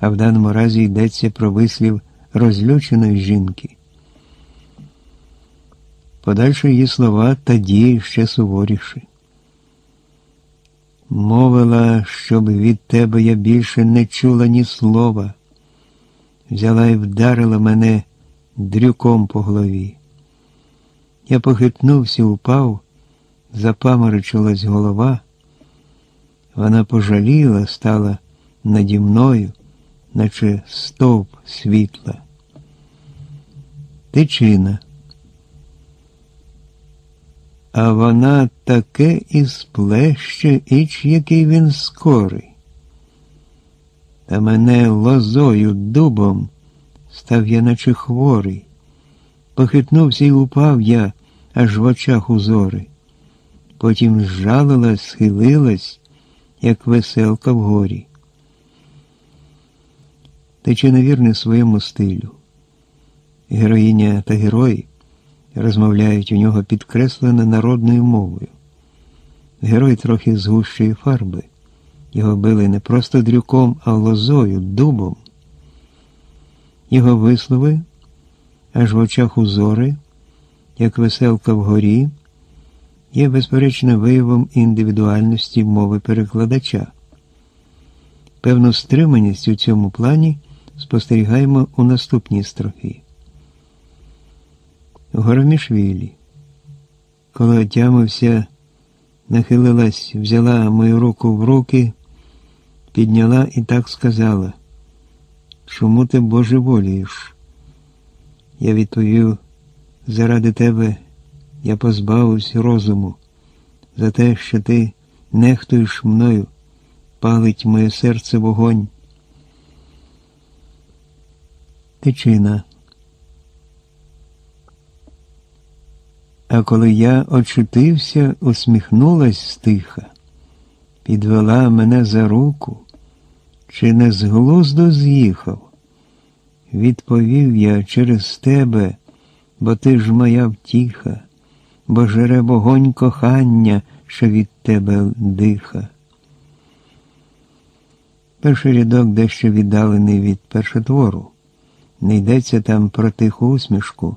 а в даному разі йдеться про вислів розлюченої жінки. Подальші її слова та дії ще суворіші. Мовила, щоб від тебе я більше не чула ні слова, взяла і вдарила мене дрюком по голові. Я похитнувся, упав, запаморочилась голова. Вона пожаліла, стала наді мною, наче стовп світла. Тичина. А вона таке і сплеще, іч який він скорий. Та мене лозою дубом став я, наче хворий. Похитнувся й упав я, аж в очах узори. Потім зжалилась, схилилась, як веселка в горі. Тече невірне своєму стилю. Героїня та герої розмовляють у нього підкреслено народною мовою. Герой трохи з гущої фарби. Його били не просто дрюком, а лозою, дубом. Його вислови, аж в очах узори, як веселка вгорі, є безперечно виявом індивідуальності мови перекладача. Певну стриманість у цьому плані спостерігаємо у наступній строфі. Горомішвілі, коли отямився, нахилилась, взяла мою руку в руки, підняла і так сказала, чому ти божеволієш? Я відповів, заради тебе я позбавився розуму, за те, що ти нехтуєш мною, палить моє серце вогонь. Тичина. А коли я очутився, усміхнулась стиха, підвела мене за руку, чи не з глузду з'їхав. Відповів я через тебе, бо ти ж моя втіха, бо жере вогонь кохання, що від тебе диха. Перший рядок дещо віддалений від першотвору. Не йдеться там про тиху усмішку.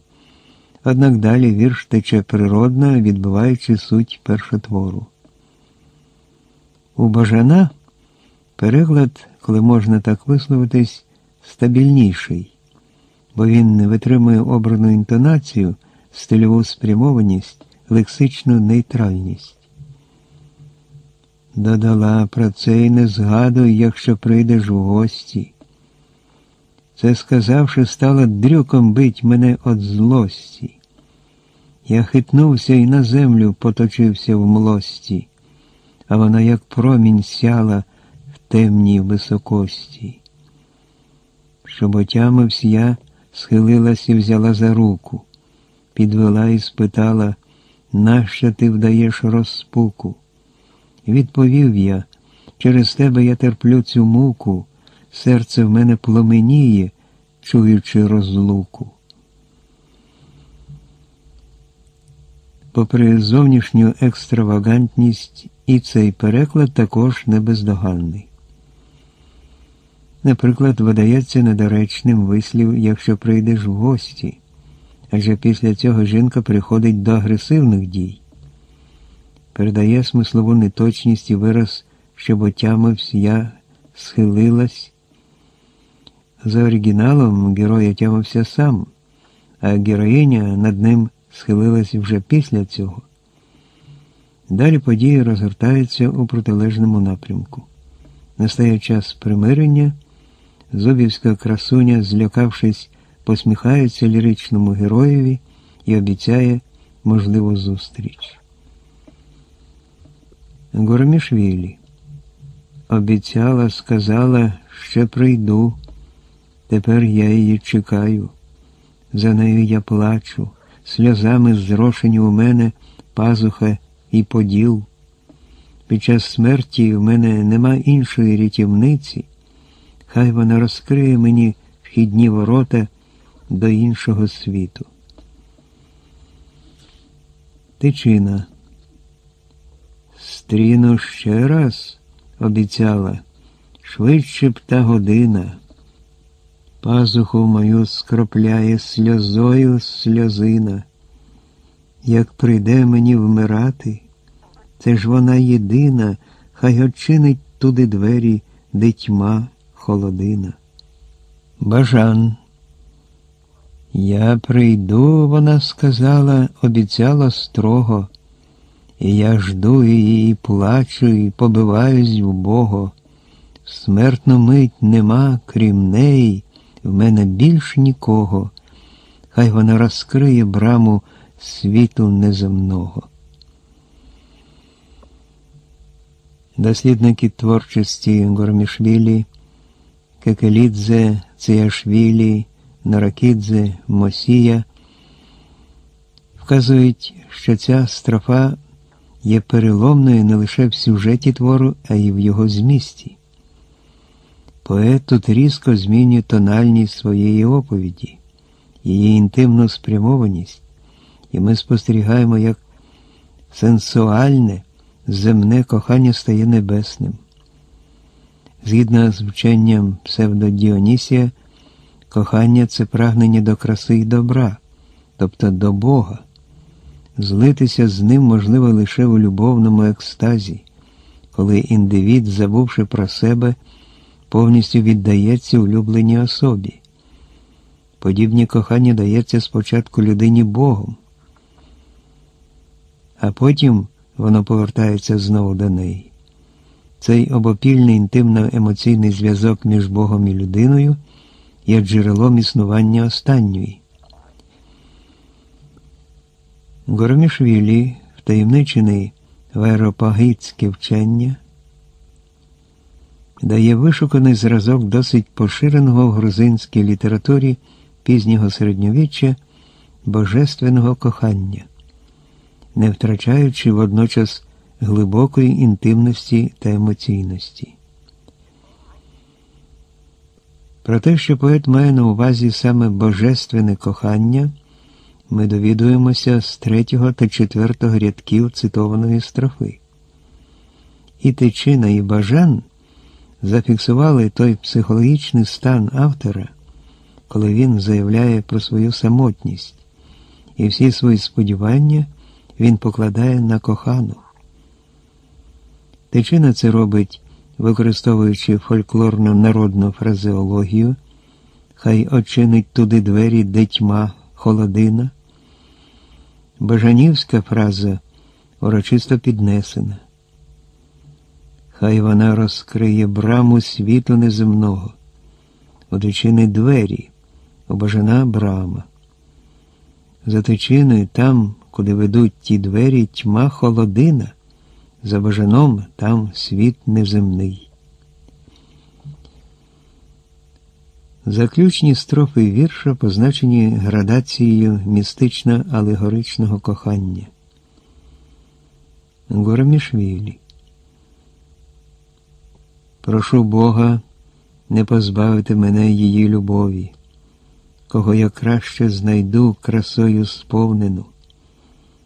Однак далі вірш тече природно, відбиваючи суть першотвору. У Бажана переклад, коли можна так висловитись, стабільніший, бо він не витримує обрану інтонацію, стильову спрямованість, лексичну нейтральність. Додала про це й не згадуй, якщо прийдеш у гості. Це сказавши, стала дрюком бить мене від злості. Я хитнувся і на землю поточився в млості, а вона, як промінь, сяла в темній високості. Щоб отямився я, схилилась і взяла за руку, підвела і спитала, нащо ти вдаєш розпуку? Відповів я, через тебе я терплю цю муку серце в мене пломеніє, чуючи розлуку. Попри зовнішню екстравагантність, і цей переклад також не бездоганний. Наприклад, видається недоречним вислів, якщо прийдеш в гості, адже після цього жінка приходить до агресивних дій, передає смислову неточність і вираз, щоб отямився я, схилилась, за оригіналом герой отямився сам, а героїня над ним схилилась вже після цього. Далі події розгортаються у протилежному напрямку. Настає час примирення, зубівська красуня, злякавшись, посміхається ліричному героєві і обіцяє можливу зустріч. Гормішвілі обіцяла, сказала, що прийду. Тепер я її чекаю. За нею я плачу, сльозами зрошені у мене пазуха і поділ. Під час смерті в мене нема іншої рятівниці, хай вона розкриє мені вхідні ворота до іншого світу. Тичина. Стріну ще раз, обіцяла, швидше б та година. Пазуху мою скропляє сльозою сльозина. Як прийде мені вмирати, це ж вона єдина, хай очинить туди двері, де тьма холодина. Бажан. Я прийду, вона сказала, обіцяла строго, і я жду її, і плачу, і побиваюсь в Бога. Смертну мить нема, крім неї в мене більш нікого, хай вона розкриє браму світу неземного. Дослідники творчості Гормішвілі, Кекелідзе, Цияшвілі, Наракідзе, Мосія вказують, що ця строфа є переломною не лише в сюжеті твору, а й в його змісті. Поет тут різко змінює тональність своєї оповіді, її інтимну спрямованість, і ми спостерігаємо, як сенсуальне, земне кохання стає небесним. Згідно з вченням псевдодіонісія, кохання це прагнення до краси й добра, тобто до Бога. Злитися з ним можливо лише у любовному екстазі, коли індивід, забувши про себе, повністю віддається улюбленій особі. Подібні кохання дається спочатку людині Богом, а потім воно повертається знову до неї. Цей обопільний інтимно-емоційний зв'язок між Богом і людиною є джерелом існування останньої. Горомішвілі, втаємничений в аеропагитське вчення, дає вишуканий зразок досить поширеного в грузинській літературі пізнього середньовіччя божественного кохання, не втрачаючи водночас глибокої інтимності та емоційності. Про те, що поет має на увазі саме божественне кохання, ми довідуємося з третього та четвертого рядків цитованої строфи. І Тичина, і Бажан зафіксували той психологічний стан автора, коли він заявляє про свою самотність, і всі свої сподівання він покладає на кохану. Тичина це робить, використовуючи фольклорну народну фразеологію, хай очинить туди двері, де тьма, холодина. Бажанівська фраза урочисто піднесена. Хай вона розкриє браму світу неземного, одичини двері, обожена брама. За тичиною там, куди ведуть ті двері, тьма холодина, за бажаном там світ неземний. Заключні строфи вірша позначені градацією містично-алегоричного кохання. Горомішвілі. Прошу Бога не позбавити мене її любові, кого я краще знайду красою сповнену.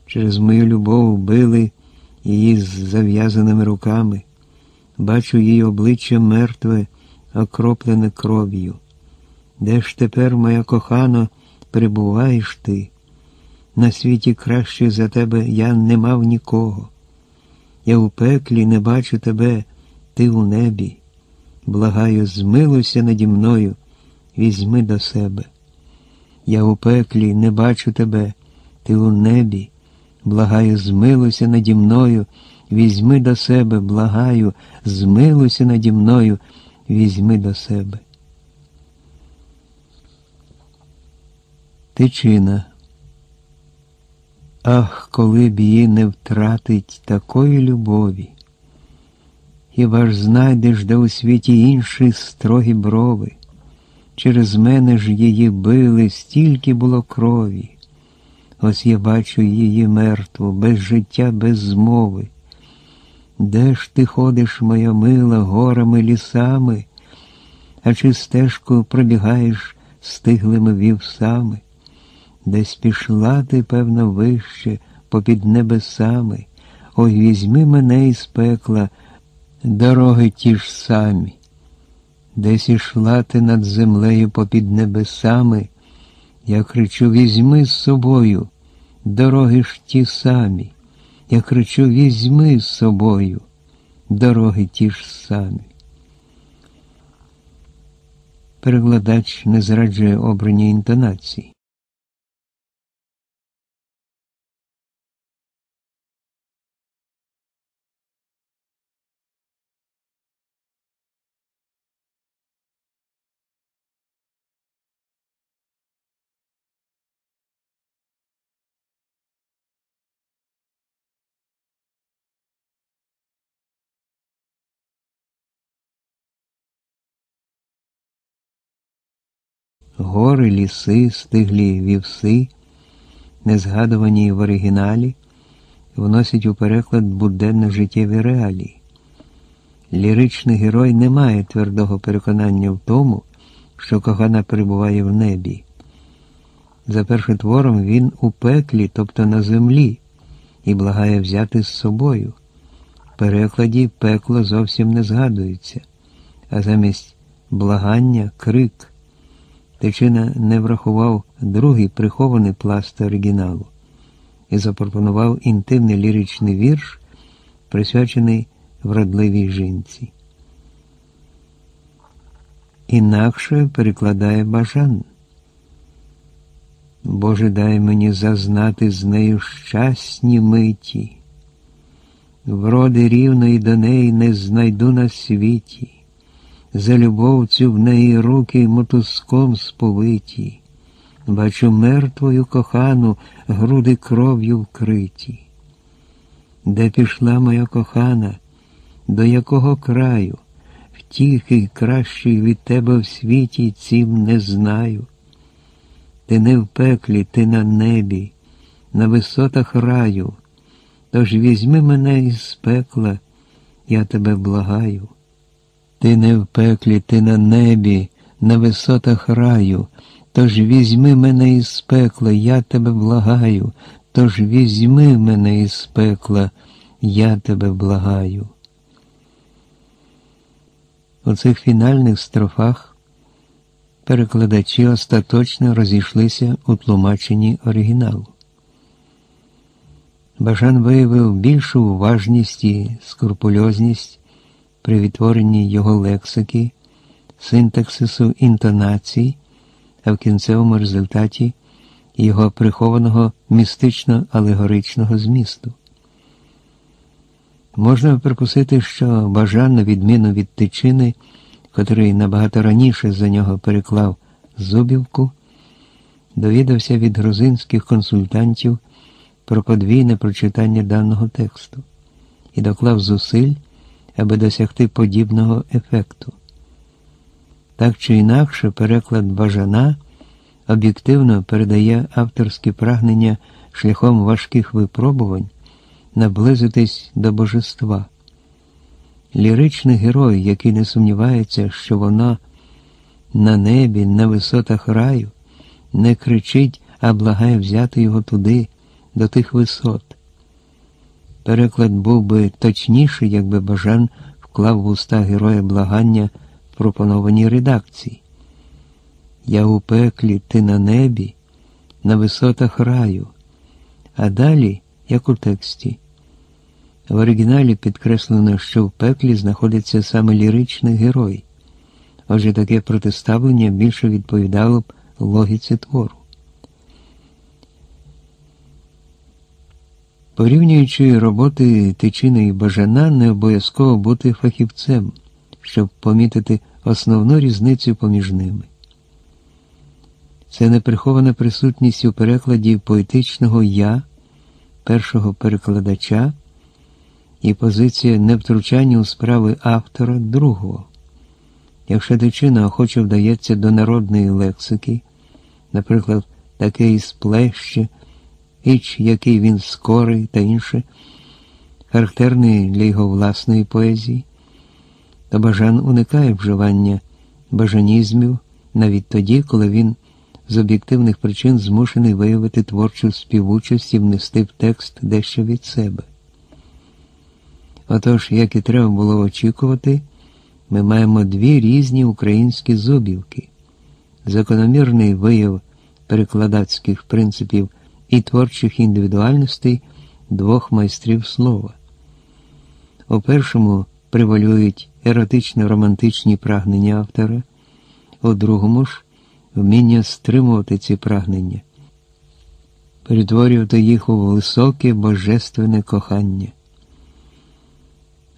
Через мою любов били її з зав'язаними руками, бачу її обличчя мертве, окроплене кров'ю. Де ж тепер, моя кохано, перебуваєш ти? На світі краще за тебе я не мав нікого. Я у пеклі не бачу тебе, ти у небі. Благаю, змилуйся наді мною, візьми до себе. Я у пеклі не бачу тебе, ти у небі. Благаю, змилуйся наді мною, візьми до себе, благаю, змилуйся наді мною, візьми до себе. Тичина. Ах, коли б її не втратить такої любові. Хіба ж знайдеш, де у світі інші строгі брови? Через мене ж її били, стільки було крові. Ось я бачу її мертву, без життя, без змови. Де ж ти ходиш, моя мила, горами, лісами, а чи стежку пробігаєш стиглими вівсами? Десь пішла ти, певно, вище, попід небесами, ой візьми мене із пекла, дороги ті ж самі. Десь ішла ти над землею попід небесами, я кричу, візьми з собою, дороги ж ті самі. Я кричу, візьми з собою, дороги ті ж самі. Перекладач не зраджує обрані інтонації. Гори, ліси, стиглі вівси, не згадувані в оригіналі, вносять у переклад буденно життєві реалії. Ліричний герой не має твердого переконання в тому, що кохана перебуває в небі. За першотвором він у пеклі, тобто на землі, і благає взяти з собою. В перекладі пекло зовсім не згадується, а замість благання крик. Тичина не врахував другий прихований пласт оригіналу і запропонував інтимний ліричний вірш, присвячений вродливій жінці. Інакше перекладає бажан. Боже, дай мені зазнати з нею щасні миті, вроди рівної до неї не знайду на світі, за любов цю в неї руки мотузком сповиті, бачу мертвою кохану, груди кров'ю вкриті. Де пішла моя кохана, до якого краю, втіхи кращої від тебе в світі цім не знаю. Ти не в пеклі, ти на небі, на висотах раю. Тож візьми мене із пекла, я тебе благаю. Ти не в пеклі, ти на небі, на висотах раю. Тож візьми мене із пекла, я тебе благаю. Тож візьми мене із пекла, я тебе благаю. У цих фінальних строфах перекладачі остаточно розійшлися у тлумаченні оригіналу. Бажан виявив більшу уважність і скрупульозність при відтворенні його лексики, синтаксису інтонацій, а в кінцевому результаті його прихованого містично-алегоричного змісту. Можна припустити, що Бажан, на відміну від тичини, котрий набагато раніше за нього переклав Зубівку, довідався від грузинських консультантів про подвійне прочитання даного тексту і доклав зусиль, аби досягти подібного ефекту. Так чи інакше, переклад Бажана об'єктивно передає авторське прагнення шляхом важких випробувань наблизитись до божества. Ліричний герой, який не сумнівається, що вона на небі, на висотах раю, не кричить, а благає взяти його туди, до тих висот. Переклад був би точніший, якби Бажан вклав в уста героя благання в пропонованій редакції. Я у пеклі, ти на небі, на висотах раю, а далі, як у тексті. В оригіналі підкреслено, що в пеклі знаходиться саме ліричний герой, отже таке протиставлення більше відповідало б логіці твору. Порівнюючи роботи Тичини і Бажана, не обов'язково бути фахівцем, щоб помітити основну різницю поміж ними. Це неприхована присутність у перекладі поетичного я, першого перекладача і позиція невтручання у справи автора другого. Якщо дичина охоче вдається до народної лексики, наприклад, таке із плеще, іч, який він скорий та інше, характерний для його власної поезії, то бажан уникає вживання бажанізмів навіть тоді, коли він з об'єктивних причин змушений виявити творчу співучість і внести в текст дещо від себе. Отож, як і треба було очікувати, ми маємо дві різні українські зубівки, закономірний вияв перекладацьких принципів і творчих індивідуальностей двох майстрів слова. У першому превалюють еротично-романтичні прагнення автора, у другому ж вміння стримувати ці прагнення, перетворювати їх у високе божественне кохання.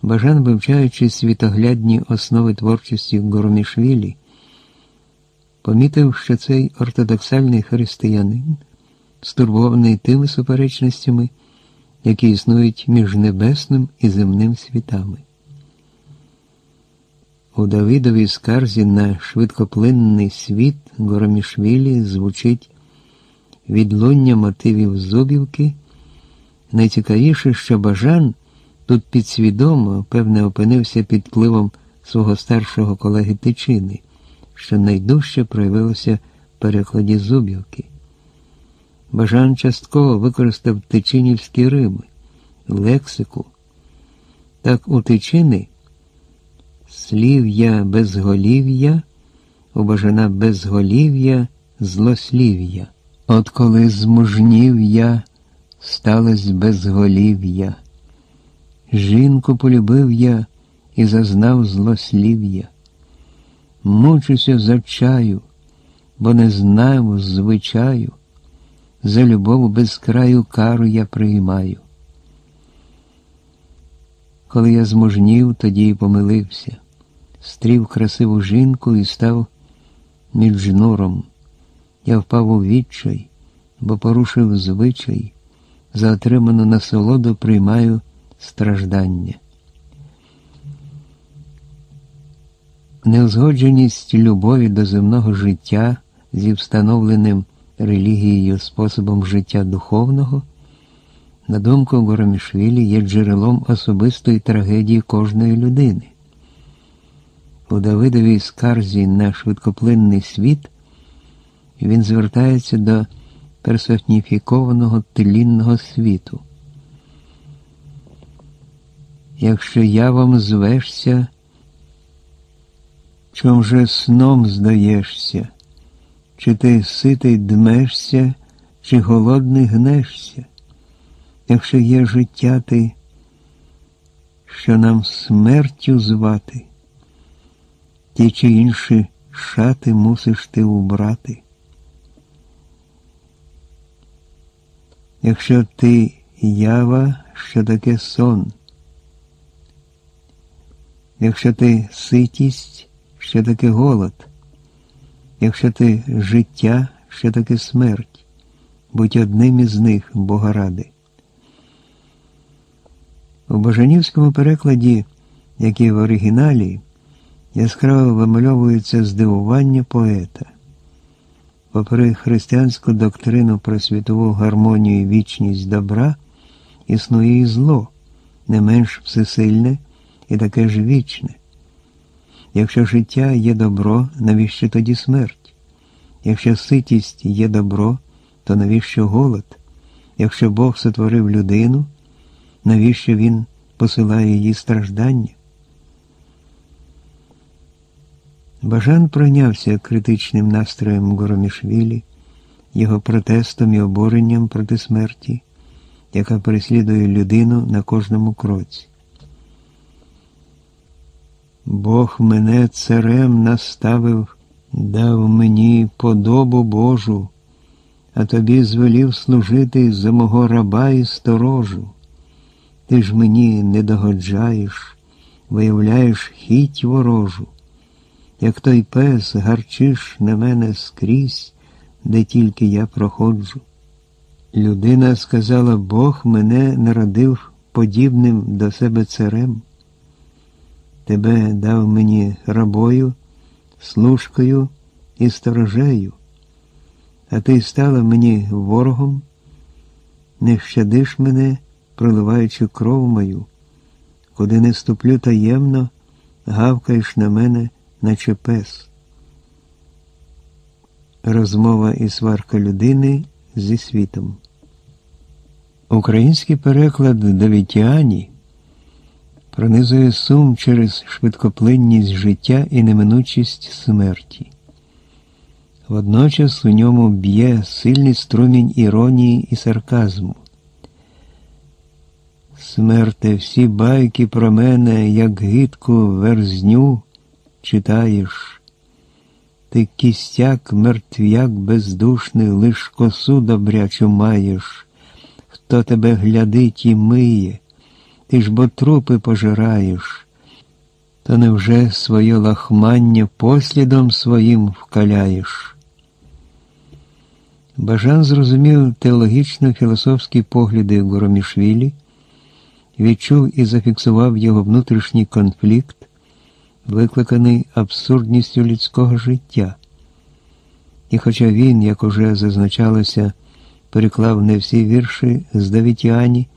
Бажан, вивчаючи світоглядні основи творчості Горомішвілі, помітив, що цей ортодоксальний християнин стурбований тими суперечностями, які існують між небесним і земним світами. У Давидовій скарзі на швидкоплинний світ Горомішвілі звучить відлуння мотивів Зубівки. Найцікавіше, що Бажан тут підсвідомо, певне, опинився під впливом свого старшого колеги Тичини, що найдужче проявилося в перекладі Зубівки. Бажан частково використав тичинівські рими, лексику. Так у Тичини слів'я безголів'я, у Бажана безголів'я, злослів'я. От коли змужнів я, сталось безголів'я. Жінку полюбив я і зазнав злослів'я. Мучуся за чаю, бо не знаю звичаю, за любов без краю кару я приймаю. Коли я змужнів, тоді й помилився, стрів красиву жінку і став між жнуром. Я впав у відчай, бо порушив звичай, за отриману насолоду приймаю страждання. Неузгодженість любові до земного життя зі встановленим релігією способом життя духовного, на думку Горомішвілі, є джерелом особистої трагедії кожної людини. У Давидовій скарзі на швидкоплинний світ він звертається до персоніфікованого тлінного світу. Якщо я вам звешся, чом же сном здаєшся, чи ти ситий дмешся, чи голодний гнешся, якщо є життя ти, що нам смертю звати, ті чи інші шати мусиш ти убрати. Якщо ти ява, що таке сон, якщо ти ситість, що таке голод, якщо ти життя, що таке смерть, будь одним із них, Бога ради. У Божанівському перекладі, як і в оригіналі, яскраво вимальовується здивування поета. Попри християнську доктрину про світову гармонію і вічність добра, існує і зло, не менш всесильне і таке ж вічне. Якщо життя є добро, навіщо тоді смерть? Якщо ситість є добро, то навіщо голод? Якщо Бог сотворив людину, навіщо Він посилає її страждання? Бажан пройнявся критичним настроєм Горомішвілі, його протестом і обуренням проти смерті, яка переслідує людину на кожному кроці. Бог мене царем наставив, дав мені подобу Божу, а тобі звелів служити за мого раба і сторожу. Ти ж мені не догоджаєш, виявляєш хіть ворожу як той пес гарчиш на мене скрізь, де тільки я проходжу. Людина сказала, Бог мене народив подібним до себе царем. Тебе дав мені рабою, служкою і сторожею, а ти стала мені ворогом, не щадиш мене, проливаючи кров мою, куди не ступлю таємно, гавкаєш на мене наче пес. Розмова і сварка людини зі світом. Український переклад Давітіані пронизує сум через швидкоплинність життя і неминучість смерті. Водночас у ньому б'є сильний струмінь іронії і сарказму. Смерте, всі байки про мене, як гидку верзню читаєш, ти кістяк, мертвяк бездушний, лиш косу добрячу маєш, хто тебе глядить і миє, ти ж бо трупи пожираєш, то невже своє лахмання послідом своїм вкаляєш? Бажан зрозумів теологічно філософські погляди Горомішвілі, відчув і зафіксував його внутрішній конфлікт викликаний абсурдністю людського життя. І хоча він, як уже зазначалося, переклав не всі вірші з Давітіані,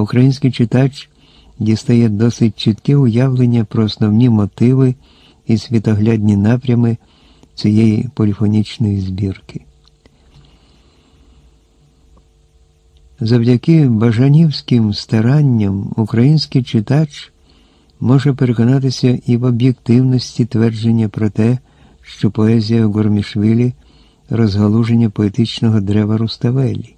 український читач дістає досить чітке уявлення про основні мотиви і світоглядні напрями цієї поліфонічної збірки. Завдяки бажанівським старанням український читач може переконатися і в об'єктивності твердження про те, що поезія Гормішвілі розгалуження поетичного дерева Руставелі.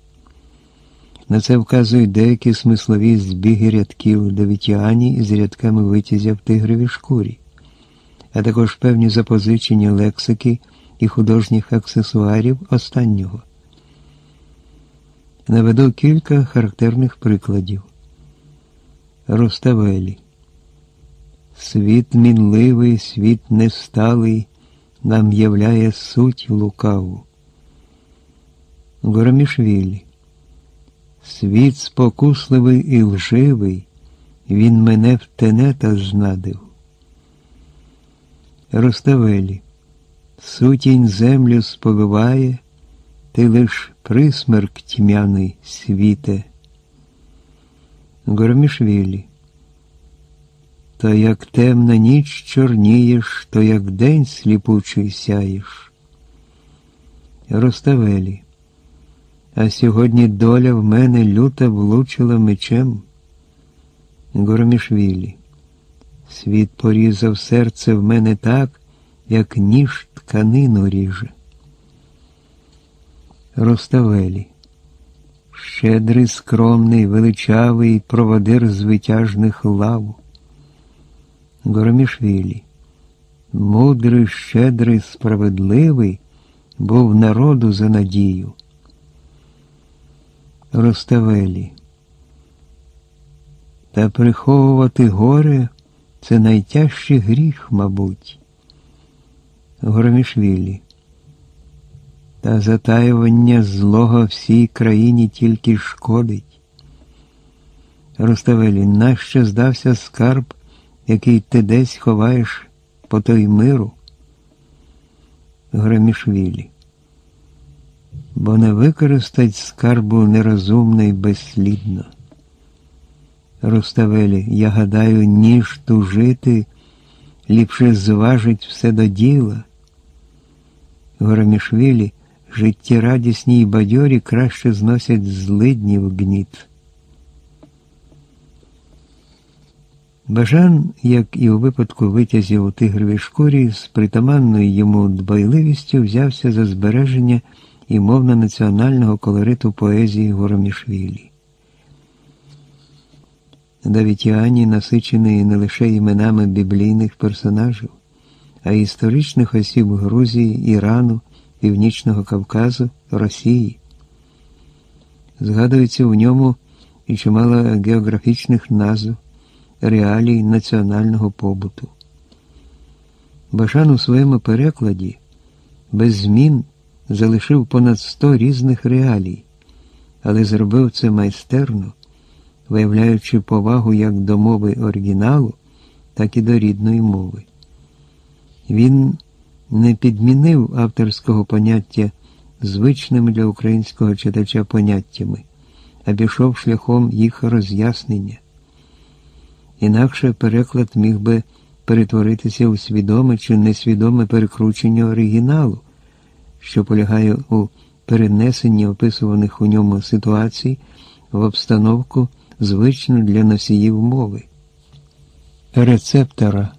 На це вказують деякі смислові збіги рядків Давітіані з рядками витязя в тигровій шкурі, а також певні запозичення лексики і художніх аксесуарів останнього. Наведу кілька характерних прикладів. Руставелі. Світ мінливий, світ несталий, нам являє суть лукаву. Горомішвілі. Світ спокусливий і лживий, він мене в тенета знадив. Роставелі, сутінь землю сповиває, ти лиш присмерк тьмяний світе. Гормішвілі, то як темна ніч чорнієш, то як день сліпучий сяєш. Роставелі, а сьогодні доля в мене люта влучила мечем. Гормішвілі, світ порізав серце в мене так, як ніж тканину ріже. Роставелі, щедрий, скромний, величавий проводир звитяжних лав. Горомішвілі, мудрий, щедрий, справедливий, був народу за надію. Роставелі. Та приховувати горе це найтяжчий гріх, мабуть. Горомішвілі. Та затаювання злого всій країні тільки шкодить. Роставелі, нащо здався скарб, який ти десь ховаєш по той миру? Громішвілі. Бо не використать скарбу нерозумно й безслідно. Руставелі, я гадаю, ніж тужити, ліпше зважить все до діла. Горомішвілі життєрадісні й бадьорі краще зносять злидні в гніт. Бажан, як і у випадку витязів у тигровій шкурі, з притаманною йому дбайливістю взявся за збереження і мовно-національного колориту поезії Горомішвілі. Давітіані насичений не лише іменами біблійних персонажів, а й історичних осіб Грузії, Ірану, Північного Кавказу, Росії. Згадується в ньому і чимало географічних назв, реалій національного побуту. Башан у своєму перекладі без змін залишив понад сто різних реалій, але зробив це майстерно, виявляючи повагу як до мови оригіналу, так і до рідної мови. Він не підмінив авторського поняття звичними для українського читача поняттями, а пішов шляхом їх роз'яснення. Інакше переклад міг би перетворитися у свідоме чи несвідоме перекручення оригіналу, що полягає у перенесенні описуваних у ньому ситуацій в обстановку, звичну для носіїв мови. Рецептора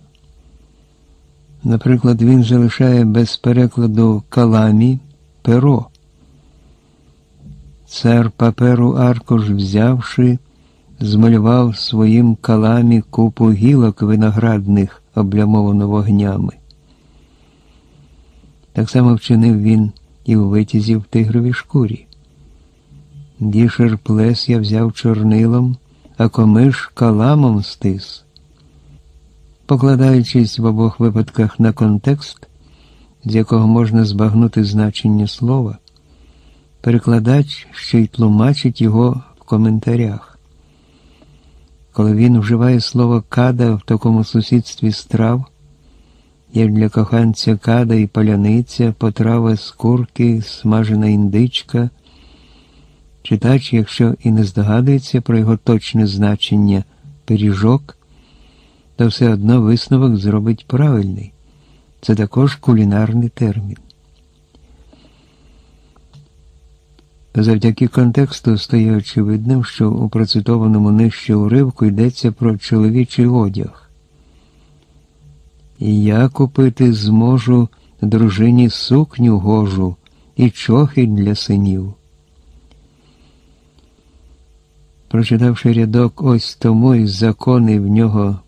Наприклад, він залишає без перекладу каламі перо. Цар паперу аркуш взявши, змалював своїм каламі купу гілок виноградних, облямовано вогнями. Так само вчинив він і у витязі в тигровій шкурі. Дішер плес я взяв чорнилом, а комиш каламом стис покладаючись в обох випадках на контекст, з якого можна збагнути значення слова, перекладач ще й тлумачить його в коментарях. Коли він вживає слово када в такому сусідстві страв, як для коханця када і паляниця, потрава з курки, смажена індичка. Читач, якщо і не здогадується про його точне значення пиріжок, то все одно висновок зробить правильний. Це також кулінарний термін. Завдяки контексту стає очевидним, що у процитованому нижче уривку йдеться про чоловічий одяг. Я купити зможу дружині сукню гожу і чохи для синів. Прочитавши рядок ось тому й закони в нього